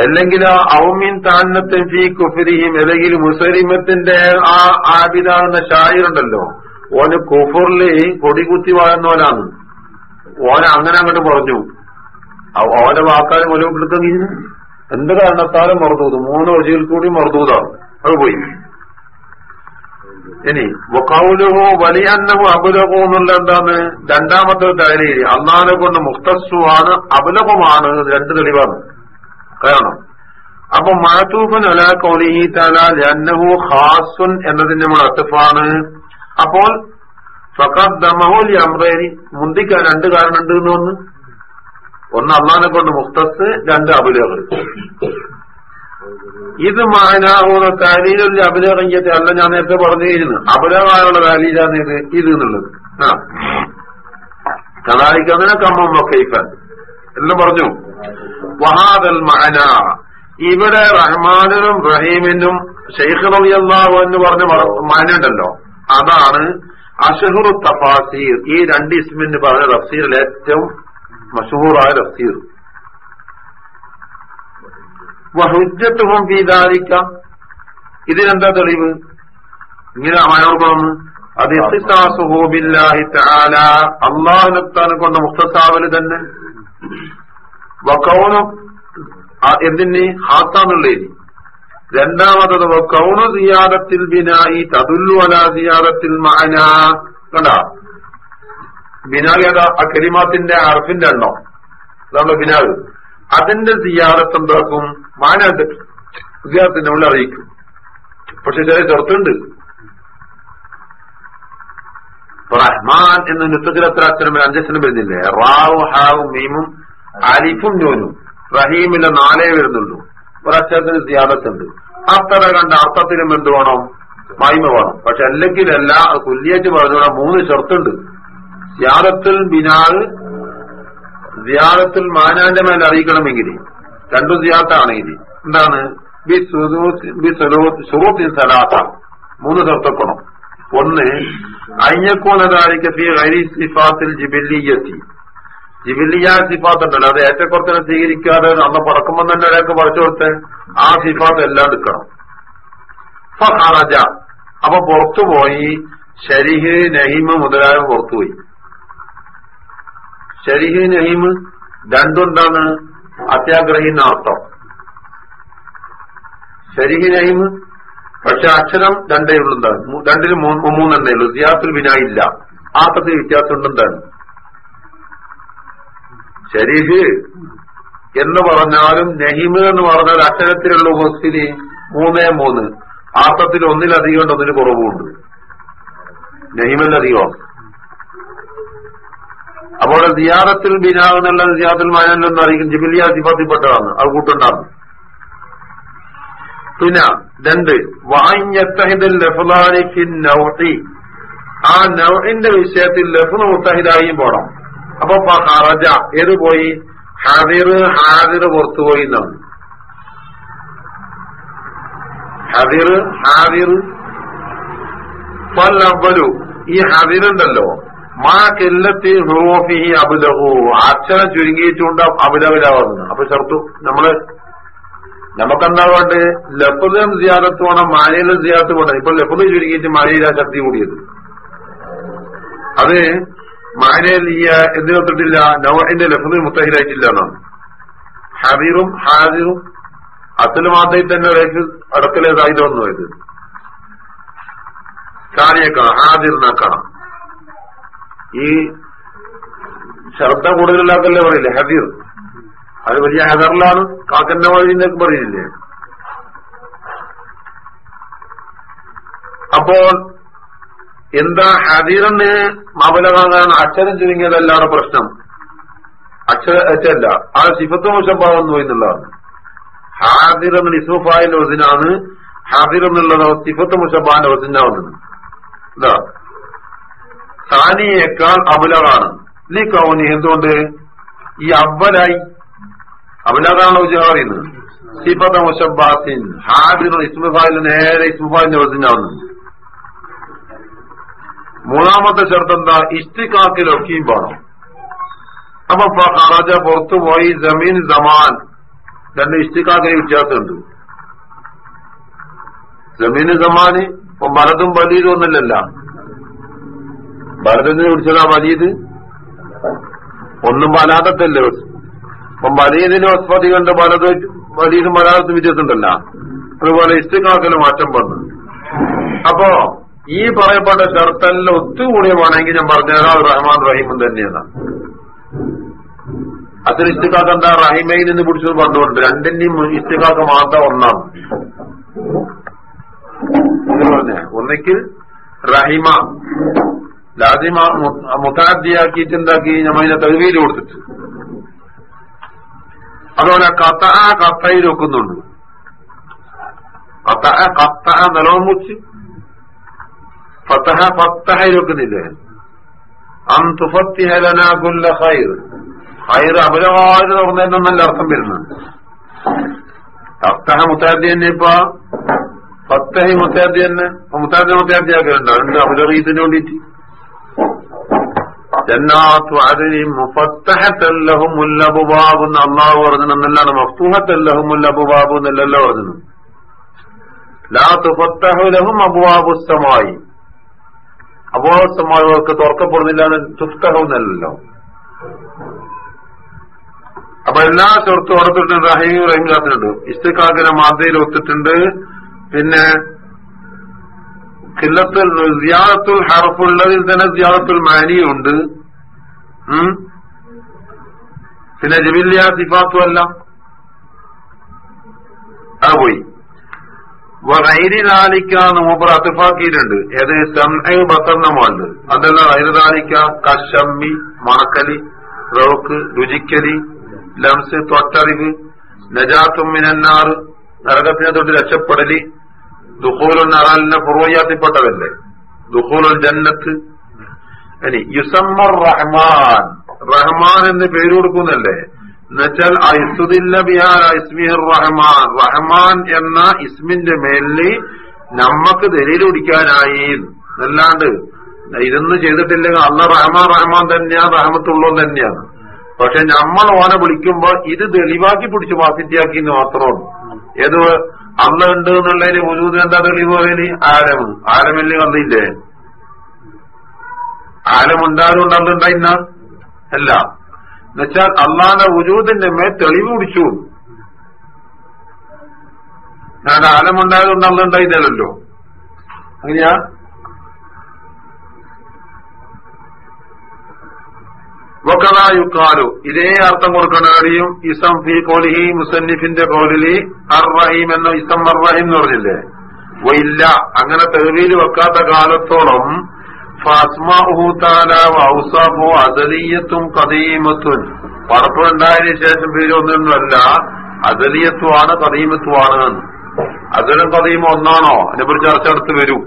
അല്ലെങ്കിൽ ആ ഔമിൻ താന്നത്തിൻ ഫി കുഫരിയും അല്ലെങ്കിൽ മുസലിമത്തിന്റെ ആ ആബിദാകുന്ന ഷായിരുണ്ടല്ലോ ഓന് കുഫറിൽ കൊടികുത്തി വാഴുന്നവനാണ്. ഓനെ അങ്ങനെ അങ്ങോട്ട് പറഞ്ഞു. ഓന്റെ വാക്കാൽ മുലവിട്ടെടുത്തെങ്കിൽ എന്ത് കാരണത്താലും മറുതൂത് മൂന്ന് വഴിയിൽ കൂടി മറുതൂതാണ് അത് പോയി. ഇനി കൗലുഹോ വലിയ അന്നവും അബുലഹു എന്നുള്ള എന്താണ്? രണ്ടാമത്തെ തൈലീരി അന്നാനെ കൊണ്ട് മുക്തസ്സുവാണ് അബുലഹുമാണ്. രണ്ട് തെളിവാണ്. കാരണം. അപ്പൊ മാത്തൂഫൻ അല കൗലിഹി താല ലന്നഹു ഖാസുൻ എന്നതിന്റെ അത്തഫാണ് അപ്പോൾ ഫഖദ്ദമഹുൽ അമ്രേനി മുന്തിക്കാൻ രണ്ട് കാരണമുണ്ട് എന്ന് ഒന്ന് ഒന്ന് അള്ളാനെ കൊണ്ട് മുഖ്തസ് രണ്ട് അബുലഹ് ഇത് മാനാഹൂന താലീലുള്ള അബുലഹയ്യത്തെ അല്ല ഞാൻ നേരത്തെ പറഞ്ഞു പറഞ്ഞിരുന്നു. അബുലഹായുള്ള താലീലാണ് ഇത് ഇത് എന്നുള്ളത്. ആ. കലാലിക്ക് കമ്മം വക്കൈഫൻ. എല്ലാം പറഞ്ഞു. വഹാദൽ മഅന. ഇവിടെ റഹ്മാനും റഹീമിനും ഷെയ്ഖ് റബി അള്ളാഹു എന്ന് പറഞ്ഞ മാനുണ്ടല്ലോ അതാണ് അഷഹുർ തഫാസീർ. ഈ രണ്ട് ഇസ്മിന് പറഞ്ഞ തഫ്സീറിൽ ഏറ്റവും മഷഹൂറായ റഫ്സീർ വഹുജത്തുഹും ഫീദാലിക്ക ഇതിനെന്താ തെളിവ്? ഇങ്ങനെ മനോർമ്മ അത് അള്ളാഹുനത്താനെ കൊണ്ട് മുഖ്തസാവൽ തന്നെ വക്കൗനും എന്തിന്? ഹാത്താന്നുള്ളതിന്. രണ്ടാമത്തത് വക്കൗണു സിയാദത്തിൽ ബിനായി തതുല്ലു അല സിയാദത്തിൽ മാന കണ്ട? ബിനായി അതാ ആ കരിമാത്തിന്റെ അർഫിന്റെ എണ്ണം. അതാണ് ബിനാൽ അതിന്റെ സിയാദത്ത് എന്താക്കും മാന സിയാദത്തിന്റെ ഉള്ളിൽ അറിയിക്കും. പക്ഷെ ചില ചെറുത്തുണ്ട്. റഹ്മാൻ എന്ന് അക്ഷരം അഞ്ചക്ഷരം വരുന്നില്ലേ? റാവു ഹാവും മീമും അലിഫും നോനും. റഹീമിലെ നാലേ വരുന്നുള്ളൂ. ഒരക്ഷരത്തിന് സിയാദത്തുണ്ട് അത്ര കണ്ട അർത്ഥത്തിലും എന്ത് വേണം? മൈമ വേണം. പക്ഷെ അല്ലെങ്കിൽ എല്ലാ കുല്യേറ്റ് പറഞ്ഞുകൊണ്ട് മൂന്ന് ഷർത്തുണ്ട്. സിയാദത്തുൽ ബിനാൽ സിയാദത്തുൽ മാനാന്റെ മേലെ അറിയിക്കണമെങ്കിൽ രണ്ടു സിയാത്താണെങ്കിൽ എന്താണ്? ബി സുറൂത്തിൻ സലാത്ത. മൂന്ന് ഷർത്തക്കണം ഒന്ന് അയ്യക്കോണതാരിക്ക് ഹരി സിഫാത്തിൽ ജിബില്ലിയെത്തി. ജിബില്ലിയ സിഫാത്ത് ഉണ്ടല്ലോ അത് ഏറ്റക്കുറച്ചിനെ സ്വീകരിക്കാതെ അന്ന് പറക്കുമ്പോൾ തന്നെ ഒരാൾക്ക് പറിച്ചു കൊടുത്ത് ആ സിഫാത്ത് എല്ലാം എടുക്കണം. ഫഹറജ അപ്പൊ പുറത്തുപോയി ഷരിഹ് നഹീമ് മുതലായവ പുറത്തുപോയി ഷരിഹ് നഹീമ് രണ്ടുണ്ടാണ് അത്യാഗ്രഹീന്ന അർത്ഥം ഷരിഹ് നഹീമ് പക്ഷെ അക്ഷരം രണ്ടേ ഉള്ളു രണ്ടിന് മൂന്നെണ്ണേ ഉള്ളൂ. സിയാത്തുൽ ബിനായില്ല ആട്ടത്തിൽ വ്യത്യാസം ഉണ്ടെന്താണ്? ശരീഹ് എന്ന് പറഞ്ഞാലും നഹിമ് എന്ന് പറഞ്ഞാൽ അക്ഷരത്തിലുള്ള ഹോസ്റ്റിന് മൂന്നേ മൂന്ന്. ആട്ടത്തിൽ ഒന്നിലധികം ഉണ്ട് ഒന്നിന് കുറവുണ്ട് നഹിമല്ലധികം അപ്പോൾ ദിയാറത്തിൽ ബിനാവ് എന്നുള്ള സിയാത്തുൽ മാനെന്ന് അറിയിക്കും ജിബിലിയ സിഫത്തിൽപ്പെട്ടതാണ് അത് കൂട്ടുണ്ടാകും പിന്നെ രണ്ട് വാഞ്ഞത്തഹിദൽ ലഫ്ലാനി ഫിൻ നൗഹി ആ നൗഹിന്റെ വിഷയത്തിൽ ലഫ് മുത്തഹിദായും പോണം. അപ്പൊ ഹറജ ഏത് പോയി? ഹദിർ ഹാദിർ പുറത്തുപോയി എന്നാണ്. ഹദിർ ഹാദിർ. പല്ലവരു ഈ ഹദിറുണ്ടല്ലോ മാ കെല്ലത്തി ഹുറോഫി അബുലഹു. അക്ഷരം ചുരുങ്ങിയിട്ടുകൊണ്ട് അബുലവിലാവുന്നു അപ്പൊ ചെറുത്തു നമ്മൾ നമുക്കെന്താ വേണ്ടത്? ലഫുദം സിയാദത്ത് വേണം മാനയിലും സിയാദത്ത് വേണം ഇപ്പൊ ലഫുദ് ചുരുങ്ങിയിട്ട് മാനയിലാ ശക്തി കൂടിയത്. അത് മാനയിൽ ഈ എന്തിനൊത്തിട്ടില്ല നവഹിന്റെ ലഫുദ് മുത്തഹിലായിട്ടില്ല എന്നാണ്. ഹബീറും ഹാദിറും അസൽ മാത്രയിൽ തന്നെ റേക്ക് അടക്കലേതായിട്ട് വന്നു ഇത്. സാനിയെ കാണാം. ഹാദിറിനെ ഈ ശ്രദ്ധ കൂടുതലാക്കല്ലേ പറയില്ലേ? ഹബീർ. അത് വലിയ ഹദറിലാണ്. കാക്കന്റെ വഴി എന്നൊക്കെ പറയുന്നില്ലേ? അപ്പോൾ എന്താ ഹദീറിന് മബലകാകാൻ അക്ഷരം ചുരുങ്ങിയതല്ലാണ് പ്രശ്നം? അക്ഷരല്ല ആ സിഫത്ത് മുഷഭാവം എന്നുള്ളതാണ് ഹാദിർ എന്ന ഇസ്മുഫായിന്റെ ഒസിനാണ് ഹാദിർ എന്നുള്ളത് സിഫത്ത് മുഷബാന്റെ ഒസിനാവുന്നത് എന്താ? സാനിയേക്കാൾ അബുലകാണ് ലീ കൗനി എന്തുകൊണ്ട്? ഈ അബ്ബലായി അബുലകാണ് ഉജ പറയുന്നത്. സിഫത്ത് മുഷബാസിൻ ഹാദിർ ഇസ്മുഫായിൽ നേരെ ഇസ്മുഫായിന്റെ വസിനാവുന്നത് മൂന്നാമത്തെ ഷർത്ത് എന്താ ഇഷ്ടിക്കാക്കിലൊക്കെയും പാടും അപ്പൊ ഹറജ പുറത്തുപോയി ജമീൻ ജമാൻ. രണ്ട് ഇഷ്ടിക്കാക്കിന് വ്യത്യാസമുണ്ട്. ജമീൻ ജമാന് ഇപ്പൊ ഭരതും ബലീദും ഒന്നല്ലല്ല ഭരതത്തിന് പിടിച്ചതാ ബലീദ് ഒന്നും ബലാദത്തല്ലേ ഇപ്പം ബലീദിന് വസ്പതി കണ്ട് പലത് ബലീദും ബലാദത്തും വ്യത്യാസമുണ്ടല്ല. അതുപോലെ ഇഷ്ടിക്കാക്കിന് മാറ്റം വന്നു. അപ്പോ ഈ പറയപ്പെട്ട ഷർത്തെല്ലാം ഒത്തുകൂടിയമാണെങ്കിൽ ഞാൻ പറഞ്ഞുതരാം. റഹ്മാൻ റഹീമും തന്നെയാണ്. അതിൽ ഇഷ്ടക്കാർക്ക് എന്താ? റഹിമയിൽ നിന്ന് പിടിച്ചത് പറഞ്ഞുകൊണ്ട് രണ്ടിന്റെയും ഇഷ്ടക്കാർക്ക് മാത്രം ഒന്നാണ്. ഒന്നിക്കിൽ റഹിമ. ലാദിമ മുത്താദ്ദിയാക്കിയിട്ട് എന്താക്കി? ഞമ്മതിനെ തെളിവിയിൽ കൊടുത്തിട്ട്. അതുപോലെ കത്ത കത്തയിൽ വെക്കുന്നുണ്ട് കത്ത കത്ത നിലവും മുച്ച്. ഫത്തഹ ഫത്തഹയിൽ വെക്കുന്നില്ലേ അം തുഫത്തിഹലന കുല്ല ഖൈർ. ഖൈർ അപരവായത് തുറന്നതെന്നല്ല അർത്ഥം വരുന്നത്. ഫത്തഹ മുത്താദ്ദി തന്നെ ഇപ്പൊ. ഫത്തഹി മുത്താദ്ദി തന്നെ. മുത്താദ്ദി മുത്താദ്ദി ആക്കലുണ്ടോ? രണ്ട് അപരറീത്തിന് വേണ്ടിയിട്ട് മുല്ലബുബാബ് എന്ന് അള്ളാഹു പറഞ്ഞെന്നല്ലാണ് മഫ്തൂഹത്തല്ലഹും മുല്ലബുബാബു എന്നല്ലല്ലോ പറഞ്ഞു ലാ തുഫത്തഹുലഹും അബുവാബുസ്തമായി അവർക്ക് തുറക്കപ്പെടുന്നില്ല എന്ന് തുഫ്തഹുന്നല്ലോ അപ്പൊ എല്ലാ ചെറുത്തും ഓർത്തിട്ടുണ്ട് റഹീം കാത്തിട്ടുണ്ട് ഇസ്തിഖാക്കിനെ മാതയിൽ ഒത്തിട്ടുണ്ട്. പിന്നെ കില്ലത്തുൽ ഹർഫുള്ളതിൽ തന്നെ ഉണ്ട്. പിന്നെ ജബില്യ സിഫാത്തും അല്ല അത് പോയി. വൈരിലാലിക്കാന്ന് മൂപ്പർ അത്തിഫാക്കിയിട്ടുണ്ട് ഏത്? സംഹ ബത്തറിന്റെ മോണ്ട് അതല്ല വൈരിലാലിക്ക കശമ്മി മണക്കലി റോക്ക് രുചിക്കലി ലംസ് തൊട്ടറിവ് നജാത്തും മിനന്നാറ് നരകത്തിനെ തൊട്ട് രക്ഷപ്പെടലി ദുഹൂലുൽ നറാലിന്റെ ദുഹൂലൊരു ജന്നത്ത് ഇനി യുസമ്മർ റഹ്മാൻ. റഹ്മാൻ എന്ന് പേര് കൊടുക്കുന്നല്ലേ? എന്നുവെച്ചാൽ ഐസുദില്ല ബിഹാർ റഹ്മാൻ. റഹ്മാൻ എന്ന ഇസ്മിന്റെ മേലിൽ നമ്മക്ക് ദലീൽ പിടിക്കാനായി. അല്ലാണ്ട് ഇതൊന്നും ചെയ്തിട്ടില്ലെങ്കിൽ അന്ന് റഹ്മാൻ റഹ്മാൻ തന്നെയാണ് റഹ്മത്തുള്ളൂ തന്നെയാണ് പക്ഷെ നമ്മൾ ഓനെ വിളിക്കുമ്പോ ഇത് തെളിവാക്കി പിടിച്ച് വാസിറ്റിയാക്കി എന്ന് മാത്രമാണ്. ഏത് അന്ന് ഉണ്ട് എന്നുള്ളതിന് മുജൂദ് എന്താ തെളിവ് പറയൽ ആലം ആലമല്ലേ വന്നില്ലേ ആലമുണ്ടായതുകൊണ്ട് അല്ല ഉണ്ടായിന്ന അല്ല. എന്നുവെച്ചാൽ അള്ളാന്റെ ഉജൂദിന്റെ മേ തെളിവ് പിടിച്ചു. ഞാൻ ആലമുണ്ടായതുകൊണ്ട് അല്ല ഉണ്ടായില്ലല്ലോ അങ്ങനെയാ? ുക്കാലു ഇതേ അർത്ഥം കൊടുക്കാൻ കഴിയും ഇസം ഫി കോലിഹി മുസന്നിഫിന്റെ കോലിലി അർ റഹീം എന്ന ഇസം അർ റഹീം എന്ന് പറഞ്ഞില്ലേ? വയില്ല അങ്ങനെ തെളിവിൽ വെക്കാത്ത കാലത്തോളം ഫാസ്മാഹുത്താലു അദലീയത്തും പടപ്പ് പടപ്പുണ്ടായതിനു ശേഷം പേര് ഒന്നൊന്നുമല്ല അദലീയത്വമാണ് കദീമത്വമാണ് അതിലും കദീമം ഒന്നാണോ? അതിനെക്കുറിച്ച് ചർച്ച അടുത്ത് വരൂ.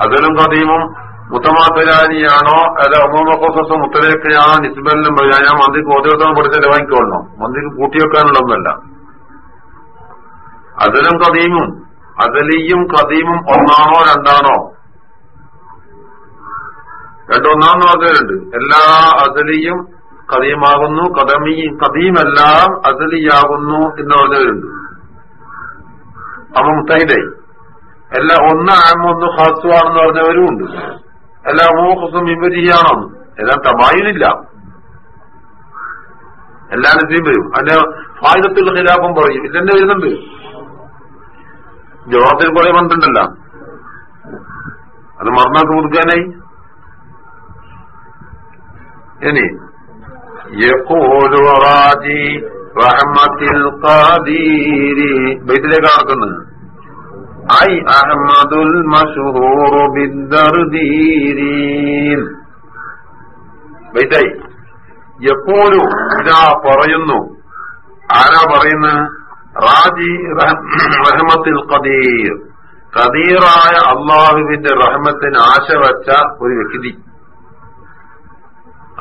അതിലും കദീമും മുത്തമാത്തലാനിയാണോ അല്ല ഒമോമക്കോസോ മുത്തലേക്കയാണോ നിസ്ബലിനും ഞാൻ മന്ത്രിക്ക് ഓരോരുത്തരും പഠിച്ച വാങ്ങിക്കൊള്ളണോ മന്ത്രിക്ക് കൂട്ടിവെക്കാനുള്ളതൊന്നല്ല അതിലും കദീമും അദലിയും കദീമും ഒന്നാണോ രണ്ടാണോ? രണ്ടൊന്നാന്ന് പറഞ്ഞവരുണ്ട് എല്ലാ അസലിയും കദീമാകുന്നു കഥമീ കദീമെല്ലാം അസലിയാകുന്നു എന്ന് പറഞ്ഞവരുണ്ട്. അപ്പം മുത്തഹിദായി എല്ലാ ഒന്ന് ആമ ഒന്ന് ആണെന്ന് പറഞ്ഞവരും ഉണ്ട്. എല്ലാ മൂഹസും വിഭജിയാണോ എല്ലാം തമായിലില്ല എല്ലാ നിധിയും വരും. അതിന്റെ ഫായുധത്തിൽ ഖിലാഫും പറയും. ഇതെന്നെ വരുന്നുണ്ട്. ജവാബത്തിൽ കുറെ വന്നിട്ടുണ്ടല്ലോ. അത് മറന്നാക്ക് കൊടുക്കാനായി ഇനി യഖൂലു റാജി റഹ്മത്തിൽ ഖദീരി. ബൈത്തിലേക്ക് നടക്കുന്നത് ഐ അഹമ്മദുൽ മഷൂറു ബിദ്ദർദീരീൻ ബൈത്തായി. യഖൂലു ഇതാ പറയുന്നു. ആരാ പറയുന്നത്? റാജി റഹ്മത്തിൽ ഖദീർ. ഖദീറായ അള്ളാഹുവിന്റെ റഹ്മത്തിന് ആശ വച്ച ഒരു വ്യക്തി.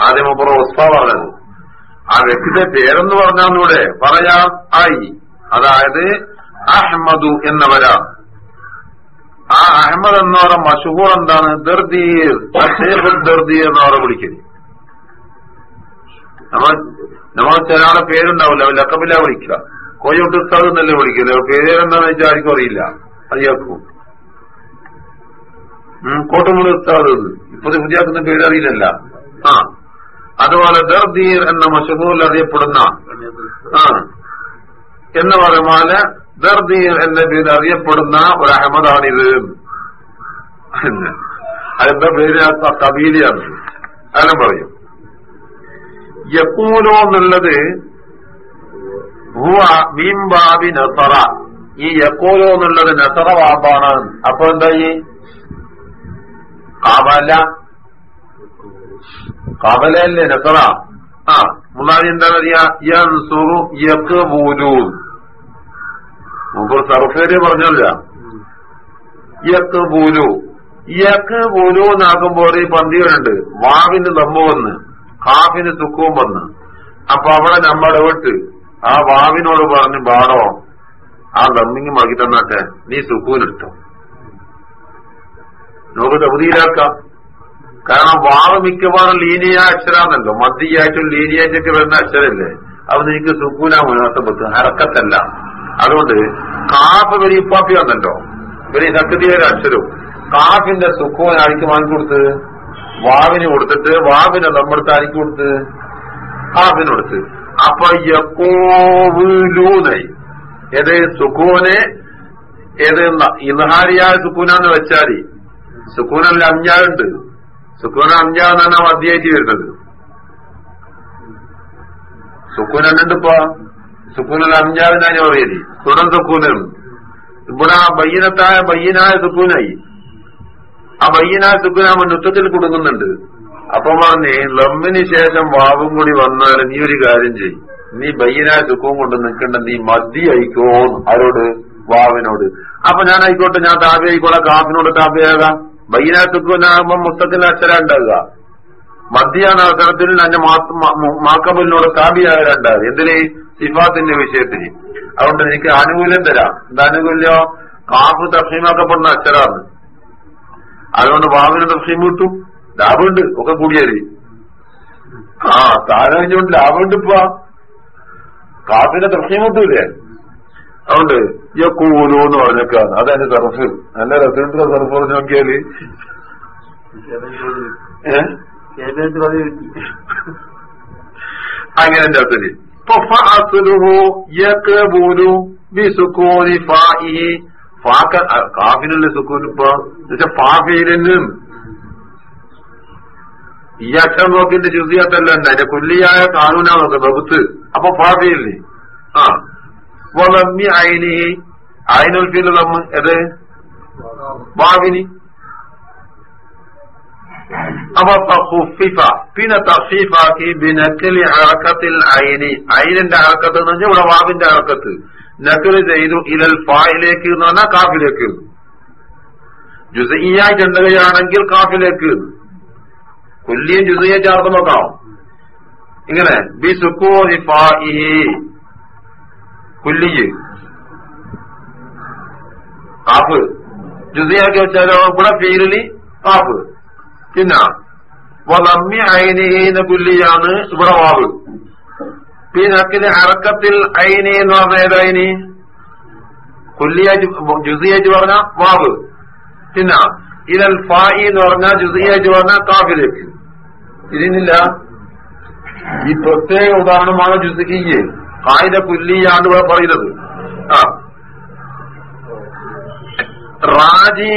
ആദ്യം അപ്പുറം പറഞ്ഞത്. ആ വ്യക്തിയുടെ പേരെന്ന് പറഞ്ഞാന്നൂടെ പറയാം ആയി. അതായത് അഹമ്മദു എന്നവരാ ആ അഹമ്മദ് എന്നവരെ മഷഹൂർ എന്താണ്? ദർദീർ. ദർദീർ എന്നവരെ വിളിക്കൽ. നമ്മൾ നമ്മൾ ചില ആളെ പേരുണ്ടാവില്ല. ലക്കബില വിളിക്കുക. കോയോട്ട് ഉസ്താദ് എന്നല്ലേ വിളിക്കരുത് പേര് എന്താണെന്ന് വെച്ചാൽ ആർക്കും അറിയില്ല. അത് കേൾക്കും. കോട്ടമുള്ള ഉസ്താദ് ഇപ്പൊ പുതിയാക്കുന്ന പേര് അറിയില്ലല്ല. ആ. അതുപോലെ ദർദീർ എന്ന മഷഹൂറിൽ അറിയപ്പെടുന്ന എന്ന് പറയുമ്പോൾ ദർദീർ എന്ന പേര് അറിയപ്പെടുന്ന ഒരു അഹമ്മദാണിത്. അതിന്റെ പേര്? കബീലിയാണ്. അങ്ങനെ പറയും. യക്കൂലോ എന്നുള്ളത് മീംബാബി നസറ. ഈ യക്കോലോ എന്നുള്ളത് നസറ വാബാണ് അപ്പൊ എന്തായി? കാബല. കാബലല്ലേ നസറ ആ മൂന്നാമത് എന്താ പറയാ യൻസുറു യക്ബൂലു മുമ്പ് സർഫേര് പറഞ്ഞല്ല. യക്ബൂലു യക്ബൂലു എന്നാകുമ്പോൾ ഈ പന്തികളുണ്ട് വാവിന് നമ്മ വന്ന് കാഫിന് സുഖവും വന്ന്. അപ്പൊ അവിടെ നമ്മുടെ വിട്ട് ആ വാവിനോട് പറഞ്ഞ് ബാടോ ആ ദമ്മിങ് മാക്കി തന്നാട്ടെ നീ സുക്കൂനെടുത്തോ നമുക്ക് തകുതിയിലാക്കാം കാരണം വാവ് മിക്കവാറും ലീനിയ അക്ഷരാന്നല്ലോ. മദ്യയായിട്ടും ലീനിയായിട്ടൊക്കെ വരുന്ന അക്ഷരല്ലേ? അത് എനിക്ക് സുക്കൂന മുനാസബത്ത് ഹറക്കത്തല്ല. അതുകൊണ്ട് കാഫ് വലിയ ഇപ്പാപ്പി വന്നല്ലോ. വലിയ സക്തിയുടെ അക്ഷരവും കാഫിന്റെ സുക്കൂൻ ആർക്ക് വാങ്ങിക്കൊടുത്ത് വാവിന് കൊടുത്തിട്ട്. വാവിനെ നമ്മുടെ ആർക്ക് കൊടുത്ത്? കാഫിന് കൊടുത്ത്. അപ്പൊ യക്കോവിലൂനായി ഏത് സുക്കൂനെ? ഏത് ഇൻഹാരിയായ സുക്കൂനാന്ന് വെച്ചാൽ സുക്കൂനല്ല അഞ്ചാറുണ്ട് സുക്കൂന അഞ്ചാന്നാണ് മധ്യമായിട്ട് വരുന്നത്. സുക്കൂൻ എന്നിട്ടിപ്പോ ഇപ്പൊ അഞ്ചാവിനാണ് പറയൽ തുടർ സുക്കൂനും ഇവിടെ ആ ബയ്യനത്തായ ബയ്യനായ സുക്കൂനായി ആ ബയ്യനായ സുക്കൂനാകുമ്പോ നൃത്തത്തിൽ കുടുങ്ങുന്നുണ്ട്. അപ്പൊ പറഞ്ഞേ ലമ്മിന് ശേഷം വാവും കൂടി വന്നാൽ നീ ഒരു കാര്യം ചെയ്യും. നീ ബയ്യനായ സുഖവും കൊണ്ട് നിൽക്കണ്ട നീ മദ്യ അയക്കോ ആരോട്? വാവിനോട്. അപ്പൊ ഞാൻ ആയിക്കോട്ടെ ഞാൻ താപി ആയിക്കോളാം കാഫിനോട് താപിയാകാം. ബയ്യനായ സുഖനാകുമ്പോ മുത്തത്തിൽ അക്ഷരം ഉണ്ടാകുക മദ്യാണ് അവസരത്തിൽ അന്റെ മാക്കബലിനോട് താപിയാകലുണ്ടാകുക എന്തിന്? സിഫാത്തിന്റെ വിഷയത്തിന്. അതുകൊണ്ട് എനിക്ക് ആനുകൂല്യം തരാം. എന്താ ആനുകൂല്യോ? കാഫ് തഫീമാക്കപ്പെടുന്ന അക്ഷരാണ് അതുകൊണ്ട് വാവിന് തഫീം കിട്ടും. ലാഭമുണ്ട്. ഒക്കെ കൂടിയാൽ. ആ താരം കഴിഞ്ഞുകൊണ്ട് ലാഭമുണ്ട് ഇപ്പൊ. കാഫിന്റെ തഫീം കിട്ടൂലേ? അതുകൊണ്ട് യക്കൂലു കൂലു എന്ന് പറഞ്ഞേക്കാണ് അതെന്റെ സർഫ്. നല്ല രസമുണ്ട് സർഫ് പറഞ്ഞു നോക്കിയാൽ. അങ്ങനെ അച്ഛന് കാഫിനുള്ള സുക്കൂൻ ഇപ്പൊ? ഫാഫീലിനും ഈ അക്ഷരം നോക്കിന്റെ ചുസിയാത്തല്ല ഉണ്ട് അതിന്റെ കൊല്ലിയായ കാനൂനാ നോക്കുന്നത് അപ്പൊ ഫാഫിയില്ലേ ആ. വലമ്മി അയിനി അയിനുൽ ഫീൽ നമ്മ ഏത്? വാവിനി. അപ്പൊ പിന്നെ തഫീഫാക്കി ബിനക്കലി അറക്കത്തിൽ അയിനി. അയിനിന്റെ അറക്കത്ത് എന്ന് പറഞ്ഞാൽ ഇവിടെ വാവിന്റെ അറക്കത്ത്. നക്കൽ ചെയ്തു ഇലൽ ഫായിലേക്ക് എന്ന് പറഞ്ഞാൽ കാഫിലേക്ക്. ജുസയ്യായി ചെണ്ടുകയാണെങ്കിൽ കാഫിലേക്ക്. കൊല്ലിയും ജുസയെ ചേർത്ത് നോക്കാം. ഇങ്ങനെ. ബി സുക്കൂനി കുല്ലിയ് കാഫ് ജുസിയാക്കി വെച്ചാലോ? ഇവിടെ ഫീലിന് കാഫ് പിന്നെ വലമ്മി അയിനീന്ന് കുല്ലിയാണ് ഇവിടെ വാവ്. പിന്നെ അറക്കത്തിൽ അയിനി എന്ന് പറഞ്ഞ ഏതായിനി കുല്ലിയാജ് ജുസിയാജ് പറഞ്ഞ വാവ്. പിന്നെ ഇതൽ ഫായി എന്ന് പറഞ്ഞ ജുസിയാജ് പറഞ്ഞ കാഫിലേക്ക് ഇതിനില്ല. ഈ പ്രത്യേക ഉദാഹരണമാണ് ജുസിക്കിയെ കായിക പുല്ലിയാണ് ഇവിടെ പറയുന്നത്. ആ. റാജി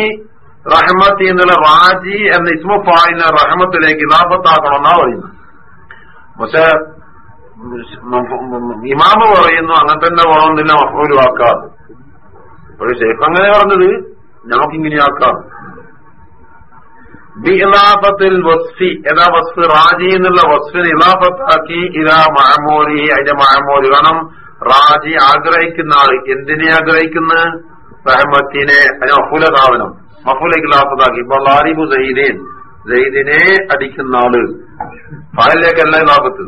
റഹ്മത്തി എന്നുള്ള റാജി എന്ന ഇസ്മു ഇസ്മുഫായിനെ റഹ്മത്തിലേക്ക് ഇലാഫത്താക്കണമെന്നാ പറയുന്നത്. പക്ഷെ ഇമാമ് പറയുന്നു അങ്ങനെ തന്നെ വേണമെന്നില്ല മഫൂലുവാക്കാതെ വാക്കാതെ ഒരു ഷെയ്ഖ് അങ്ങനെ പറഞ്ഞത് നമുക്കിങ്ങനെ ആക്കാം. ബിഇലാഫത്തിൽ വസ്ഫി എന്ന വസ്ഫ് റാജി എന്നുള്ള വസ്ഫിന് ഇലാഫത്താക്കി ഇതാ മഹമോലി അതിന്റെ മഹമോലി കാരണം റാജി ആഗ്രഹിക്കുന്ന ആൾ എന്തിനെ ആഗ്രഹിക്കുന്ന? റഹമത്തിനെ അതിന് മഫൂല താവനം മഫൂലേക്ക് ഇലാഫത്താക്കി ഇപ്പൊ ലാരിബു സൈദീൻ സൈദിനെ അടിക്കുന്ന ആൾ. പാലിലേക്കല്ല ഇലാഫത്ത്.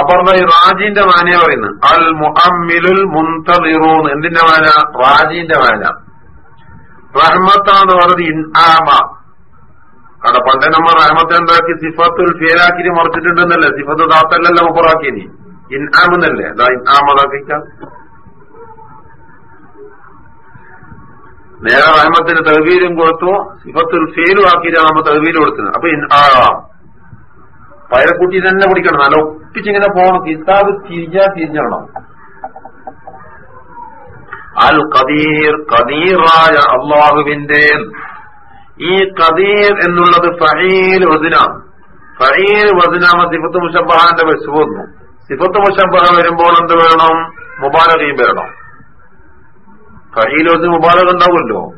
അപ്പൊ ഈ റാജിന്റെ മാനയെ പറയുന്നത്? അൽ മുഹമ്മിലുൽ മുന്തളിറൂന്ന് എന്തിന്റെ മാന റാജിന്റെ മാന റഹ്മത്താന്ന് പറഞ്ഞത് ഇൻആമ അവിടെ പണ്ടേ നമ്മൾ റഹ്മത്ത് എന്താക്കി? സിഫത്തുൽ ഫേലാക്കി മറിച്ചിട്ടുണ്ടെന്നല്ലേ? സിഫത്ത് ദാത്തല്ലല്ലോ മുപ്പറാക്കിനി. ഇൻആമെന്നല്ലേ അതാ ഇൻആമതാക്കിക്കാം നേരെ റഹ്മത്തിന് തഹവീലും കൊടുത്തു. സിഫത്തുൽ ഫേലും ആക്കിയിട്ടാണ് നമ്മൾ തഹവീൽ കൊടുത്തത് അപ്പൊ ഇൻആം പയറക്കുട്ടി തന്നെ പിടിക്കണം. നല്ല ഒപ്പിച്ചിങ്ങനെ പോകണം. കിതാബ് തിരിഞ്ഞാ തിരിഞ്ഞണം അൽ കദീർ കദീറായ അള്ളാഹുവിന്റെ. ഈ കദീർ എന്നുള്ളത് ഫഹീൽ വസിനാണ് ഫഹീൽ വസിനാമ സിഫത്ത് മുഷബഹാന്റെ വെച്ച് വന്നു. സിഫത്ത് മുഷബഹ വരുമ്പോൾ എന്ത് വേണം? മുബാലകയും വരണം ഫഹീൽ വസിന് മുബാലക ഉണ്ടാവുമല്ലോ.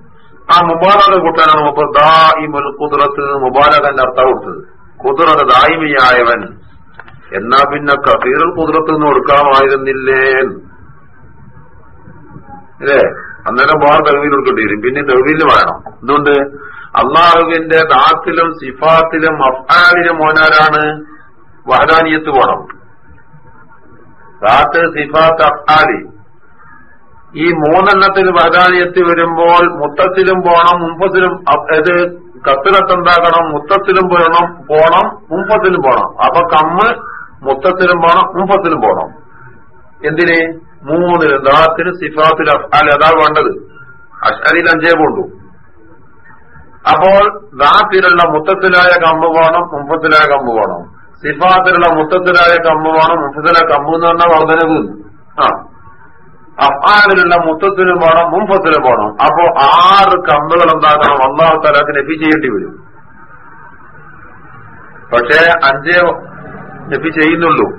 ആ മുബാലക കൂട്ടാനാണ് മുപ്പ ദാഇമുൽ കുതിരത്ത് മുബാലകന്റെ അർത്ഥം കൊടുത്തത്. കുതിറത് ദായിമിയായവൻ. എന്നാ പിന്നെ കസീറുൽ കുതിരത്ത് നിന്ന് കൊടുക്കാമായിരുന്നില്ലേ അല്ലേ? അന്നേരം വേറെ തെളിവിൽ കൊടുക്കേണ്ടി പിന്നെ തെളിവിൽ വേണം. എന്തുകൊണ്ട്? അള്ളാഹുവിന്റെ ദാത്തിലും സിഫാത്തിലും അഫ്ആലിലും മോനാരാണ്? വഹദാനിയത്ത് പോണം ദാത്ത് സിഫാത്ത് അഫ്ആലി. ഈ മൂന്നെണ്ണത്തിൽ വഹദാനിയത്ത് വരുമ്പോൾ മുത്തത്തിലും പോണം മുമ്പത്തിലും ഇത് കത്തിലത്തുണ്ടാക്കണം മുത്തത്തിലും പോണം പോണം മുമ്പത്തിലും പോണം. അപ്പൊ കമ്മ് മുത്തത്തിലും പോണം മുമ്പത്തിലും പോണം. എന്തിന്? മൂന്നിലും ദാത്തിന് സിഫാത്തിൽ അഫ്ആൽ അതാ വേണ്ടത്. അഷരിൽ അഞ്ചേ പോണ്ടു. അപ്പോൾ ദാത്തിലുള്ള മുത്തത്തിലായ കമ്പ് വേണം മുമ്പത്തിലായ കമ്പ് വേണം. സിഫാത്തിലുള്ള മുത്തത്തിലായ കമ്പ് വേണം മുഫത്തിലെ കമ്പ് എന്ന് പറഞ്ഞാൽ വർധനവ് ആ. അഫാലിലുള്ള മുത്തത്തിനും വേണം മുമ്പത്തിലും വേണം. അപ്പോ ആറ് കമ്പുകൾ എന്താക്കണം? ഒന്നാം തലത്തിൽ എപ്പിച്ചേണ്ടി വരും. പക്ഷേ അഞ്ചേ നഫി ചെയ്യുന്നുള്ളൂ.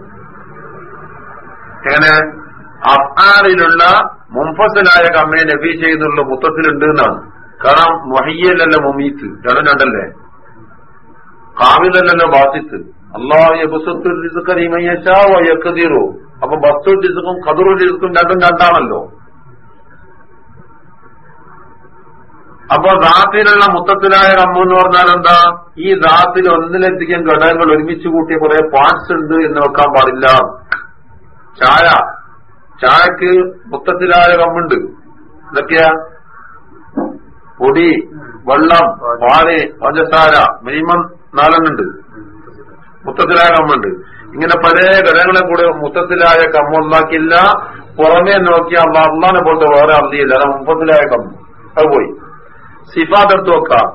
എങ്ങനെ? അഫാലിലുള്ള മുംഫസിലായ കമ്മിനെ നബി ചെയ്യുന്നുള്ള മുത്തത്തിലുണ്ട് എന്നാണ്. കാരണം മൊഹിയല്ലല്ലോ മുമീത്ത്. രണ്ടും രണ്ടല്ലേ? കാവിലല്ലല്ലോ ബാസിത്ത് അള്ളാഹു അപ്പൊ ബസ്തു ഡിസുക്കും കതുറു ഡിസുക്കും രണ്ടും രണ്ടാണല്ലോ. അപ്പൊ ദാത്തിലുള്ള മുത്തത്തിലായ കമ്മു എന്ന് പറഞ്ഞാൽ എന്താ? ഈ ദാത്തിൽ ഒന്നിലധികം ഘടകങ്ങൾ ഒരുമിച്ച് കൂട്ടിയ കുറെ പാർട്സ് ഉണ്ട് എന്ന് വെക്കാൻ പാടില്ല. ചായ ചായക്ക് മൊത്തത്തിലായ കമ്മുണ്ട് ഇതൊക്കെയാ? പൊടി വെള്ളം പാൽ പഞ്ചസാര മിനിമം നാലെണ്ണുണ്ട്. മൊത്തത്തിലായ കമ്മുണ്ട് ഇങ്ങനെ പല ഘടകങ്ങളെ കൂടെ മൊത്തത്തിലായ കമ്മുണ്ടാക്കില്ല പുറമേ നോക്കിയ അള്ളാനെ പോലത്തെ വേറെ അന്തിയില്ല അത് മുപ്പത്തിലായ കമ്മു അത് പോയി. സിഫാത്ത് എടുത്ത് നോക്കാം.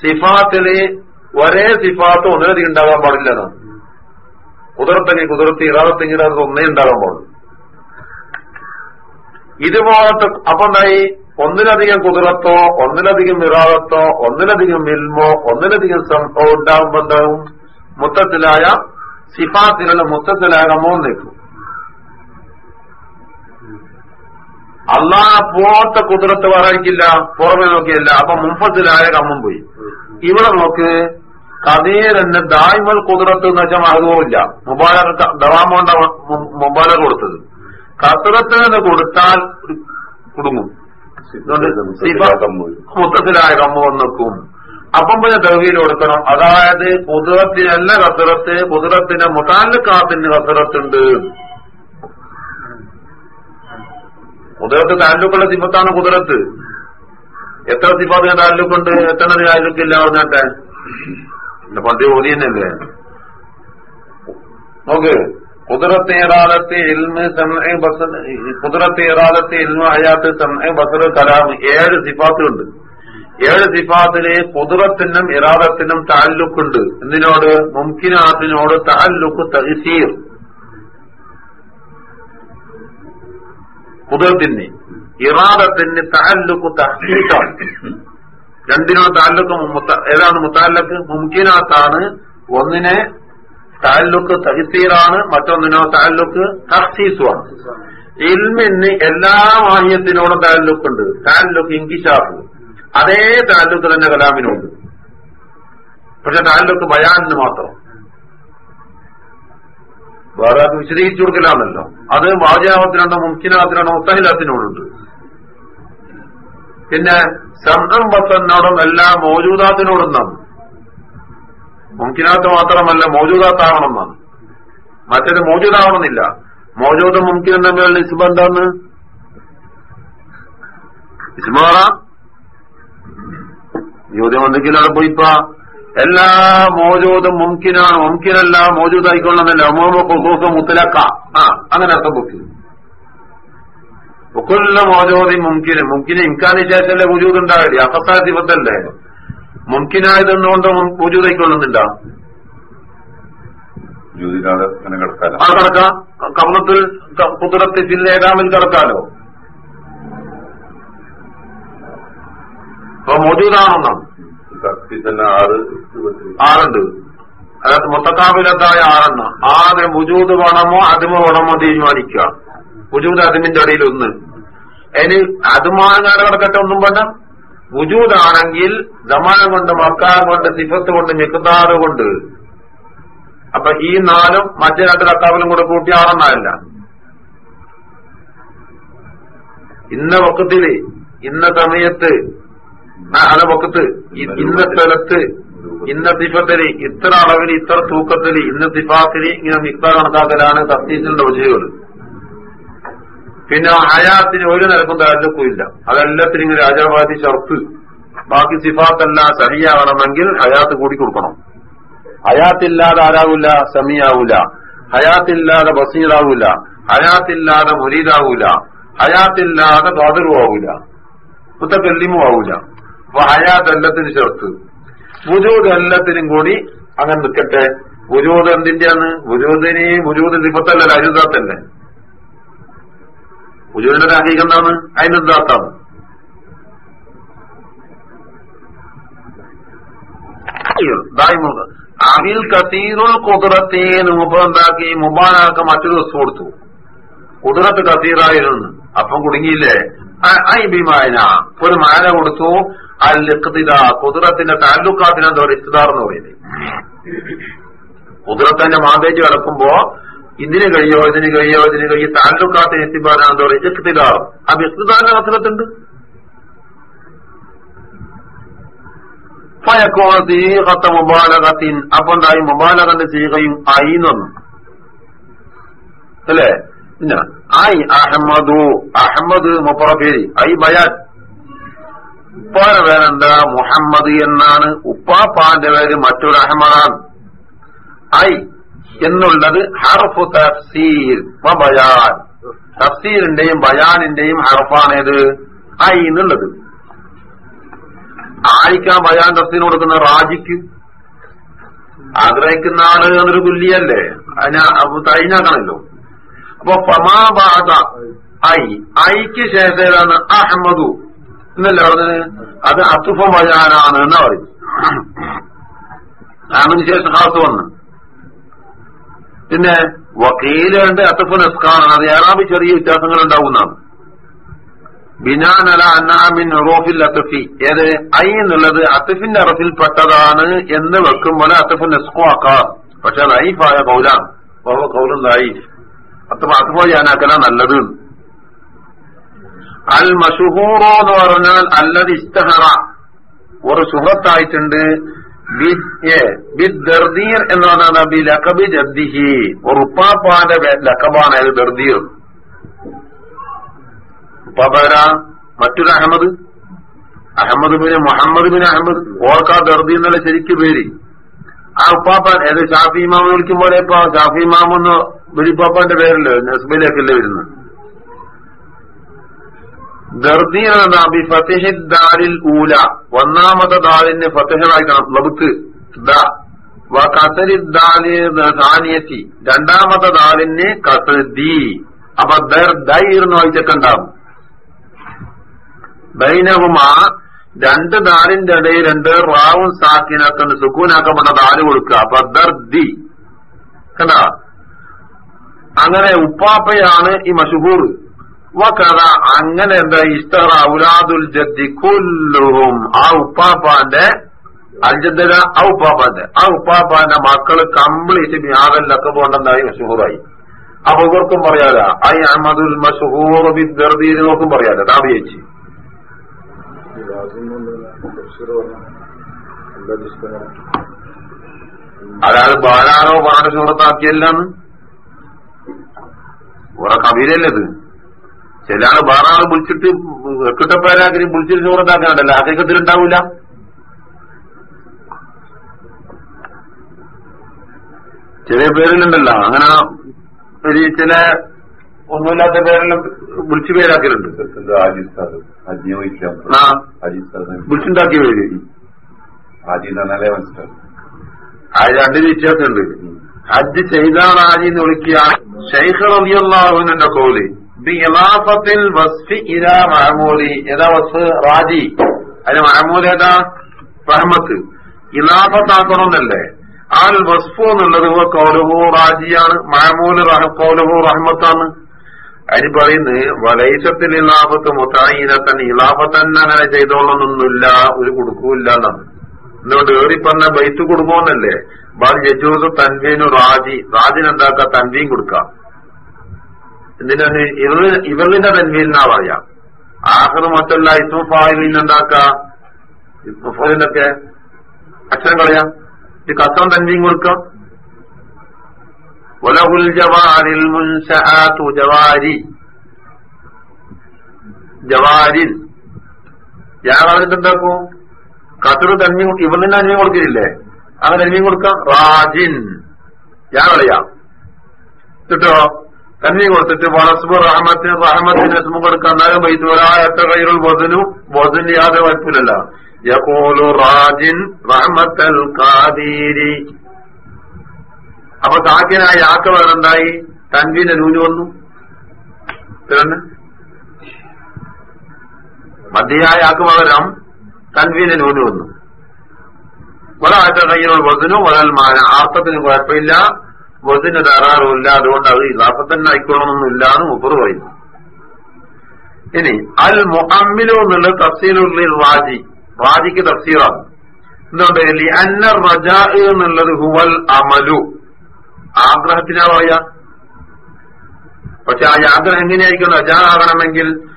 സിഫാത്തിൽ ഒരേ സിഫാത്ത് ഒന്നിലധികം ഉണ്ടാകാൻ പാടില്ല കുതിർത്തെങ്കിൽ കുതിർത്തി ഇറാദത്തെങ്കിൽ അത് ഒന്നേ ഉണ്ടാകാൻ പാടുള്ളൂ. ഇതുപോലത്തെ അപ്പൊ എന്തായി? ഒന്നിലധികം കുതിരത്തോ ഒന്നിലധികം ഇറാദത്തോ ഒന്നിലധികം മിൽമോ ഒന്നിലധികം സംഭവം ഉണ്ടാകുമ്പോ എന്താകും മൊത്തത്തിലായ സിഫാത്തിലുള്ള മൊത്തത്തിലായ കമ്മവും നിൽക്കും. അള്ളാഹ പോത്ത കുതിരത്ത് പറയിക്കില്ല പുറമെ നോക്കിയല്ല. അപ്പൊ മുമ്പത്തിലായ കമ്മും പോയി. ഇവിടെ നോക്ക് കഥയിൽ തന്നെ ദായ്മൽ കുതിരത്ത് എന്ന് വെച്ചാൽ മഹത്വമില്ല മുബാല ദവാമോണ്ട മുബാല കൊടുത്തത്. കസറത്ത് നിന്ന് കൊടുത്താൽ കുടുങ്ങും. മൊത്തത്തിലായ കമ്മ വന്നിക്കും. അപ്പം പിന്നെ ദവിയിൽ കൊടുക്കണം. അതായത് കുതിരത്തിനല്ല കസറത്ത് കുതിരത്തിന് മുതാലുക്കാത്തിന് കസറത്തുണ്ട് കുതിരത്ത് താലൂക്കുള്ള സിഫത്താണ് കുതിരത്ത്. എത്ര സിഫാത്തിന് താലൂക്കുണ്ട്? എത്ര താലൂക്കില്ല പറഞ്ഞാട്ടെ? പണ്ട് ഓതി തന്നെയല്ലേ? നോക്ക്. കുതിരത്തെ ഇറാദത്തെ ഇൽമ് കുതിരത്തെ ഇറാദത്ത് ഇൽമ് അയാത്ത് ബസർ കലാം ഏഴ് സിഫാത്തുണ്ട് ഏഴ് സിഫാത്തിൽ കുതിരത്തിനും ഇറാദത്തിനും താലൂക്കുണ്ട് എന്തിനോട്? മുംകിനാത്തിനോട് താലുക്ക് തഹസീർ. കുതിരത്തിന് ഇറാദത്തിന് താലുക്ക് തഹസീസാണ് രണ്ടിനോട് താലുക്ക് ഏതാണ് മുത്താലക്ക് മുംകിനാത്താണ്. ഒന്നിനെ താലൂക്ക് തഹസീറാണ് മറ്റൊന്നിനോ താലൂക്ക് തഹസീസുമാണ് ഇൽമിന് എല്ലാ മാന്യത്തിനോടും താലൂക്കുണ്ട് താലൂക്ക് ഇങ്കിഷാഫ് അതേ താലൂക്ക് തന്നെ കലാമിനുണ്ട്. പക്ഷെ താലൂക്ക് ബയാനിന് മാത്രം. വേറെ അത് വിശദീകരിച്ചു കൊടുക്കലാണല്ലോ. അത് വാചാവത്തിനാണോ മുംകിനാത്തിനുണ്ടോ മുത്തഹിലാത്തിനോടുണ്ട് പിന്നെ സംഘം ബസനോടും എല്ലാ മോജൂദാത്തിനോടും നാം മുംകിനാത്ത് മാത്രമല്ല മോജൂദാത്താവണമെന്നാണ്. മറ്റേത് മോജൂദാവണമെന്നില്ല. മോജൂദ മുംകിനും തമ്മിലുള്ള ഇസ്ബ എന്താന്ന് ഇസ്മാറ അവിടെ പോയിപ്പ. എല്ലാ മോജൂദും മുംകിനാണ് മുംകിനല്ല മോജൂദായിക്കൊള്ളുന്നില്ല. അമോമ കുസൂഫ് മുത്തലക്ക. ആ അങ്ങനെ അർത്ഥം പൊക്കി. ഒക്കുള്ള മോജോദി മുംകിന് മുംകിന് ഇൻകാന് ശേഷമല്ലേ വജൂദ് ഉണ്ടാവില്ലേ? അഫസാ അങ്ങനെ കിടക്കാല? ആ കടക്കാം. കർണത്തിൽ കുതിരത്ത് ഫില്ലേകാമിൽ കടക്കാലോ? അപ്പൊ മോജൂദാണെന്നാണ്. ആറുണ്ട്. അതായത് മൊത്തക്കാവിലത്തായ ആറെണ്ണ. ആറ് മുജൂദ് വേണമോ അതിമ വേണമോ തീരുമാനിക്കുക. മുജൂദ് അതിമിന്റെ അടിയിൽ ഒന്ന് ഇനി അതുമാനാണ് കടക്കട്ടെ ഒന്നും വേണ്ട. വുജൂദാണെങ്കിൽ ജമാനം കൊണ്ട് മക്കാർ കൊണ്ട് സിഫത്ത് കൊണ്ട് മിക്കതാറ് കൊണ്ട്. അപ്പൊ ഈ നാലും മറ്റേ രണ്ട് കത്താവിലും കൂടെ കൂട്ടി ആറെണ്ണമല്ല ഇന്ന വക്കത്തിൽ ഇന്ന സമയത്ത് അല വക്കത്ത് ഇന്ന സ്ഥലത്ത് ഇന്ന സിഫത്തിൽ ഇത്ര അളവിൽ ഇത്ര തൂക്കത്തിൽ ഇന്ന സിഫാത്തിൽ ഇങ്ങനെ മിക്താർ കണക്കാക്കലാണ് തസ്തീസിന്റെ ഒജുകൾ പിന്നെ ഹയാത്തിന് ഒരു നിരക്കും താല്ലുക്കും ഇല്ല. അതെല്ലാത്തിനും ഇങ്ങനെ രാജാവാദി ഷർത്ത്. ബാക്കി സിഫാത്തല്ല സഹിയാവണമെങ്കിൽ ഹയാത്ത് കൂടി കൊടുക്കണം. ഹയാത്തില്ലാതെ ആരാവൂല സമിയാവൂല ഹയാത്തില്ലാതെ ബസീറാവൂല ഹയാത്തില്ലാതെ മുരീദാവൂല ഹയാത്തില്ലാതെ ബാദറും ആവൂല മുത്തക്കല്ലിമും ആവൂല അപ്പൊ ഹയാത്ത് എല്ലാത്തിനും ചേർത്ത് വുജൂദ് എല്ലാത്തിനും കൂടി അങ്ങനെ നിൽക്കട്ടെ. വുജൂദ് എന്തിന്റെയാണ്? വുജൂദിന് വുജൂദ് സിഫത്തല്ല അരുതാത്തല്ലേ വുജൂദിന്റെ ഹീക എന്താണ്? അതിന്റെ ദാത്താണ് അവിൽ കത്തീറുൾ കുതിരത്തെ മുമ്പ് മുബാനാക്ക മറ്റൊരു വസ്തു കൊടുത്തു. കുതിരത്ത് കത്തീറായിരുന്നു അപ്പം കുടുങ്ങിയില്ലേ? ഐ ബിമായന ഒരു മാന കൊടുത്തു. ഇഖ്തിദ കുതിരത്തിന്റെ താലൂക്കാത്തിന് എന്താ പറയുക ഇഖ്തിദാർ എന്ന് പറയുന്നത്. കുതിരത്തിന്റെ മാതേജ് കിടക്കുമ്പോ ഇതിന് കഴിയോ ഇതിന് കഴിയോ ഇതിന് കഴിയോ താലൂക്കാത്തിന് എത്തിപ്പാനാണ് പറയും ഇഖ്തിദാർ കത്തിരത്തുണ്ട് ഫയക്കോണ തീകത്ത മുബാലകത്തിൻ അപ്പൊ എന്തായി മുബാലകന്റെ സീകയും ആയി എന്നു അല്ലേ? പിന്നെ ഐ അഹമ്മദു അഹമ്മദ് മുപ്പറപ്പേരി ഐ ബയാൻ. ഉപ്പാന പേരെന്താ? മുഹമ്മദ് എന്നാണ്. ഉപ്പാപ്പാന്റെ പേര് മറ്റൊരു അഹമ്മദാണ്. ഐ എന്നുള്ളത് ഹർഫു തഫ്സീർ ബയാൻ. തഫ്സീറിന്റെയും ബയാനിന്റെയും ഹർഫാണേത്? ഐ എന്നുള്ളത്. ആയിക്കാൻ ബയാൻ തഫ്സീർ കൊടുക്കുന്ന റാജിക്ക്. ആഗ്രഹിക്കുന്ന ആൾ എന്നൊരു കുല്ലിയല്ലേ? അതിനാ തൈനാക്കണല്ലോ. അപ്പൊ പമാബാദ ഐ. ഐക്ക് ശേഷം ഏതാണ്? അഹമ്മദു. എന്നല്ലേ പറഞ്ഞത്? അത് അത്തുഫ ബയാനാണ് എന്നാ പറയും അതിനുശേഷം ഹാസ് വന്ന്. പിന്നെ വക്കീലുണ്ട് അത്തുഫ് നസ്കാറാണ് അത് ഏറാബി ചെറിയ വ്യത്യാസങ്ങൾ ഉണ്ടാവുന്നതാണ് ബിനാനല അന്നാമിൻ റോഫിൽ അത്തഫി. ഏത്? ഐ എന്നുള്ളത് അത്തഫിന്റെ അറഫിൽപ്പെട്ടതാണ് എന്ന് വെക്കുമ്പോൾ അത്തഫ് നെസ്കോ ആക്കാം. പക്ഷെ അത് ഐഫായ കൗലാണ് കൗലും ലൈഫ് അത്തഫ അത്തഫ ചെയ്യാനാക്കല നല്ലത്. അൽ മഷുഹൂറോ എന്ന് പറഞ്ഞാൽ അല്ലത് ഇസ്തഹറ. ഒരു സുഹൃത്തായിട്ടുണ്ട്. ബിദ്ദർദീർ എന്ന് പറഞ്ഞാൽ ബി ലക്കബി ജദ്ദിഹി. ഉറുപ്പാപ്പാന്റെ ലക്കബാണ് അത് ദർദീർ. ഉപ്പാപ്പാരാ മറ്റൊരു അഹമ്മദ്. Ahmed bin Muhammad bin Ahmed. ഓർക്കാ ദർദി എന്നുള്ള ശരിക്ക് പേര്. ആ ഉപ്പാപ്പാൻ ഏത് ഷാഫി ഇമാമ് വിളിക്കുമ്പോൾ ഇപ്പൊ ഷാഫി ഇമാമെന്ന് വെളിപ്പാപ്പാന്റെ പേരല്ലോ നസ്ബിലേക്കല്ലേ വരുന്നത്? ഫത്തിഹിദ്ദാരിൽ ഊല. ഒന്നാമത്തെ ദാലിന് ഫത്തിഹറായിക്കണം ലബുക്ക് കസരിദ്ദാലിയത്തി രണ്ടാമത്തെ ദാലിന് കസദി അപ്പൊ ദർ ദൈ എന്ന് വായിച്ചൊക്കെണ്ടാവും ബൈനഹുമ രണ്ട് ദാലിന്റെ ഇടയിൽ രണ്ട് റാവും സാക്കിനൊക്കെ സുക്കൂനാക്കപ്പെട്ട ദാൽ കൊടുക്കുക. അപ്പൊ ദർദി കണ്ട? അങ്ങനെ ഉപ്പാപ്പയാണ് ഈ മഷുഹൂർ. വക്കഥ അങ്ങനെ എന്താ ഇസ്തറ ഔലാദുൽ ജദ്ദി കുല്ലുഹും ആ ഉപ്പാപ്പാന്റെ അൽജദ്ദ ആ ഉപ്പാപ്പാന്റെ ആ ഉപ്പാപ്പാന്റെ മക്കൾ കംപ്ലീറ്റ് ബ്യാദല്ലൊക്കെ പോണ്ടെന്നായി മഷൂറായി. അപ്പൊ ഇവർക്കും പറയാല ഐ അഹമ്മദുൽ മഷൂർ ബിദ്ദർദീന് പറയാലോ പറയാല ചേച്ചി. അതായത് ബാലാനോ പാട് സുഹൃത്താക്കിയല്ലെന്ന് കവിതയല്ലേ കബീരല്ലത് ചില ആൾ വേറെ ആൾ വിളിച്ചിട്ട് കിട്ടപ്പേരാക്കി വിളിച്ചിട്ട് സുഹൃത്താക്കാനല്ല അദ്ദേഹത്തിൽ ഉണ്ടാവില്ല ചില പേരിലുണ്ടല്ലോ. അങ്ങനെ ഒരു ചില ഒന്നുമില്ലാത്ത പേരെല്ലാം വിളിച്ചു പേരാക്കലുണ്ട് ആ. വിളിച്ചുണ്ടാക്കിയ പേര്. അത് രണ്ട് വ്യത്യാസമുണ്ട് ഹജ്ജ് ചെയ്താണ് ആജി എന്ന് വിളിക്കുക. ഷെയ്ഖ് റബിയുള്ള കോൽ ഏതാ വസ്ഫ്? റാജി. അതിന് മഹമൂൽ ഏതാ? റഹ്മത്ത്. ഇലാഫത്താക്കണമെന്നല്ലേ ആൽ വസ്ഫു എന്നുള്ളത് കൗലഹു റാജിയാണ്. മഹമൂൽ കൗലഹു റഹ്മത്താണ്. അതിന് പറയുന്നത് വലൈസത്തിൽ ഇലാഫത്ത് മുത്തായിനത്തൻ ഇലാഫത്തന്നെ അങ്ങനെ ചെയ്തോളൊന്നൊന്നുമില്ല ഒരു കൊടുക്കൂല്ല എന്നാണ്. എന്നോട് ഏറിപ്പന്ന ബൈത്ത് കൊടുക്കുമെന്നല്ലേ ബാൽ യജൂസ് തൻവീനു റാജി. റാജിനെന്താക്ക? തൻവീൻ കൊടുക്കാം. എന്തിനാണ്? ഇവരുടെ തൻവീലിനാ പറയാം? ആഹ്റ് മറ്റല്ല ഇസ്മുഫായിലിന് എന്താക്ക ഇസ്മുഫായിലൊക്കെ അക്ഷരം കളയാം? ഇത് കസം തൻവീൻ കൊടുക്കാം? ഒലഹുൽ ജവാരിൽ ജവാരി. ജവാരിൽ. ഞാൻ പറഞ്ഞിട്ട് എന്താക്കും കസറ് തന്മീൻ ഇവന് തന്നെ അന്മീൻ കൊടുക്കില്ലേ അങ്ങനെ തന്മീൻ കൊടുക്കാം? റാജിൻ. ഞാൻ കളയാം. കിട്ടോ തന്മീൻ കൊടുത്തിട്ട് വളസ്ബ് റഹമത്തിന് റഹമത്തിന് കൊടുക്കാൻ കൊടുക്കാം വൈദ്യു ഒരാഴത്തെ കൈകൾ വധനു ബൊതന് യാതൊരു വകുപ്പിലല്ല യഖൂലു റാജിൻ റഹമത്തൽ ഖാദീരി. അപ്പൊ താക്കിനായ യാക്ക വേറെന്തായി തൻവീന്റെ നൂൽ വന്നു. മധ്യയായ ആക്ക് പകരം തൻവീന്റെ നൂൽ വന്നു. ഒരാഴ്ച കയ്യിലുള്ള വധനു ഒരാൾ മാന. ആർത്തത്തിന് കുഴപ്പമില്ല. വസിന് ധാരാളമില്ല അതുകൊണ്ട് അത് ഇലാഫത്തന്നെ ആയിക്കൊള്ളണമെന്നില്ല എന്ന് മുപ്പത് പറയുന്നു. ഇനി അൽ മുഹമ്മിലു എന്നുള്ള തഫ്സീലുള്ളിൽ റാജി. റാജിക്ക് തഫ്സീറാണ്. എന്തുകൊണ്ട്? ലി അന്ന റജാ എന്നുള്ളത് ഹുവൽ അമലു. ആഗ്രഹത്തിനാ പറയാ. പക്ഷെ ആ ആഗ്രഹം എങ്ങനെയായിരിക്കും? റജാ ആകണമെങ്കിൽ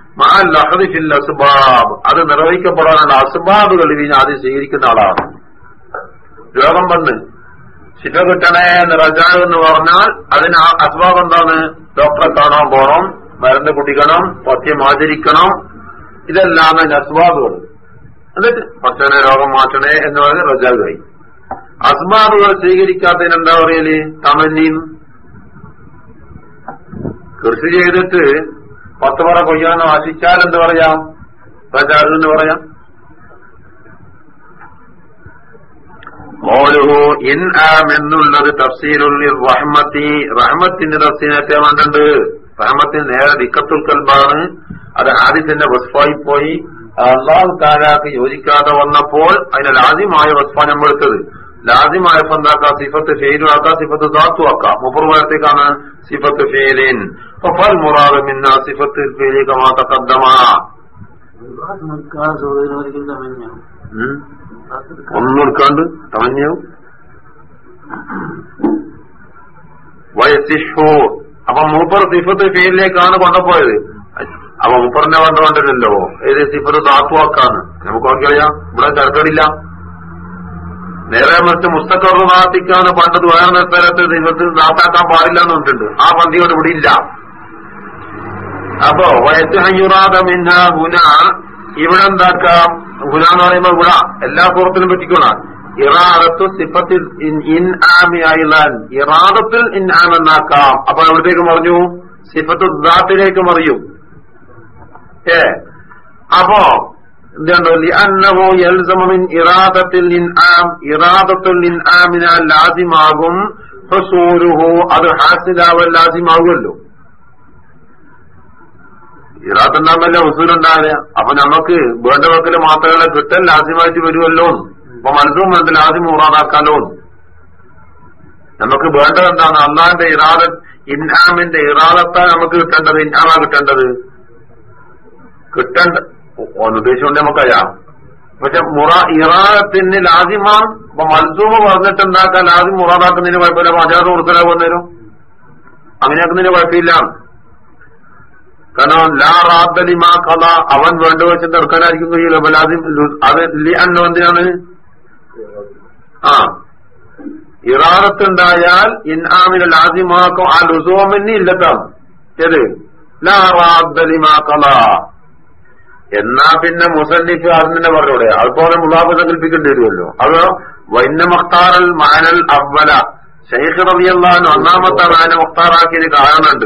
ഫിൽ അസ്ബാബ്. അത് നിർവഹിക്കപ്പെടാനുള്ള അസ്ബാബുകൾ ഇനി ആദ്യം സ്വീകരിക്കുന്ന ആളാണ്. രോഗം വന്ന് ശിഫ കിട്ടണേ എന്ന് റജാവ് എന്ന് പറഞ്ഞാൽ അതിന് അസ്ബാബ് എന്താണ്? ഡോക്ടറെ കാണാൻ പോകണം മരുന്ന് കുടിക്കണം പത്യം ആചരിക്കണം. ഇതെല്ലാം അതിന്റെ അസ്ബാബുകൾ. എന്നിട്ട് പച്ചനെ രോഗം മാറ്റണേ എന്ന് പറഞ്ഞ് റജാകായി അസ്ബാബുകൾ സ്വീകരിക്കാത്തതിന് എന്താ പറയൽ? തമന്നീന്ന് കൃഷി ചെയ്തിട്ട് പത്ത് പറ കൊയ്യാന്ന് ആശിച്ചാൽ എന്ത് പറയാം? റജാവ് എന്ന് പറയാം. കോലുഹു ഇൻ ആം എന്നുള്ളത് തഫ്സീലുള്ളിൽ റഹ്മത്തി റഹ്മത്തിന്റെ തഫ്സീനൊക്കെ കണ്ടുണ്ട് റഹ്മത്തിന് നേരെ ദിക്കത്തുൽ കൽബാണ്. അത് ആദ്യത്തിന്റെ വസ്ഫായി പോയി. അള്ളാഹു താലാക്ക് യോജിക്കാതെ വന്നപ്പോൾ അതിന് ലാദ്യമായ വസ്ഫ നമ്മൾ എടുത്തത്. ലാദ്യമായപ്പോ എന്താക്കാം സിഫത്ത് ഫെയിലും ആക്കാം സിഫത്ത് ദാത്തു ആക്കാം. മുപ്പുറത്തേക്കാണ് സിഫത്ത് ഫെയിലിൻ. ഫൽ മുറാദ് മിന്ന സിഫത്ത് ഫെയിലേക്ക് ഉം. ഒന്നും എടുക്കാണ്ട് തമഞ്ഞവും വയസ്സിഷോ അപ്പൊ മൂപ്പർ സിഫത്ത് ഫെയിലിലേക്കാണ് കൊണ്ടുപോയത്. അപ്പൊ മൂപ്പറിനെ കൊണ്ടുകൊണ്ടില്ലല്ലോ ഏത് സിഫത്ത് താത്തുവാക്കാണ്. നമുക്ക് നോക്കിയറിയാം ഇവിടെ തിരക്കടില്ല നേരെ മറിച്ച് മുസ്തഖർ നാത്തിക്കാണ് പണ്ടത് വേറെ സ്ഥലത്ത് സിഫത്ത് താത്താക്കാൻ പാടില്ല എന്ന് പറഞ്ഞിട്ടുണ്ട്. ആ പന്തിയോട് ഇവിടെ ഇല്ല. അപ്പോ വയസ്സ് ഹയ്യുറാദ മിന്ന ഗുന ഇവിടെ എന്താക്കാം? ഗുന എന്ന് പറയുമ്പോ ഗുണ. എല്ലാ സുഹൃത്തിലും പറ്റിക്കോണ ഇറാദത്തു സിഫത്തിൽ ഇൻ ആമി ആയിലാൻ. ഇറാദത്തിൽ ഇൻ ആമെന്നാക്കാം അപ്പൊ എവിടത്തേക്ക് മറിഞ്ഞു. സിഫത്തു ദാത്തിലേക്ക് മറിയും. ഏ? അപ്പോ ലാസിമാകും. അത് ഹാസിലാവൽ ലാസിമാകുമല്ലോ ഇറാത്തുണ്ടാകുമ്പല്ലേ ഉസൂലുണ്ടാകുക അപ്പൊ നമുക്ക് വേണ്ട വക്കൽ മാത്രമേ കിട്ടൽ ലാസിമായിട്ട് വരുമല്ലോ. അപ്പൊ മനസ്സും വേണ്ട ലാസിം ഊറാതാക്കാലോ നമുക്ക് വേണ്ടത് എന്താണ്? അള്ളാന്റെ ഇറാദ ഇൻഹാമിന്റെ ഇറാദത്താ നമുക്ക് കിട്ടേണ്ടത്. ഇൻഹാമാ കിട്ടേണ്ടത്. കിട്ടേണ്ട ഉദ്ദേശിച്ചുകൊണ്ട് നമുക്കറിയാം പക്ഷെ മുറ ഇറാദത്തിന് ലാസിമാം അപ്പൊ മൽസൂമ പറഞ്ഞിട്ട് എന്താക്കാൻ ലാസിം മുറാദാക്കുന്നതിന് കുഴപ്പമില്ല. മജാദ് കൊടുക്കലാകുന്നതിനും അങ്ങനെയാക്കുന്നതിന് കുഴപ്പമില്ല. കാരണം ലാ റാദ്ദലിമാ കഥ അവൻ വേണ്ട വെച്ച് തീർക്കാനായിരിക്കും കഴിയില്ല. ലാസിം അത് അന്ന എന്തിനാണ്? ആ. ഇറാറത്തുണ്ടായാൽ ഇൻആമിന് ലാസിമാക്കും ആ ലുസോമന്നി ഇല്ലത്താണ്. ഏത്? ലാ റാദ്ദലിമാ കഥ എന്നാ പിന്നെ മുസന്നിഫ് അതിനെ പറഞ്ഞൂടെ. അതുപോലെ മുലാബ് സങ്കല്പിക്കേണ്ടി വരുമല്ലോ. അതോ വൈന്നമക്താറൽ മാനൽ അവല ഷെയ്ഖ് റബിയല്ലാൻ ഒന്നാമത്തെ മാന മുഖ്താറാക്കിയതിന് കാരണമുണ്ട്.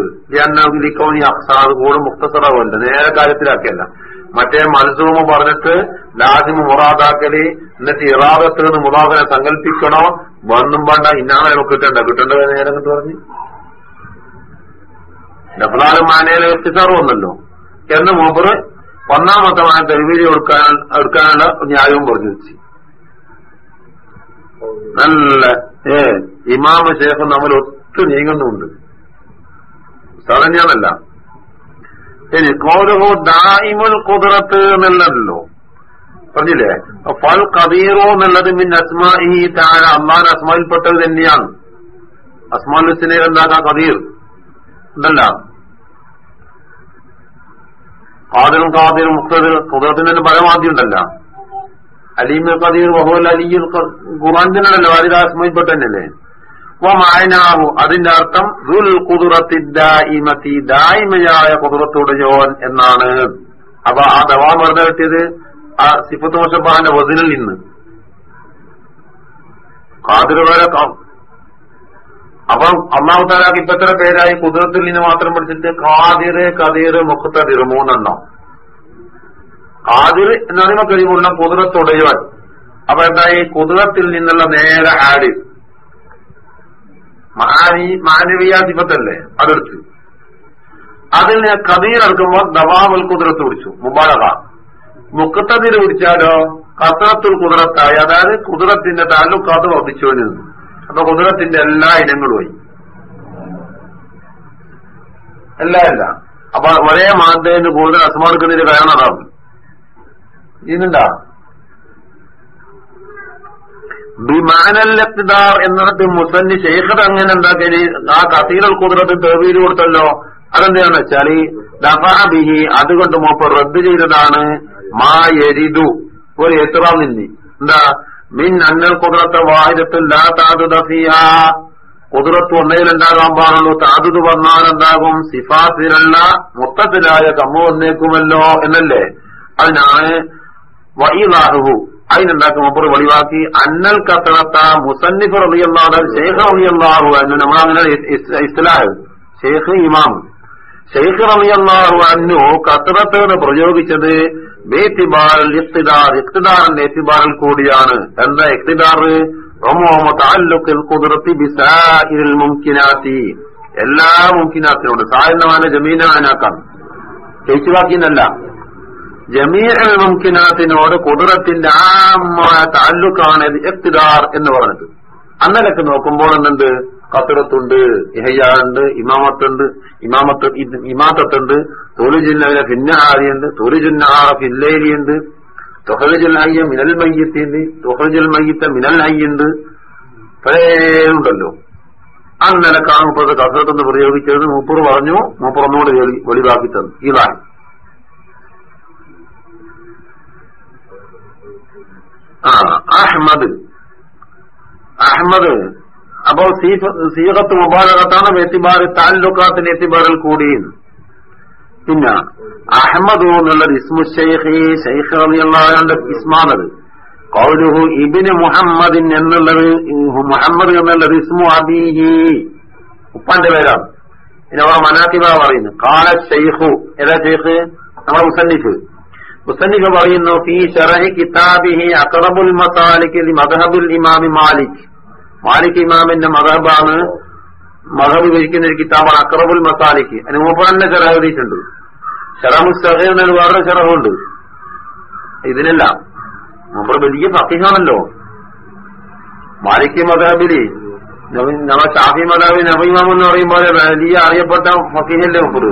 ലിക്കൗനി അഫ്സാദ് കൂടും മുക്തസറാവുണ്ട്. നേരെ കാര്യത്തിലാക്കിയല്ല. മറ്റേ മൽസൂമ പറഞ്ഞിട്ട് ലാസിമ് മുറാദാക്കൽ എന്നിട്ട് ഇറാദത്ത് നിന്ന് മുറാദിനെ സങ്കല്പിക്കണോ വന്നും വേണ്ട ഇന്നാണ് നമുക്ക് കിട്ടേണ്ട കിട്ടേണ്ടത് നേരെ എന്നിട്ട് പറഞ്ഞു. ഡബ്ലാലും മാനയിലെ എത്തിച്ചാറ് വന്നല്ലോ എന്ന് മൂപ്പറ് ഒന്നാമത്തെ മാന തെരുവിലി എടുക്കാൻ എടുക്കാനുള്ള ന്യായവും പറഞ്ഞു വെച്ചു. നല്ല ഏ ഇമാമ ശേഷം നമ്മൾ ഒത്തു നീങ്ങുന്നുണ്ട്. സറഞ്ഞാണല്ല ഇനി കോലുഹു ദായിമുൽ കുതിരത്ത് എന്നുള്ളതല്ലോ പറഞ്ഞില്ലേ? ഫൽ കബീറോ എന്നുള്ളത് മിൻ അസ്മാഹി താഴെ അമ്മാൻ അസ്മായിൽപ്പെട്ടത് തന്നെയാണ്. അസ്മാൽ ഹുസിനെ എന്താ കബീർ ഉണ്ടല്ല. കാതിലും കാതിലും മുഖ്തദിർ കുതിരത്തിന് തന്നെ പരമാദ്യം ഉണ്ടല്ല. അലീമ കദീർ വഹുൽ അലിയുൽ ഖുറാൻ ആദ്യ അസ്മയിൽപ്പെട്ട തന്നെയല്ലേ അതിന്റെ അർത്ഥം ദുൽ കുതിറത്തിദ്ദായിമത്തി ദായിമയായ ജോൻ എന്നാണ്. അപ്പൊ ആ ദവാ വെറുതെ കിട്ടിയത്? ആ സിഫത്ത് മുഷബാന്റെ വസിനിൽ നിന്ന്. കാതിരവരെ വരെ അപ്പം അള്ളാഹു താലാക്ക് ഇപ്പൊ എത്ര പേരായി? കുതിരത്തിൽ നിന്ന് മാത്രം പഠിച്ചിട്ട് കാതിര് കതിര് മുഖത്തതിർ മൂന്നെണ്ണം. ഖാദിർ എന്ന് പറയുമ്പോൾ കഴിവുള്ള കുതിരത്തുടയവൻ അപ്പൊ ഈ കുതിരത്തിൽ നിന്നുള്ള നേരെ ആട്. മാനി മാനവീയ സിഫത്തല്ലേ അതെടുത്ത്. അതിൽ കദീർ എടുക്കുമ്പോൾ ദവാവൽ കുതിരത്ത് പിടിച്ചു. മുബാലക. മുക്കത്തതിന് പിടിച്ചാലോ? കസറത്തുൽ കുതിരത്തായി. അതായത് കുതിരത്തിന്റെ താലൂക്കാത്ത് വർദ്ധിച്ചു നിന്നു അപ്പൊ കുതിരത്തിന്റെ എല്ലാ ഇനങ്ങളും ആയി. എല്ലാ എല്ലാം അപ്പൊ ഒരേ മാതേന്ന് കൂടുതൽ അസമാടുക്കുന്നതിന് കാരണം അതാണ്. ഇന്നുണ്ടാ ബിമാനല്ലത്തിദാർ എന്നിടത്ത് മുസന്നി ശേഖർ അങ്ങനെ ഉണ്ടാക്കിയ ആ കസീറൽ കുതിരത്ത് തെവീര് കൊടുത്തല്ലോ. അതെന്താണെന്ന് വെച്ചാൽ ദഫാബിഹി അതുകൊണ്ട് മൂപ്പർ റദ്ദ് ചെയ്തതാണ് മാ എരിതു ഒരു എത്രാം നിന്നി എന്താ? മിൻ അന്നൽ കുതിരത്തെ വാഹിരത്തിൽ ലാ ഒന്നയിൽ ഒന്നയിലുണ്ടാകാൻ പാടുള്ളൂ? താതുത് വന്നാൽ എന്താകും? സിഫാസിലല്ല മൊത്തത്തിലായ കമ്മു വന്നേക്കുമല്ലോ എന്നല്ലേ? അതിനാണ് വൈലാഹു അതിനുണ്ടാക്കും അപ്പുറം വെളിവാക്കി. അന്നൽ കത്തണത്ത മുസന്നിഫ് റളിയല്ലാഹു ഷെയ്ഖ് റളിയല്ലാഹു എന്ന് നമ്മളങ്ങനെ ഇസ്ലാഹ് ഷെയ്ഖ് ഇമാം. ഷെയ്ഖ് റളിയല്ലാഹു അന്നു കത്തറത്ത് എന്ന് പ്രയോഗിച്ചത് ഇഖ്തിദാറിന്റെ എത്തിബാറിൽ കൂടിയാണ്. എന്താ ഇഖ്തിദാർ മുംകിനാത്തി. എല്ലാ മുംകിനാത്തിനോട്. സായന്നമാന ജമീനാനാക്കാം. ചേച്ചുവാക്കിന്നല്ല ജമീഅൽ മുംകിനാത്തിനോട് കുതിരത്തിന്റെ ആമായ താല്ലുക്കാണ് എത്തിദാർ എന്ന് പറഞ്ഞിട്ട് അന്നലൊക്കെ നോക്കുമ്പോൾ എന്തുണ്ട്? കത്തിറത്തുണ്ട് ഇഹയ്യാറുണ്ട് ഇമാമത്തുണ്ട് ഇമാമത്ത് ഇമാത്തത്തുണ്ട് തൊലുജില്ല ഫിന്നാരിയുണ്ട് തൊലുജുന്നാറ ഫില്ലേരിയുണ്ട് തൊഹലുജൽ അയ്യ മിനൽ മയ്യത്തിന്റെ തൊഹലുജൽ മയ്യത്ത മിനൽ അയ്യുണ്ട് ഉണ്ടല്ലോ അന്നലക്കാണ് മുപ്പത് കസരത്തെന്ന് പ്രയോഗിച്ചത് മൂപ്പർ പറഞ്ഞു മൂപ്പർ വെളിവാക്കി തന്നു. ഇതാണ്. അഹമ്മദ് അഹമ്മദ് അപ്പോ സീഹത്ത് മുബാലകത്താണ് എത്തിബാർ താലുക്കാത്തിന് എത്തിബാറിൽ കൂടിയും പിന്നെ അഹമ്മദ് എന്നുള്ളത് ഇസ്മു ഷെയ്ഖ് ഷെയ്ഖ് അലിയുള്ള ഇസ്മാനത് കൗലുഹു ഇബിന് മുഹമ്മദിൻ എന്നുള്ളത് മുഹമ്മദ് എന്നുള്ളത് ഇസ്മു അബീഹി. ഉപ്പാന്റെ പേരാണ്. പിന്നെ അവർ മനാത്തിബ പറയുന്നു. കാല ഷെയ്ഖു ഏതാ ഷെയ്ഖ് നമ്മളെ മുസന്നിഫ്. മുസന്നിഫ് പറയുന്നു അക്റബുൽ മസാലിക് മദഹബുൽ ഇമാമി മാലിക്. മാലിക് ഇമാമിന്റെ മദഹബാണ് മദഹബ് വിവരിക്കുന്ന ഒരു കിതാബാണ് അക്റബുൽ മസാലിക്ക് അതിന് മുമ്പ് തന്നെ ഷറഹ് എഴുതിയിട്ടുണ്ട്. ഷറഹു സഹ എന്നൊരു വേറൊരു ഷറഹുണ്ട് ഇതിനല്ല നമ്മൾ വലിയ ഫക്കീഹാണല്ലോ മാലിക് മദഹബിൽ ഷാഫി മദാബി നബിമാം എന്ന് പറയുമ്പോൾ വലിയ അറിയപ്പെട്ട ഫക്കീഹല്ലേ മുപ്പത്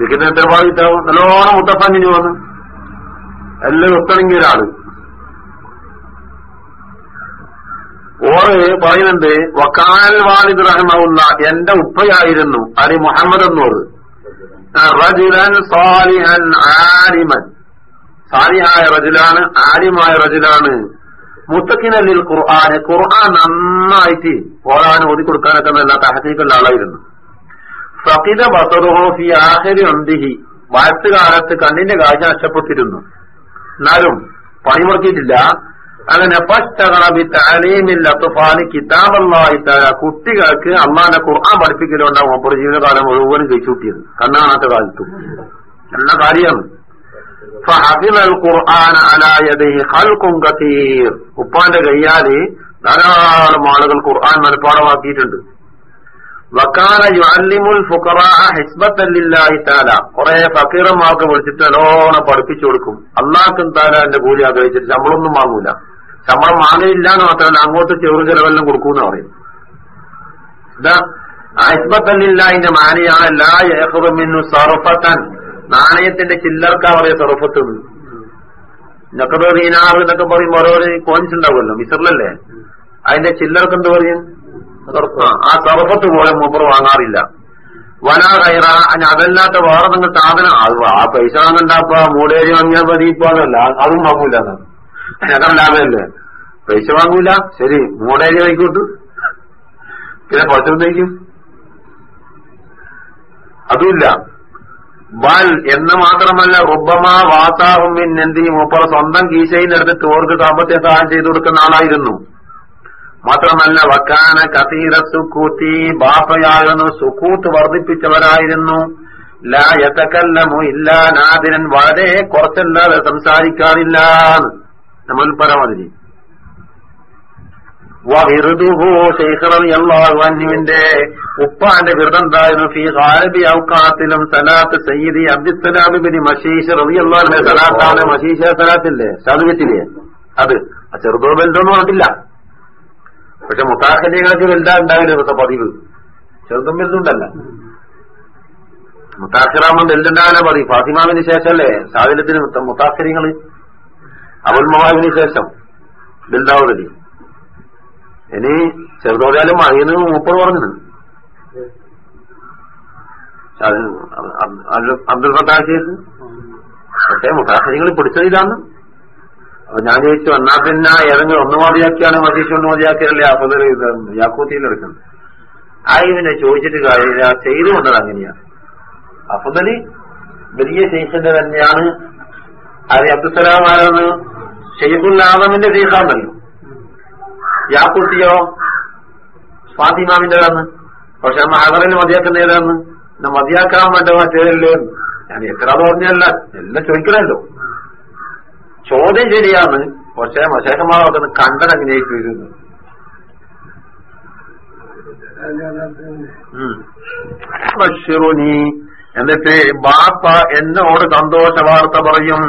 എത്ര ഭാഗത്താവും നല്ലോണം മുത്തഫന്നിന് വന്ന് എല്ലാം ഒത്തണങ്ങിയ ഒരാൾ. ഓറ് പറയുന്നുണ്ട് വക്കാൽ വാലിദ് റഹ്മുള്ള എന്റെ ഉപ്പയായിരുന്നു അലി മുഹമ്മദ് എന്നോട്. ആരിമൻ സാലിഹായ റജുലാണ് ആരിമായ റജുലാണ്. മുത്തക്കിനല്ലിൽ ഖുർആാന് ഖുർആൻ നന്നായിട്ട് ഓരാൻ ഓതി കൊടുക്കാനൊക്കെ നല്ല തഹസീക്കുള്ള ആളായിരുന്നു. ഫക്കിത ബസറുഹോഫി ആഹരി ഒന്തിഹി വയസ്സുകാലത്ത് കണ്ണിന്റെ കാഴ്ച നഷ്ടപ്പെട്ടിരുന്നു. എന്നാലും അങ്ങനെ താലീമിൽ അത്തുഫാനി കിതാബല്ലായിട്ടായ കുട്ടികൾക്ക് അമ്മാന്റെ ഖുർആൻ പഠിപ്പിക്കലുണ്ടാവും അപ്പോൾ ജീവിതകാലം മുഴുവനും കഴിച്ചുകൂട്ടിയത് കണ്ണാണാത്ത കാലത്തു. എന്ന കതീർ ഉപ്പാന്റെ കയ്യാൽ ധാരാളം ആളുകൾ ഖുർആൻ മനഃപ്പാടമാക്കിയിട്ടുണ്ട് വക്കാന യുഅല്ലിമുൽ ഫുഖറാ ഹിസ്ബത്തല്ലില്ലാഹി തആല. കുറെ ഫക്കീറന്മാർക്ക് വിളിച്ചിട്ട് നല്ലോണം പഠിപ്പിച്ചു കൊടുക്കും. അള്ളാഹ്ക്കും താല എന്റെ കൂലി ആഗ്രഹിച്ചിട്ട് ശമ്പളമൊന്നും വാങ്ങൂല. ശമ്പളം വാങ്ങിയില്ല എന്ന് മാത്രമല്ല അങ്ങോട്ട് ചെറു ചെലവെല്ലാം കൊടുക്കൂന്ന് പറയും. ഇതാ ഹിസ്ബത്തല്ലില്ലാഹിന്റെ മാനിയാണ് ലാ യഹ്റുമിന്നു സർഫത്തൻ നാണയത്തിന്റെ ചില്ലർക്കാ പറയ സർഫത്ത് നക്കത് ദീനാർ എന്നൊക്കെ പറയുമ്പോൾ ഓരോ കോയിൻസ് ഉണ്ടാവുമല്ലോ മിസറിലല്ലേ? അതിന്റെ ചില്ലർക്ക് എന്ത് പറയും? ആ സർഫത്ത് പോലെ മൂപ്പർ വാങ്ങാറില്ല. വനാ കയറ അതല്ലാത്ത വേറെ നിങ്ങൾ സാധനം അത് ആ പൈസ വാങ്ങണ്ടാപ്പ മൂടേരി വാങ്ങിയാൽ മതി ഇപ്പൊ അതല്ല അതും വാങ്ങൂല അതാണ് ലാഭമല്ലേ? പൈസ വാങ്ങൂല ശരി മൂടേരി വാങ്ങിക്കോട്ടു പിന്നെ കുറച്ചെന്തേക്കും അതുമില്ല. ബൽ എന്ന് മാത്രമല്ല റുബമാ വാസാഹുമിൻ എന്തിനും മൂപ്പർ സ്വന്തം കീശയിൽ എടുത്ത് തോർക്ക് സാമ്പത്തിക സഹായം ചെയ്തു കൊടുക്കുന്ന ആളായിരുന്നു. മാത്രമല്ല വക്കാന കസീറ സുക്കൂത്തി ബാപ്പയാകുന്നു സുക്കൂത്ത് വർദ്ധിപ്പിച്ചവരായിരുന്നു. ലാ യതകല്ലമു ഇല്ലാ നാദിരൻ വളരെ കുറച്ചല്ലാതെ സംസാരിക്കാറില്ല. നമ്മൾ പരമാതിരി അൻഹുവിന്റെ ഉപ്പാന്റെ വിരദം എന്തായിരുന്നു ഫി ഹാരബി ഔക്കാത്തിലും സലാത്ത് സയ്യിദി അബ്ദുസലാമിബിന് മഷീഷ് റബിയുള്ള സലാത്താണ്. മഷീഷ സലാത്തില്ലേ? സാധുവെറ്റില്ലേ അത്. ചെറുതോ വലുതൊന്നും പറഞ്ഞിട്ടില്ല പക്ഷെ മുത്താഖലികൾക്ക് വലുതാ ഉണ്ടാവില്ല ഇന്നത്തെ പതിവ്. ചെറുതും വലുതുണ്ടല്ല. മുത്താഖിറാമൻ വലുതുണ്ടാവില്ല പതി ഫാത്തിമാവിന് ശേഷമല്ലേ സാധനത്തിന് മുത്താഖരിങ്ങൾ? അബുൽമവാവിന് ശേഷം വലുതാവുന്നില്ല ഇനി ചെറുതോരാലും മഴയെന്ന് മൂപ്പർ പറഞ്ഞത് അബ്ദുൽ ഷേഖ് പക്ഷേ പിടിച്ചത് പിടിച്ചതിലാന്ന് അപ്പൊ ഞാൻ ചോദിച്ചു എന്നാ പിന്നെ ഏതെങ്കിലും ഒന്ന് മതിയാക്കിയാണ് മജീഷ് ഒന്ന് മതിയാക്കിയല്ലേ അപ്പൊ യാക്കൂത്തിയിൽ എടുക്കുന്നത്? ആയി പിന്നെ ചോദിച്ചിട്ട് കാര്യമില്ല. ചെയ്തു കൊണ്ടത് അങ്ങനെയാണ് അഫുദലി വലിയ ശേഷന്റെ തന്നെയാണ്. അത് അബ്ദുസലാം ആരെന്ന് ഷെയ്ഖുൽ ആദമിന്റെ ശേഖാന്നല്ലോ യാക്കുട്ടിയോ ഫാത്തിമാമിന്റെതാണ് പക്ഷെ നമ്മ ഹദറിൽ മതിയാക്കുന്ന എന്നാ മതിയാക്കാൻ വേണ്ട മറ്റേതല്ലേ ഞാൻ എത്ര പറഞ്ഞല്ല എല്ലാം ചോദിക്കണല്ലോ ചോദ്യം ശരിയാണ്. പക്ഷെ മശേഖന്മാരൊക്കെ കണ്ടത് എങ്ങനെയായിട്ട് വരുന്നു ബഷിറുനി എന്നിട്ട് ബാപ്പ എന്നോട് സന്തോഷ വാർത്ത പറയും.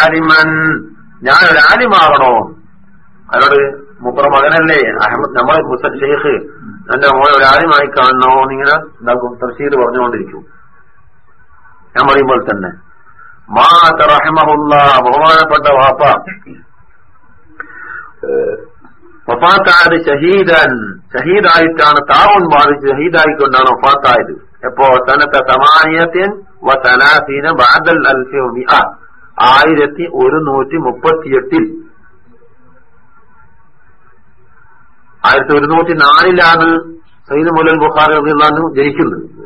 ആലിമൻ. ഞാൻ ഒരു ആലിമാവണോ? അവരോട് മുപ്പറ മകനല്ലേ? അഹമ്മദ് നമ്മളെ മുസൽ ഷെയ്ഖ് എന്റെ മോനെ ഒരു ആലിമായി കാണണോ? എന്നിങ്ങനെ തഫ്സീർ പറഞ്ഞുകൊണ്ടിരിക്കും. ഞാൻ പറയുമ്പോൾ തന്നെ. മാത ബഹുമാനപ്പെട്ട വാപ്പ. വഫാത്തായത് ഷഹീദൻ. ഷഹീദായിട്ടാണ് താവുൺ ബാധിച്ച് ഷഹീദായിക്കൊണ്ടാണ് വഫാത്തായത്. എപ്പോ? സനത്തെ സമാനിയത്തിൻ വ സലാസീന ബാദൽ അൽഫി ആയിരത്തി ഒരുന്നൂറ്റി മുപ്പത്തിയെട്ടിൽ. ആയിരത്തി ഒരുന്നൂറ്റി നാലിലാണ് സൈദ് മുലൽ ബുഖാർ ജനിക്കുന്നത്.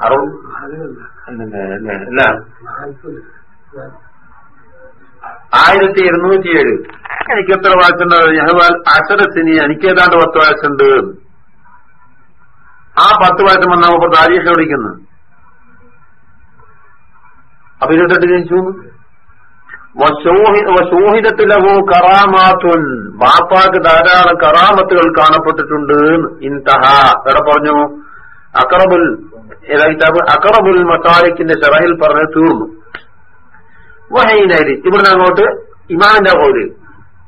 അറുപത് ആയിരത്തി ഇരുന്നൂറ്റി ഏഴ് എനിക്ക് എത്ര വയസ്സുണ്ട് യഹ്വാൽ അസരത്തിന് എനിക്ക് ഏതാണ്ട് പത്ത് വയസ്സുണ്ട് ആ പത്ത് വയസ്സ് വന്നാൽ ഇപ്പൊ താരീഷ വിളിക്കുന്നു അപ്പൊ ഇരുപത്തെട്ട് ജനിച്ചു വശോഹിതത്തിലഹു കറാമാത്തുൻ. ബാപ്പാക്ക് ധാരാളം കറാമത്തുകൾ കാണപ്പെട്ടിട്ടുണ്ട് ഇൻതഹ. എവിടെ പറഞ്ഞു? അക്കറബുൽ ഏതാ കിതാബ്? അക്കറബുൽ മസാലിക്കിന്റെ ഷറഹിൽ പറഞ്ഞ് തീർന്നു. വഹൈനരി ഇവിടുന്ന് അങ്ങോട്ട് ഇമാന്റെ പോൽ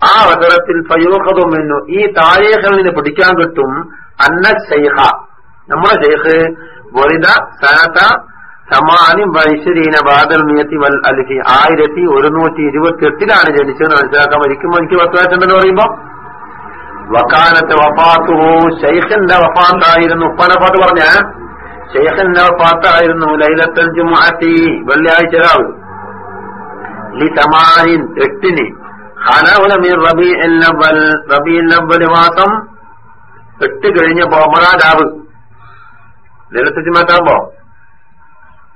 ആ അവസരത്തിൽ ഫയോഹതുമെന്നു ഈ താരേഖിൽ നിന്ന് പിടിക്കാൻ കിട്ടും അന്ന ശൈഖ. നമ്മുടെ ഷെയ്ഖ് വരിത സനത സമാനി വൈശ്വരീന ബാദൽ മിയത്തി വൽ അലിഹി ആയിരത്തി ഒരുന്നൂറ്റി ഇരുപത്തി എട്ടിലാണ് ജനിച്ചതെന്ന് മനസ്സിലാക്കാൻ മരിക്കുമ്പോൾ എനിക്ക് പത്ത് വയസ്സുണ്ടെന്ന് പറയുമ്പോ. വക്കാലത്തെ വഫാത്തുഹു. ഷെയ്ഖിന്റെ വഫാത്തായിരുന്നു. ഉപ്പാനപ്പാട്ട് പറഞ്ഞ. ഷെയ്ഖിന്റെ പാത്തായിരുന്നു ലൈലത്തൽ ജുമാഅത്തി വെള്ളിയാഴ്ച രാവ് ലി തമാനിൻ എട്ടിന്. ഹനൗലമീർ റബി എന്നവൽ റബി എന്നവൽ മാസം എട്ട് കഴിഞ്ഞ ബോമറ രാവ്. ലൈലത്തൽ ജുമാറ്റാകുമ്പോ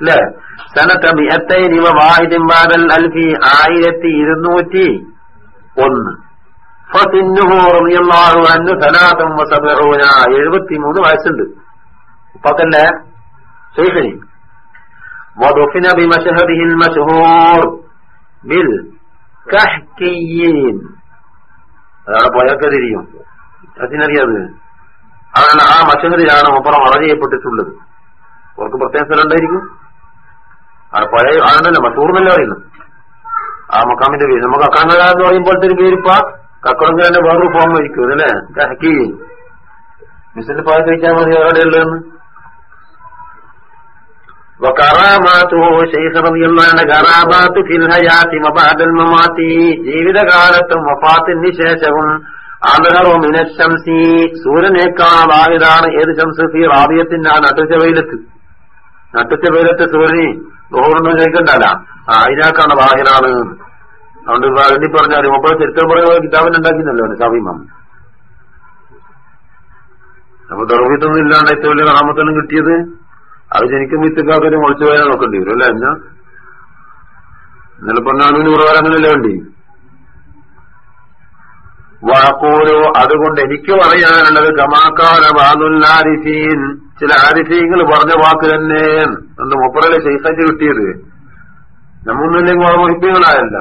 അല്ലേ? സനത്ത മിയത്തൈനി വാഹിദിൻ ബാദൽ അൽഫി ആയിരത്തി ഇരുന്നൂറ്റി ഒന്ന്. എഴുപത്തിമൂന്ന് വയസ്സുണ്ട്. ഇപ്പൊക്കല്ലേ ശേഖനി വധുഫിന ബിമഷഹദിഹിൽ മഷഹൂർ ബിൽ കഹ്കിയീൻ അതവിടെ പോയൊക്കെ തിരിയും അതിനറിയാത് അതാണ് ആ മഷഹദിലാണ് അപ്പുറം വളരെ ചെയ്യപ്പെട്ടിട്ടുള്ളത്. അവർക്ക് പ്രത്യേക സ്ഥലം ഉണ്ടായിരിക്കും. ആ പഴയ ആണല്ലോ മഷൂർന്നല്ലേ പറയുന്നത്. ആ മക്കാമിന്റെ പേര്. നമുക്ക് അക്കാങ്ങല എന്ന് പറയുമ്പോഴത്തെ ഒരു പേരിപ്പ കക്കുറങ്കലിന്റെ വേറൊരു ഫോം വഹിക്കും അല്ലേ ഹക്കി മിസ്സിന്റെ പാൽ കഴിക്കാൻ മതി എവിടെ ഉള്ളതെന്ന്? ജീവിതകാലത്തും വഫാത്തിന് ശേഷവും ആദരവുമിനശംസി സൂര്യനേക്കാൾ ആയതാണ് ഏത് ശംസ്? ഫി റാബിയത്തിന്റെ ആ നട്ടുച്ച വെയിലത്ത് നട്ടുച്ച വെയിലത്ത് സൂര്യന് ബഹുറൊന്നും ചോദിക്കണ്ടല്ല. അതിനാക്കാണ് ബാഹിറാണ്. അതുകൊണ്ട് വേണ്ടി പറഞ്ഞാൽ മുമ്പ് ചരിത്രം പറയുന്ന കിതാബിന് ഉണ്ടാക്കിയെന്നല്ലോ സബീമാം അപ്പൊ ദർവീത്തൊന്നും ഇല്ലാണ്ട് ഏറ്റവും വലിയ നാമത്തെല്ലാം കിട്ടിയത്? അത് ശരിക്കും ഇത്തിക്കാത്തൊരു മുളച്ചു പോയാൽ നോക്കേണ്ടി വരും അല്ലേ എന്നാ ഇന്നലെ അങ്ങനെയല്ലേ വേണ്ടി? വാക്കോരോ അതുകൊണ്ട് എനിക്ക് പറയാനുള്ളത് ഗമാക്കാല ബാദുല്ലാരിഫീൻ ചില ആരിഫീങ്ങൾ പറഞ്ഞ വാക്ക് തന്നെ. എന്ന് മുപ്പറലെ ശൈസഞ്ച് കിട്ടിയത്? നമ്മൊന്നുമില്ലെങ്കിൽ മുഹിബികളായല്ല